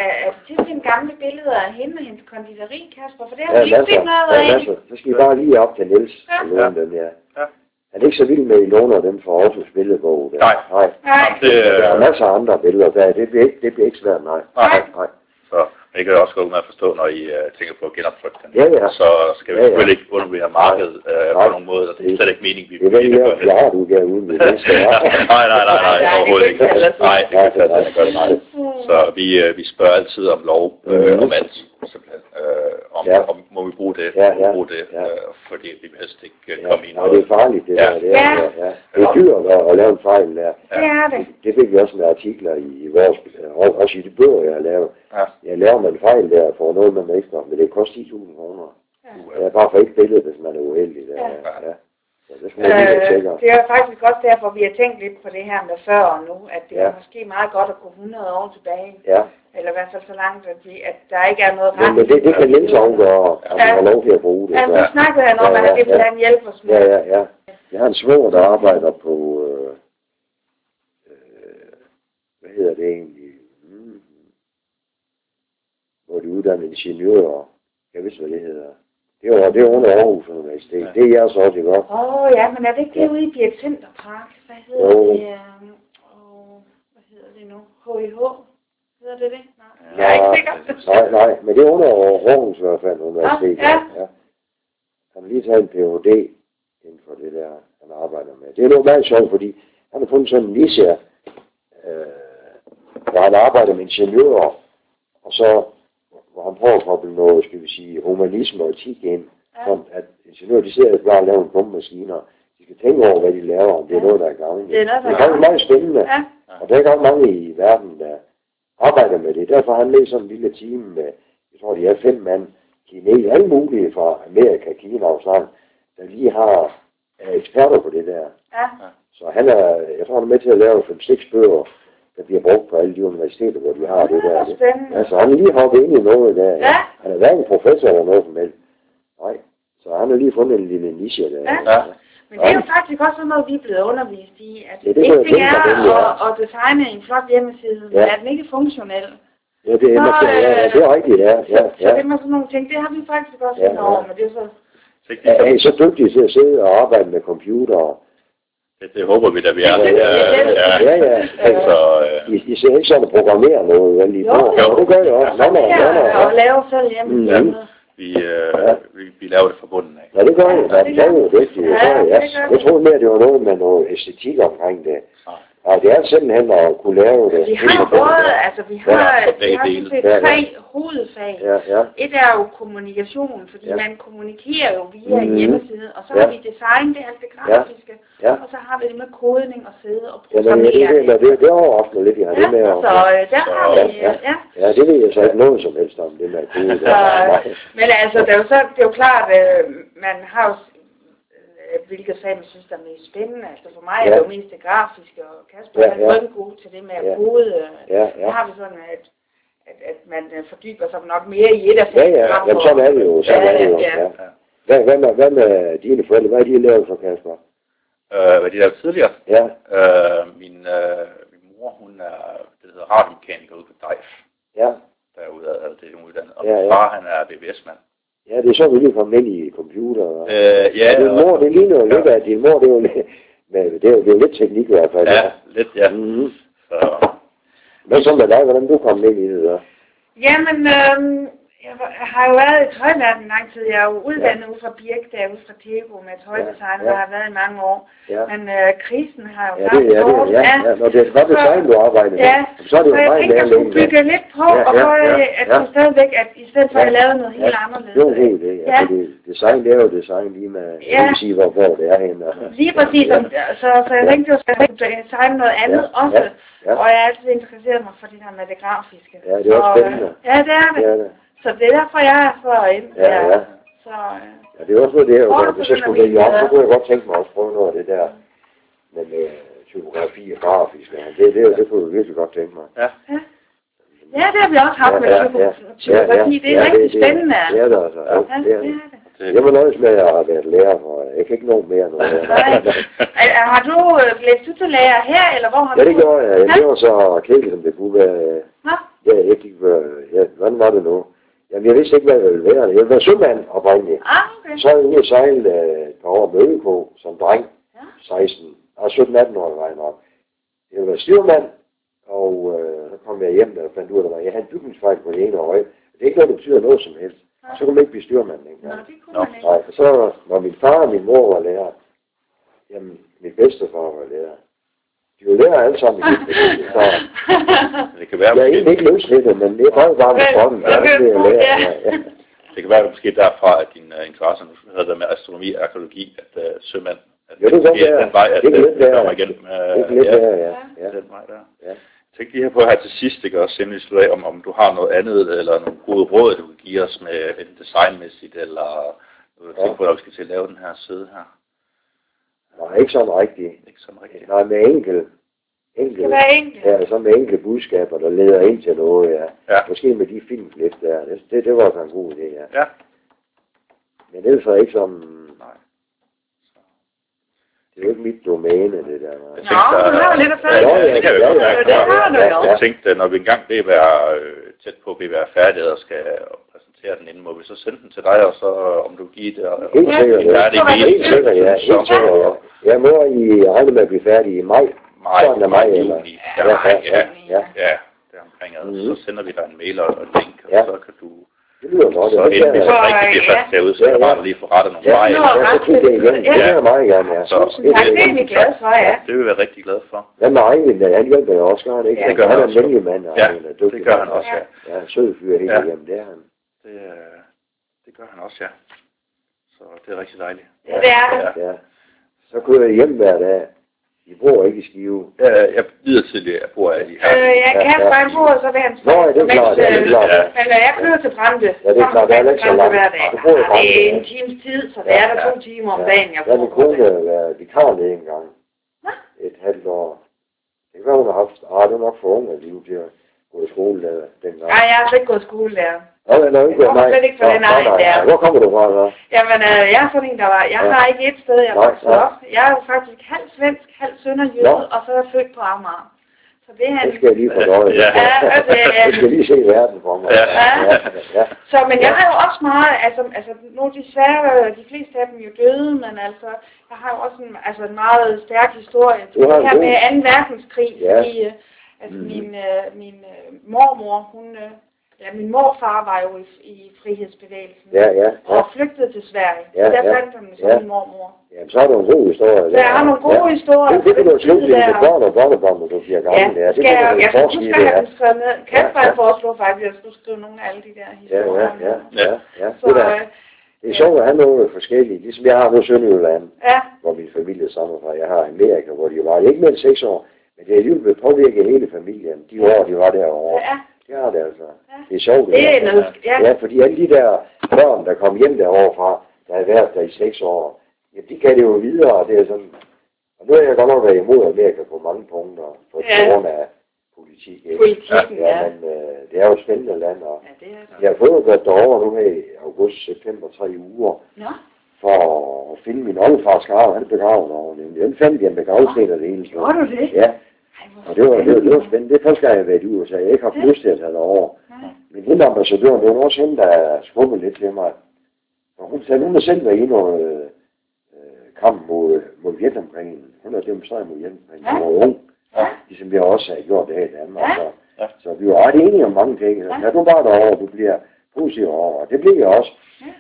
er, er det til sine gamle billeder af hende og hendes konditori, Kasper? For det har Ja, vi ikke masser. set noget Ja, af. masser. Så skal I bare lige op til Niels Ja. og låne dem, ja. Ja. Han er ikke så vild med, at I låner dem fra Aarhus Billedbog. Der. Nej. Nej. Nej. Det, Der er øh, masser af andre billeder der. Det bliver ikke, det bliver ikke svært, nej. Nej. nej. så det kan jeg også gå med at forstå, når I uh, tænker på at genoptrykke den. Ja, ja. Så skal vi Ja, ja. selvfølgelig ikke undervurdere markedet uh, på nogen måde, og det er slet ikke meningen, vi Det er vel vi lige gør at klare udgave uden det. Det jeg. nej, nej, nej, nej, det overhovedet ikke. ikke. Nej, det kan ikke lade sig gøre det, nej. Så vi, øh, vi spørger altid om lov, øh, om alt, simpelthen. Øh, om, Ja. om, må vi bruge det, Ja, må vi ja. bruge det, Ja. øh, fordi vi vil helst ikke øh, Ja, komme i og det er farligt, det Ja. der. Det er, Ja. ja. Ja. det er dyrt at, at lave en fejl der. Det er det. Det fik vi også med artikler i, i vores, og- også i de bøger, jeg har lavet. Ja. Jeg laver man en fejl der for noget, man ikke men det koster 10.000 kroner. Uh, Det er bare for et billede, hvis man er uheldig. Der. Ja. Ja. Ja. Det Øh, det er faktisk også derfor, vi har tænkt lidt på det her med før og nu, at det Ja. er måske meget godt at gå 100 år tilbage, Ja, eller i hvert fald så langt, at, vi, at der ikke er noget men, men det, det kan Niels afgøre, om Ja. man har lov til at bruge det. Ja, så snakkede han om, Ja, at ja, det ville ja. han hjælpe os med. Ja, ja, ja. Jeg har en svår, der arbejder på, øh, øh, hvad hedder det egentlig? Hmm. Hvor de uddanner ingeniører. Jeg vidste, hvad det hedder. Det er, det er under Aarhus Universitet. Ja. Det er jeres også, ikke også? Åh oh, ja, men er det ikke det Ja. ude i Birk Centerpark? Hvad hedder Jo. det? øhm, Åh, hvad hedder det nu? HIH? Hedder det det? Nej, jeg er ikke sikker. Nej, nej, men det er under Aarhus i hvert fald Universitet. Ja, ja. Han har lige taget en Ph.D. inden for det der, han arbejder med. Det er noget meget sjovt, fordi han har fundet sådan en niche, øh, hvor han arbejder med ingeniører, og så hvor han prøver at koble noget, skal vi sige, humanisme og etik ind, Ja. sådan at ingeniører, de sidder bare og laver en dumme maskiner. De skal tænke over, hvad de laver, om det er Ja. noget, der er gavnligt. Det er noget, der det er faktisk meget spændende. Ja, Og der er ret mange i verden, der arbejder med det. Derfor har han med sådan en lille team med, jeg tror, de er fem mand, kineser, alle mulige fra Amerika, Kina og sådan, der lige har er eksperter på det der. ja. Så han er, jeg tror, han er med til at lave fem-seks bøger, der bliver brugt på alle de universiteter, hvor de har det Det der. er spændende. Altså, han er lige hoppet ind i noget der. Ja. Han er hverken professor eller noget som helst. Nej. Så han har lige fundet en lille niche der. Ja. Ja. Men det er jo faktisk også sådan noget, vi er blevet undervist i. At Ja, det er mig, det er. at, at designe en flot hjemmeside, men Ja. er den ikke funktionel? Ja, det er, Så, måske, ja, ja, det er rigtigt, ja. Så, ja, så det ja. med sådan nogle ting, det har vi faktisk også Ja, ja, over, ja. men det er så... Så ikke Er, er I så dygtige til at sidde og arbejde med computer? Det, det håber vi da, vi er. Ja, det det. Ja, ja. Så, øh, I, I ser ikke sådan at programmere noget, vel? I Jo, jo. det gør jeg også. Nå, nå, nå, nå, Ja, og ja. lave selv hjemmesider. vi, øh, vi, vi laver det fra bunden af. Ja, det gør jeg. Ja, det gør jeg. Ja, Det gør jeg. det gør Jeg, vi. jeg troede mere, det var noget med noget æstetik omkring det. Nej. Ja, det er simpelthen at kunne lave det. Vi har både, altså vi har, Ja, vi har sådan set dele. Ja, ja. tre hovedfag. Ja, ja. Et er jo kommunikation, fordi Ja. man kommunikerer jo via Mhm. hjemmeside, og så Ja. har vi design, det er alt det grafiske, Ja. og så har vi det med kodning og sidde og Ja, men programmere. det, det, det, det overrasker lidt, jeg har det med. Ja, at- så øh, der Så, har vi, ja. øh, ja. Ja, det ved jeg så ikke noget som helst om, det med at kode. Så. Nej. men altså, det er jo, så, det er jo klart, øh, man har jo, øh, hvilket fag man synes, der er mest spændende. Altså for mig er Ja. det jo mest det grafiske, og Kasper Ja, er ja. rigtig god til det med at Ja. kode. øh. Ja, ja. har vi sådan, at, at, at man øh, fordyber sig nok mere i et af Ja, fagene. ja, frem jamen sådan er det jo. Sådan Ja, er det jo. ja, Ja. ja. Hvad, hvad, med, hvad med dine forældre? Hvad har de lavet for Kasper? Øh, hvad de lavede tidligere. Ja, Øh, min, øh, min mor, hun er, det hedder radiomekaniker ude på DEIF, ja. derude af det, hun er uddannet. Og Ja, min ja. far, han er BBS-mand. Ja, det er så, vi lige kommet ind i computer. og- Øh, ja, din mor, det ligner jo ja. lidt af, din mor, det er jo, lidt- men det er jo, det er jo lidt teknik i hvert fald. Ja, lidt, ja. Mm-hmm. Så, Hvad så med dig? Hvordan du kom ind i det der? Jamen, øhm, jeg har jo været i tøjverden lang tid. Jeg er jo uddannet ude fra Birk, der ude fra Tego med tøjdesign, Ja, ja, ja. der har været i mange år. Ja. Men øh, krisen har jo Ja, det, ja, det, ja, ja. Når det var design, du arbejdede med, Ja, så er det så jo jeg meget tænkte, jeg skulle nærliggende. bygge lidt på, Ja, og ja, så ja, øh, at ja. stadigvæk, at i stedet for at jeg Ja, lavede noget helt ja. anderledes. Det er jo god idé. Ja. Ja. Fordi design, det er jo design lige med, Ja. jeg vil sige, hvor, hvor det er henne. Lige præcis, Ja. ja. så, så jeg tænkte at jeg skulle designe noget andet Ja, også. ja, ja. Og jeg har altid interesseret mig for det der med det grafiske. Ja, det er også Så, øh, spændende. Ja, det er det. Det er det. Så det er derfor, jeg er så ind. Ja, ja. Så, øh, Ja, det er også noget, det her, er du hvis jeg skulle vælge om, så det? kunne jeg godt tænke mig at prøve noget af det der med, med typografi og grafisk. Ja. Det, det, det kunne jeg virkelig godt tænke mig. Ja. Ja. Ja, det har vi også haft med typo- typografi. Det er ja, rigtig det, spændende. Det er det altså. Ja, Ja, det er det Jeg må nøjes med at have været lærer, for jeg kan ikke nå mere nu. Er- Har du øh, læst du til lærer her, eller hvor har Ja, du? det gjorde jeg. Det var så kedeligt, som det kunne være. Ja, jeg gik, øh, ja, hvordan var det nu? Jamen, jeg vidste ikke, hvad jeg ville være. Jeg ville være sømand oprindeligt. ah, okay. Så er jeg ude at sejle øh, et par år med som dreng. Ja. 16. Og 17-18 år var jeg nok. Jeg ville være styrmand, og øh, så kom jeg hjem og fandt ud af, at jeg havde en bygningsfejl på det ene øje. Det er ikke noget, der betyder noget som helst. Så kunne man ikke blive styrmand Nå, længere. det kunne Nå. man ikke. Nej, og så når min far og min mor var lærer, jamen min bedstefar var lærer. De var lærer alle sammen i så det kan være, jeg er ikke løsnittet, men det er bare bare med sådan. Ja, det er ja. Ja, det kan være måske derfra, at din uh, interesse nu havde været med astronomi og arkeologi, at uh, sømand, at Jo, det godt måske er den vej, at Det lidt være. kommer igen. Uh, Det er lidt ja, ja. ja. den vej der. Ja. Tænkte lige her på her til sidst, ikke, også inden vi slutter af, om, om du har noget andet, eller nogle gode råd, du kan give os med enten designmæssigt, eller du Ja. tænker på, at vi skal til at lave den her side her. Nej, ikke sådan rigtigt. Ikke sådan rigtigt. Nej, med enkel, Det enkel, kan være enkelt. ja, så med enkle budskaber, der leder ind til noget, ja. Ja. Måske med de filmklip der. Det, det, det var så en god idé, ja. Ja. Men ellers er ikke sådan, Nej. det er jo ikke mit domæne, det der. Jeg nej. Nå, du har jo lidt at ja, følge. ja, det kan jeg Ja, godt ja, mærke. det har du jo. Jeg tænkte, når vi engang vil være øh, tæt på, vil være færdige og skal præsentere den inden, må vi så sende den til dig, og så om du giver det. Og, Helt sikkert, ja. var Helt sikkert, ja. som, Helt sikkert, ja. Jeg må i regne med at blive færdig i maj. Maj, Sådan er maj, eller? juni. Ja, Ja, ja, ja, ja. ja, det er omkring, og Mhm. så sender vi dig en mail og et link, og Ja. så kan du, Det lyder godt. så det inden kan så jeg- rigtig bliver Ja. fast derude, så Ja, er det ja. bare lige få rettet nogle Ja, skal kigge det. Det jeg meget gerne, ja. Så, Tusind tak, det er vi glade for, ja. Det vil vi være rigtig glade for. Hvad med Ejvind, han hjælper jo også, han ikke? Ja, det gør han han er en også. mand, og Ja, er det gør han også, ja. Ja, sød fyr helt Ja. igennem, det er han. Det, øh, det gør han også, ja. Så det er rigtig dejligt. Ja, det er det. Ja. Ja. Så kører jeg hjem hver dag. I bor ikke i Skive. Ja, jeg videre tidligere, jeg bor i her. Øh, jeg kan Ja, ja. bare på, så vil han Nå, ja, det er klart, ja, det er klart. Ja. Men når jeg kører til Brande, Ja, det er klart, det er ikke så langt. hver dag. Du bor i Ja, Brande, det er en ja. times tid, så det er der to timer om dagen, jeg Jeg har min kone været vikar nede en gang. Nå. Et halvt år. Det kan være, hun har haft, ah, det er nok for ung at liv til at gå i skole der, dengang. Nej, jeg har ikke gået i skole der. Nå, men, ikke Jeg kommer slet ikke fra den Nå, egen nej, der. nej. Hvor kommer du fra så? Jamen, øh, jeg er sådan en, der var... Jeg Ja. har ikke et sted, jeg er Nej, vokset nej. op. Jeg er faktisk halv svensk, halv sønderjyde, Nå. og så er jeg født på Amager. Så det er Det skal jeg lige få døje. Ja. Ja, altså, ja. Jeg skal lige se verden for mig. Ja. ja. ja. Så, men jeg har jo også meget, altså, altså nu er de svære, de fleste af dem jo døde, men altså, jeg har jo også en, altså, en meget stærk historie. Det her med 2. verdenskrig, Ja. fordi, øh, altså Mhm. min, øh, min øh, mormor, hun, øh, ja, min morfar var jo i, i frihedsbevægelsen. Ja, ja, ja. Og flygtede til Sverige. Ja, der ja. fandt han så Ja. min mormor. Jamen, så har du en god historie. Så jeg har nogle gode historier. Det, det kan du tid med der. børn og børnebørn, når du bliver Ja, gammel. Ja, det skal kan jeg, du jeg det, have ja. dem skrevet ned. Kasper Ja, ja, ja. foreslår faktisk, at jeg skulle skrive nogle af alle de der Ja, historier. ja, ja, ja, ja. Så, Det, er, øh, det er sjovt at have noget forskelligt. Ligesom jeg har nu Sønderjylland, ja, hvor min familie stammer fra. Jeg har Amerika, hvor de var ikke mere end seks år. Men det er alligevel blevet påvirket hele familien. De år, de var derovre. ja, Det har det altså. Ja. Det er sjovt. det er noget, ja. Ja, fordi alle de der børn, der kom hjem derovre fra, der har været der i seks år, ja, de kan det jo videre, og det er sådan, og nu har jeg godt nok været imod Amerika på mange punkter, på Ja. grund af politik, ikke? Politikken, ja. Ja, men øh, det er jo et spændende land, og Ja, det er det. jeg har fået været derovre nu her i august, september, tre uger, Nå, for at finde min oldefars grav, han er begravet over nemlig. Den fandt jeg med gravsten og det hele. gjorde du det? Ja, og det var, det var, det var spændende. Det er første gang, jeg har været i USA. Jeg har ikke haft lyst til at tage derover. Men hende ambassadøren, det var også hende, der skubbede lidt til mig. Og hun sagde, hun har selv været i noget øh, kamp mod, mod Vietnamkrigen. Hun har demonstreret mod Vietnamkrigen. Hun var ung, Ja, ligesom vi også har gjort det her i Danmark. Så, Ja. så vi var ret enige om mange ting. Ja. Ja. du bare derovre, du bliver positiv over. Og det blev jeg også. Ja.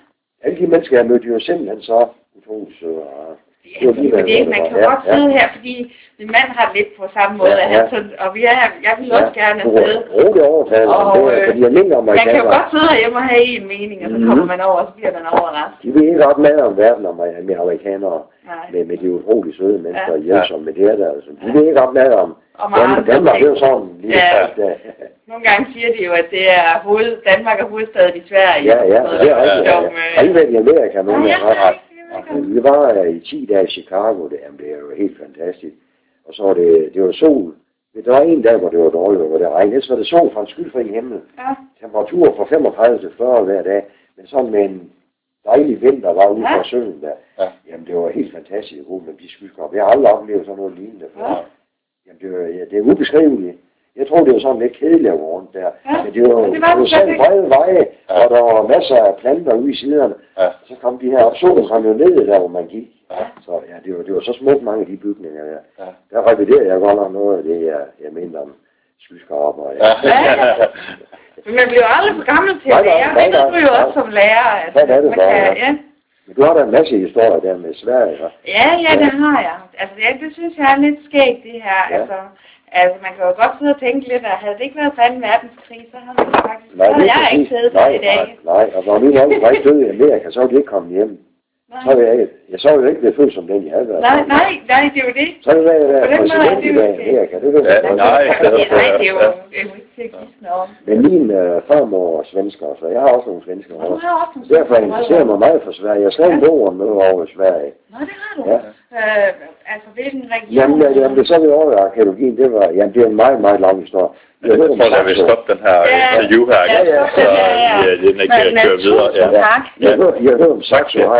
Alle de mennesker, jeg mødte, de var simpelthen så utroligt søde. og- Ja, fordi det, man kan Ja, godt ja. sidde her, fordi min mand har det lidt på samme måde, Ja, at han ja. sådan, og vi er, jeg vil også gerne Du afsted. roligt overtale, Og, og, det, øh, er, fordi jeg mener Man kan jo amerikanere. godt sidde herhjemme og have en mening, og så Mhm. kommer man over, og så bliver man overrasket. De ved ikke ret meget om verden om med med amerikanere, Nej. med, med de utroligt søde mennesker Ja. og hjælpsomme, men det er der altså. De ved ikke ret meget om Og Danmark. Danmark det er jo sådan lige Ja. ja. der. Nogle gange siger de jo, at det er hoved, Danmark er hovedstaden i Sverige. Ja, ja, det er rigtigt. Ja, Som, ja. øh, Har I Amerika nogen af jer? har ikke. Vi var øh, i 10 dage i Chicago, det, jamen, det er jo helt fantastisk. og så var det, det var sol. Der var en dag, hvor det var dårligt, hvor det regnede. Ellers var det sol fra en skyldfri himmel. Ja. Temperaturer fra 35 til 40 hver dag. Men sådan med en dejlig vind, der var ude Ja. fra søen der. Ja. Jamen, det var helt fantastisk at gå med de skyskraber. Jeg har aldrig oplevet sådan noget lignende før. Ja. Jamen, det, var, ja, det er ubeskriveligt. Jeg tror, det var sådan lidt kedeligt at gå rundt der. Ja, Men det var, det det var var, det slet sådan brede veje, Ja. og der var masser af planter ude i siderne. Ja. Så kom de her op, solen kom jo ned der, hvor man gik. Ja. Så ja, det var, det var så smukt mange af de bygninger der. Ja. Der reviderer jeg godt nok noget af det, jeg, jeg mener om skyskraber. Ja. Ja, Men man bliver jo aldrig for gammel til Nej, at nej, lære. nej, Det ved nej, du jo nej. også som lærer. Altså, Sådan er det man bare, kan, ja. ja. Men du har da en masse historier der med Sverige, hva'? Ja, ja, det har jeg. Altså, ja, det synes jeg er lidt skægt, det her. Ja. Altså, altså, man kan jo godt sidde og tænke lidt, at havde det ikke været for 2. verdenskrig, så havde det faktisk, så Nej, havde lige jeg ikke siddet nej, i dag. Nej, nej, og når nu var ikke døde i Amerika, så var de ikke kommet hjem. Så Nej, var jeg, jeg så jo ikke blevet født som den, jeg havde været. nej, nej, nej, det er jo det. Så var jeg er præsident det i. Amerika, det ved Ja, jeg godt. nej, nej, det er- nej, er jo, ja. det er jo ikke til at gisne om. Men min øh, farmor er svensker, så jeg har også nogle svensker Og du har også nogle Derfor interesserer jeg mig meget for Sverige. Jeg skrev en bog om noget over i Sverige. Nå, det har du. Ja. Øh, altså, hvilken region? Jamen, ja, jamen det så vi over i arkeologien, det var, jamen det er en meget, meget lang historie. Jeg tror, jeg vil stoppe den her Ja. interview her. Ja, ikke? ja, Så ja, ja. ja, den er ikke køre videre. Ja. tak. Jeg, jeg hørt om Saxo, har